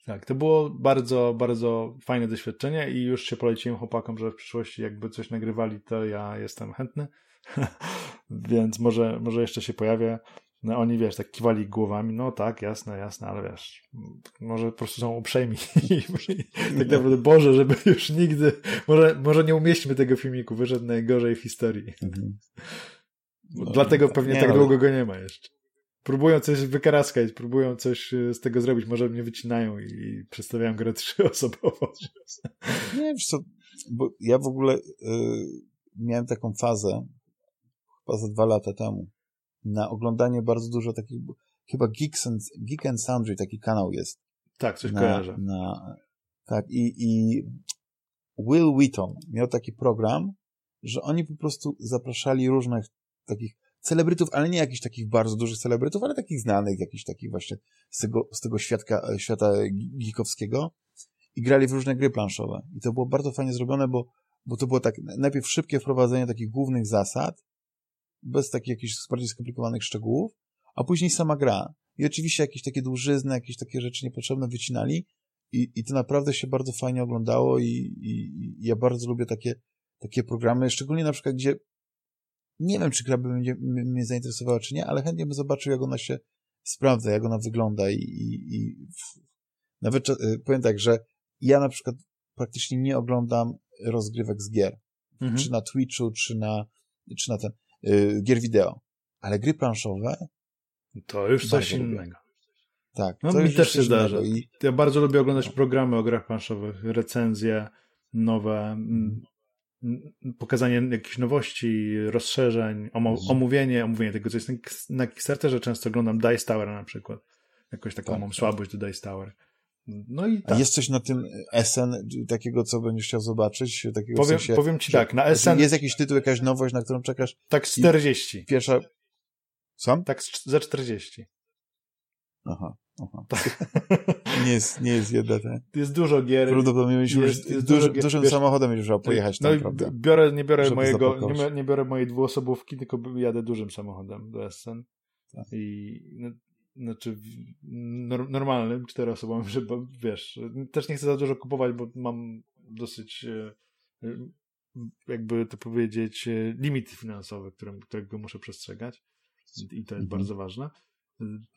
Tak, to było bardzo, bardzo fajne doświadczenie i już się poleciłem chłopakom, że w przyszłości jakby coś nagrywali, to ja jestem chętny, więc może, może jeszcze się pojawię. No oni, wiesz, tak kiwali głowami, no tak, jasne, jasne, ale wiesz, może po prostu są uprzejmi tak naprawdę, Boże, żeby już nigdy, może, może nie umieśćmy tego filmiku, wyszedł najgorzej w historii. Mhm. No, Dlatego tak, pewnie nie, tak ale... długo go nie ma jeszcze. Próbują coś wykaraskać, próbują coś e, z tego zrobić, może mnie wycinają i przedstawiają grę trzyosobową. Nie, wiesz co, bo ja w ogóle y, miałem taką fazę chyba za dwa lata temu na oglądanie bardzo dużo takich, chyba Geeks and, Geek and Sundry taki kanał jest. Tak, coś na, kojarzę. Na, tak, i, i Will Wheaton miał taki program, że oni po prostu zapraszali różnych takich celebrytów, ale nie jakichś takich bardzo dużych celebrytów, ale takich znanych, jakichś takich właśnie z tego, z tego światka, świata geekowskiego i grali w różne gry planszowe. I to było bardzo fajnie zrobione, bo, bo to było tak, najpierw szybkie wprowadzenie takich głównych zasad, bez takich jakichś bardziej skomplikowanych szczegółów, a później sama gra. I oczywiście jakieś takie dłużyzny, jakieś takie rzeczy niepotrzebne wycinali i, i to naprawdę się bardzo fajnie oglądało i, i, i ja bardzo lubię takie, takie programy, szczególnie na przykład, gdzie nie wiem, czy gra by mnie, mnie zainteresowała, czy nie, ale chętnie bym zobaczył, jak ona się sprawdza, jak ona wygląda i, i, i nawet y, powiem tak, że ja na przykład praktycznie nie oglądam rozgrywek z gier. Mhm. Czy na Twitchu, czy na, czy na ten, y, gier wideo. Ale gry planszowe to już coś innego. Tak. No, mi też się zdarza. I... Ja bardzo lubię oglądać no. programy o grach planszowych, recenzje nowe, mm, pokazanie jakichś nowości, rozszerzeń, omówienie, omówienie tego, co jest na Kickstarterze. Często oglądam Dice Tower na przykład. Jakoś taką tak, mam tak. słabość do Dice Tower. No i tak. A jest coś na tym SN takiego, co będziesz chciał zobaczyć? Takiego powiem, sensie, powiem ci tak, na SN... Jest jakiś tytuł, jakaś nowość, na którą czekasz? Tak 40. Pierwsza... Sam? Tak za 40. Aha. Aha. nie, jest, nie jest jedna, tak? Jest dużo gier. Prawdopodobnie jest, jest, jest duży, dużym wiesz, samochodem będziesz musiał pojechać no tam, prawda? Biorę, nie biorę mojego, nie, nie, biorę mojej dwuosobówki, tylko jadę dużym samochodem do Essen. Tak. I no, znaczy normalnym, czteroosobowym, że wiesz, też nie chcę za dużo kupować, bo mam dosyć e, jakby to powiedzieć e, limity finansowe, które, którego muszę przestrzegać i to jest mhm. bardzo ważne.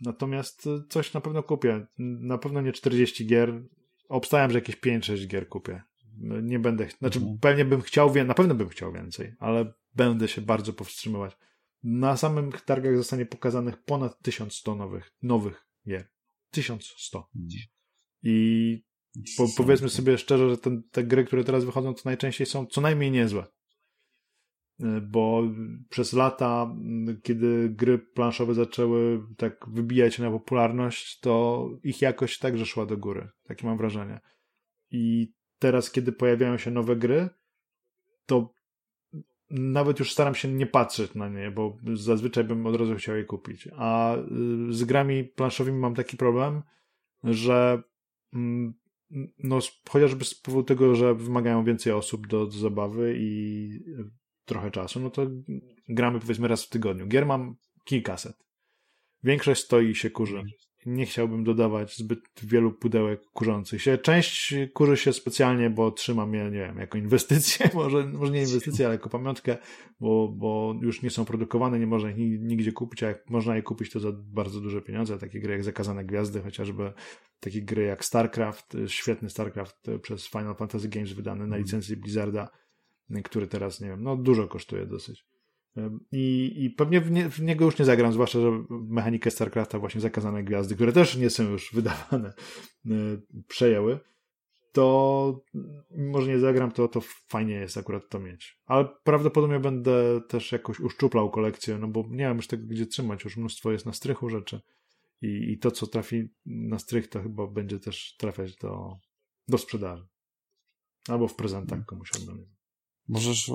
Natomiast coś na pewno kupię. Na pewno nie 40 gier. Obstałem, że jakieś 5-6 gier kupię. Nie będę, znaczy mhm. pewnie bym chciał, na pewno bym chciał więcej, ale będę się bardzo powstrzymywać. Na samym targach zostanie pokazanych ponad 1100 nowych, nowych gier. 1100. Mhm. I po, powiedzmy sobie szczerze, że ten, te gry, które teraz wychodzą, to najczęściej są co najmniej niezłe. E, bo przez lata, kiedy gry planszowe zaczęły tak wybijać się na popularność, to ich jakość także szła do góry. Takie mam wrażenie. I teraz, kiedy pojawiają się nowe gry, to nawet już staram się nie patrzeć na nie, bo zazwyczaj bym od razu chciał je kupić. A y, z grami planszowymi mam taki problem, że mm, no, chociażby z powodu tego, że wymagają więcej osób do, do zabawy i trochę czasu, no to gramy powiedzmy raz w tygodniu. Gier mam kilkaset. Większość stoi i się kurzy. Nie chciałbym dodawać zbyt wielu pudełek kurzących się. Część kurzy się specjalnie, bo trzymam je, nie wiem, jako inwestycję, może, może nie inwestycję, ale jako pamiątkę, bo, bo już nie są produkowane, nie można ich nigdzie kupić, a jak można je kupić, to za bardzo duże pieniądze. Takie gry jak Zakazane Gwiazdy, chociażby takie gry jak StarCraft, świetny StarCraft przez Final Fantasy Games wydany na mhm. licencji Blizzarda, który teraz, nie wiem, no dużo kosztuje dosyć. I, i pewnie w, nie, w, niego już nie zagram, zwłaszcza, że mechanikę StarCrafta właśnie zakazane gwiazdy, które też nie są już wydawane, e, przejęły, to może nie zagram, to, to fajnie jest akurat to mieć. Ale prawdopodobnie będę też jakoś uszczuplał kolekcję, no bo nie mam już tego gdzie trzymać, już mnóstwo jest na strychu rzeczy i, i to, co trafi na strych, to chyba będzie też trafiać do, do sprzedaży. Albo w prezentach komuś oddam. Możesz,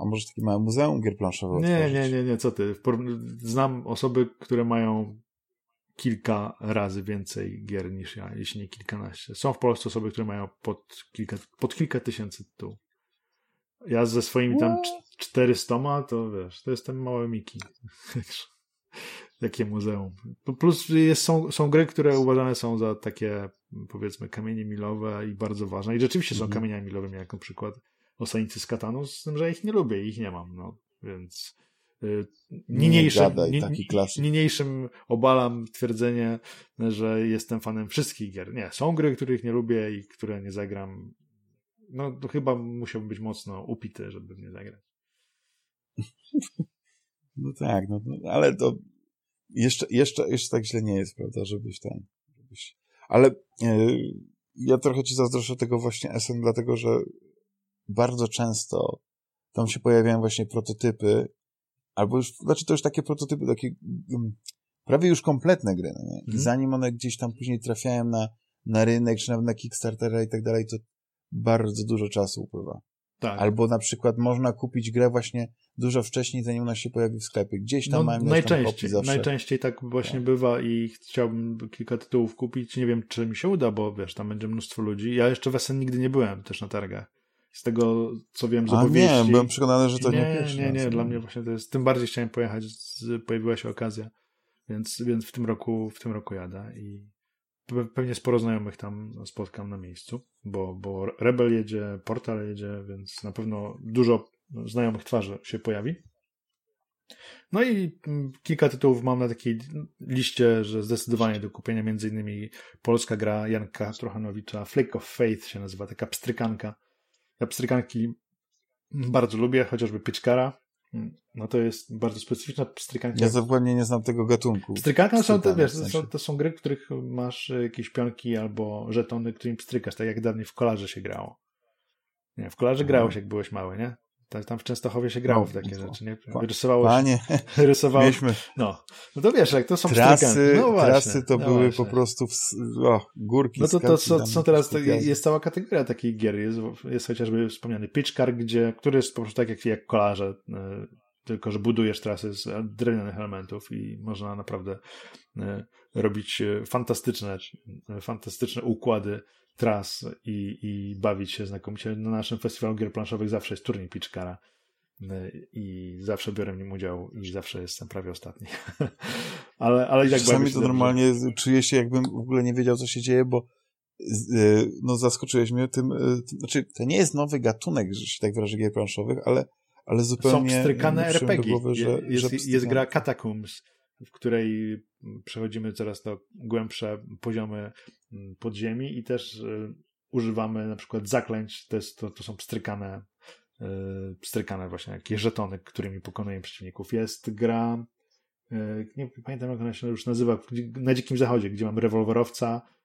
a może takie małe muzeum gier planszowych Nie, nie, nie, nie, co ty. Znam osoby, które mają kilka razy więcej gier niż ja, jeśli nie kilkanaście. Są w Polsce osoby, które mają pod kilka, pod kilka tysięcy tytułów. Ja ze swoimi tam 400, to wiesz, to jestem mały Miki. Jakie muzeum. Plus jest, są, są gry, które uważane są za takie, powiedzmy, kamienie milowe i bardzo ważne. I rzeczywiście są mhm. kamieniami milowymi, jak na przykład Osanicy z Katanu, z tym, że ja ich nie lubię i ich nie mam, no, więc y, niniejszym, gadaj, niniejszym obalam twierdzenie, że jestem fanem wszystkich gier. Nie, są gry, których nie lubię i które nie zagram. No, to chyba musiałbym być mocno upity, żeby nie zagrać. No tak, no, no ale to jeszcze, jeszcze, jeszcze tak źle nie jest, prawda, żebyś ten, żebyś... Ale yy, ja trochę ci zazdroszczę tego właśnie SN, dlatego że bardzo często tam się pojawiają właśnie prototypy, albo już, znaczy to już takie prototypy, takie um, prawie już kompletne gry, no nie? I mm. zanim one gdzieś tam później trafiają na, na rynek, czy nawet na Kickstartera i tak dalej, to bardzo dużo czasu upływa. Tak. Albo na przykład można kupić grę właśnie dużo wcześniej, zanim ona się pojawi w sklepie. Gdzieś tam no, mają najczęściej, tam najczęściej tak właśnie tak. bywa i chciałbym kilka tytułów kupić. Nie wiem, czy mi się uda, bo wiesz, tam będzie mnóstwo ludzi. Ja jeszcze w SN nigdy nie byłem też na targach. Z tego, co wiem z A opowieści. nie, byłem przekonany, że to nie, nie pierwszy. Nie, nie, dla mnie właśnie to jest, tym bardziej chciałem pojechać, pojawiła się okazja, więc, więc w tym roku, w tym roku jadę i pewnie sporo znajomych tam spotkam na miejscu, bo, bo Rebel jedzie, Portal jedzie, więc na pewno dużo znajomych twarzy się pojawi. No i mm, kilka tytułów mam na takiej liście, że zdecydowanie do kupienia, między innymi polska gra Janka Trochanowicza, Flake of Faith się nazywa, taka pstrykanka. Ja pstrykanki bardzo lubię, chociażby Piczkara, no to jest bardzo specyficzna pstrykanka. Ja zupełnie nie znam tego gatunku. Pstrykanka są, to, wiesz, w sensie. to, to, są gry, w których masz jakieś pionki albo żetony, którymi pstrykasz, tak jak dawniej w kolarze się grało. Nie, w kolarze grało się, jak byłeś mały, nie? Tam w Częstochowie się grało no, w takie rzeczy, nie? Rysowało Panie, się, rysowało, mieliśmy... no. no to wiesz, jak to są trasy, no właśnie, trasy to no były właśnie. po prostu w, o, górki, No to, to, to są teraz, to jest cała kategoria takich gier, jest, jest chociażby wspomniany Pitch Car, gdzie, który jest po prostu tak jak, jak kolarze, e, tylko że budujesz trasy z drewnianych elementów i można naprawdę e, robić e, fantastyczne, fantastyczne układy tras i, i bawić się znakomicie. Na naszym festiwalu gier planszowych zawsze jest turniej Pitchkara e, i zawsze biorę w nim udział i zawsze jestem prawie ostatni. ale, ale i tak Czasami to normalnie czuję się jakbym w ogóle nie wiedział, co się dzieje, bo no zaskoczyłeś mnie tym, tym znaczy to nie jest nowy gatunek, że się tak wyrażę, gier planszowych, ale ale zupełnie... Są pstrykane RPG. Głowy, że, jest, że jest gra Catacombs, w której przechodzimy coraz to głębsze poziomy mm, podziemi i też y, używamy na przykład zaklęć, to, jest, to, to są pstrykane, y, pstrykane właśnie jakieś żetony, którymi pokonujemy przeciwników. Jest gra, y, nie pamiętam jak ona się już nazywa, na Dzikim Zachodzie, gdzie mamy rewolwerowca,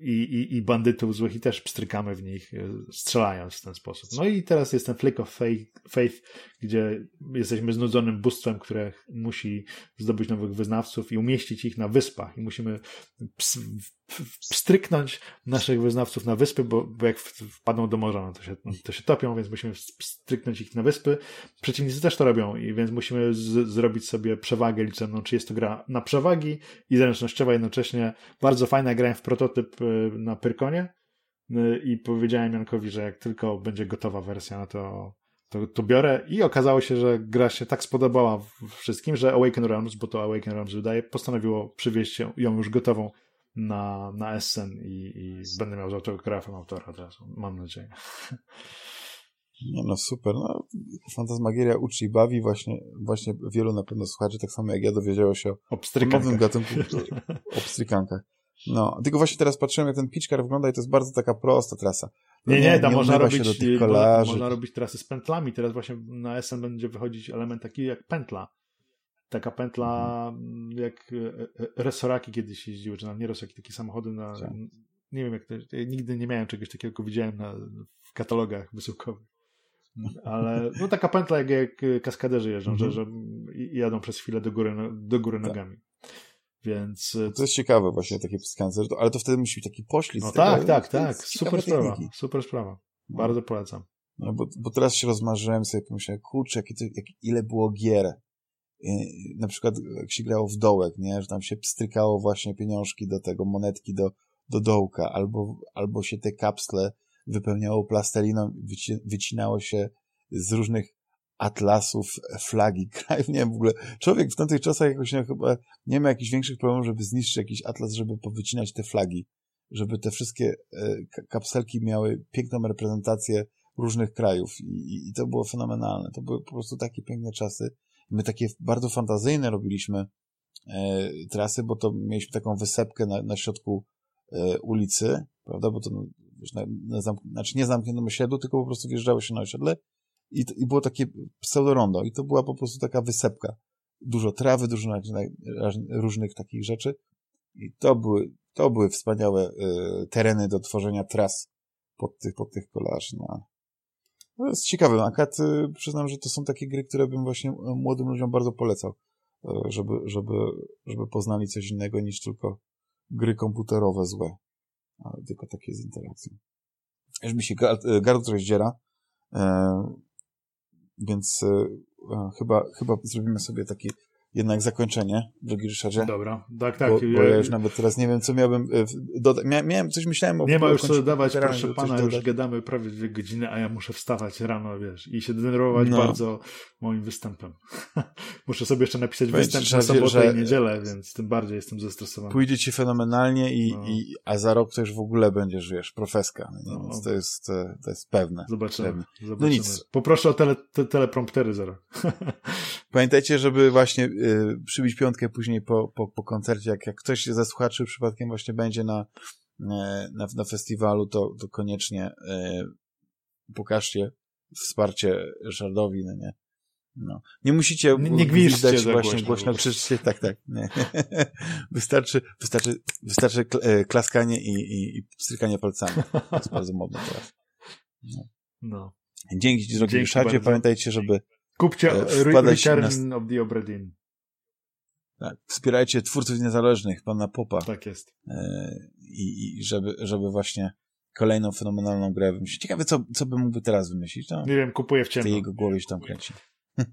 i, i, i bandytów złych i też pstrykamy w nich, e, strzelając w ten sposób. No i teraz jest ten Flick of Faith, gdzie jesteśmy znudzonym bóstwem, które musi zdobyć nowych wyznawców i umieścić ich na wyspach i musimy pstryknąć naszych wyznawców na wyspy, bo, bo jak wpadną do morza, no to, się, no to się topią, więc musimy stryknąć ich na wyspy. Przeciwnicy też to robią i więc musimy z, zrobić sobie przewagę liczebną, czy jest to gra na przewagi i zręcznościowa jednocześnie. Bardzo fajna, grałem w prototyp y, na Pyrkonie y, i powiedziałem Jankowi, że jak tylko będzie gotowa wersja, no to to, to biorę i okazało się, że gra się tak spodobała wszystkim, że Awaken Realms, bo to Awaken Realms wydaje, postanowiło przywieźć ją już gotową na, na Essen i, i będę miał z autografem autora teraz, mam nadzieję. Nie no, super. No, Fantasmagieria uczy i bawi właśnie, właśnie wielu na pewno słuchaczy, tak samo jak ja dowiedziało się o, nowym gatunku, o pstrykankach. No, tylko właśnie teraz patrzyłem, jak ten pitchcar wygląda i to jest bardzo taka prosta trasa. No nie, nie, tam nie można robić, do tych kolarzy. można robić trasy z pętlami. Teraz właśnie na SN będzie wychodzić element taki jak pętla. Taka pętla, mhm. jak e, e, resoraki kiedyś jeździły, czy na nie resoraki, takie samochody na... Tak. Nie wiem, jak to... Ja nigdy nie miałem czegoś takiego, tylko widziałem na, w katalogach wysyłkowych. Ale no taka pętla, jak, jak kaskaderzy jeżdżą, że, mhm. że jadą przez chwilę do góry, do góry tak. nogami. Więc... E, to jest ciekawe właśnie takie skancer, ale to wtedy musi być taki poślizg. No tak, tak, tak. Super sprawa. Super sprawa. No. Bardzo polecam. No bo, bo teraz się rozmarzyłem sobie, pomyślałem, kurczę, jakie to, jak, ile było gier. Na przykład jak się grało w dołek, nie? że tam się pstrykało właśnie pieniążki do tego, monetki do, do dołka, albo, albo się te kapsle wypełniało plasteliną, wyci wycinało się z różnych atlasów, flagi krajów, nie wiem, w ogóle człowiek w tamtych czasach jakoś nie, chyba nie ma jakichś większych problemów, żeby zniszczyć jakiś atlas, żeby powycinać te flagi, żeby te wszystkie e, kapselki miały piękną reprezentację różnych krajów I, i to było fenomenalne. To były po prostu takie piękne czasy. My takie bardzo fantazyjne robiliśmy e, trasy, bo to mieliśmy taką wysepkę na, na środku e, ulicy, prawda, bo to wiesz, na, na zamk- znaczy nie zamkniętym osiedlu, tylko po prostu wjeżdżało się na osiedle i, i było takie pseudorondo i to była po prostu taka wysepka. dużo trawy, dużo różnych takich rzeczy. I to były, to były wspaniałe y, tereny do tworzenia tras pod tych, pod tych kolarzy. No. To jest ciekawe. Akad, y, przyznam, że to są takie gry, które bym właśnie młodym ludziom bardzo polecał, y, żeby, żeby, żeby poznali coś innego niż tylko gry komputerowe złe, ale tylko takie z interakcją. Już mi się gardło rozdziera, więc chyba, chyba zrobimy sobie taki jednak zakończenie, drogi Ryszardzie. Dobra, tak, tak. Bo, bo ja już nawet teraz nie wiem, co miałbym e, dodać. Miałem coś, myślałem o... Nie ma już co dodawać, proszę pana, już gadamy prawie dwie godziny, a ja muszę wstawać rano, wiesz, i się denerwować no. bardzo moim występem. muszę sobie jeszcze napisać Powiem występ na sobotę że, i niedzielę, więc tym bardziej jestem zestresowany. Pójdzie ci fenomenalnie, i, no. i, a za rok to już w ogóle będziesz, wiesz, profeska. No, więc to jest, e, to jest pewne. Zobaczymy. Pewne. No zobaczymy. No nic. Poproszę o tele, te, telepromptery za rok. Pamiętajcie, żeby właśnie y, przybić piątkę później po, po, po koncercie, jak, jak ktoś ze słuchaczy przypadkiem właśnie będzie na, y, na, na festiwalu, to, to koniecznie y, pokażcie wsparcie Ryszardowi, no nie? No. Nie musicie nie, nie gwizdać właśnie głośno, głośno krzyczcie, tak, tak. Nie. wystarczy, wystarczy, wystarczy e, klaskanie i, i, i strykanie palcami. To jest bardzo modne teraz. No. no. Dzięki drogi Ryszardzie. Pamiętajcie, żeby Kupcie e, Return na... of the Obra Dinn. Tak, wspierajcie twórców niezależnych, pana Popa. Tak jest. E, I, i żeby, żeby właśnie kolejną fenomenalną grę wymyślić. Ciekawe, co, co by mógłby teraz wymyślić. No, Nie wiem, kupuję w ciemno. W jego głowie się tam kręci.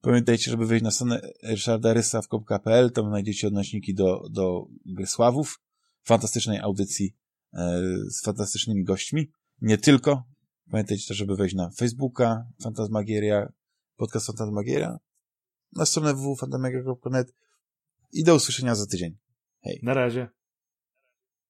Pamiętajcie, żeby wejść na stronę ryszardarysaw.pl, tam znajdziecie odnośniki do, do Sławów, fantastycznej audycji e, z fantastycznymi gośćmi. Nie tylko. Pamiętajcie też, żeby wejść na Facebooka, Fantasmagieria, podcast Fantasmagieria, na stronę www.fantasmagieria.net i do usłyszenia za tydzień. Hej. Na razie.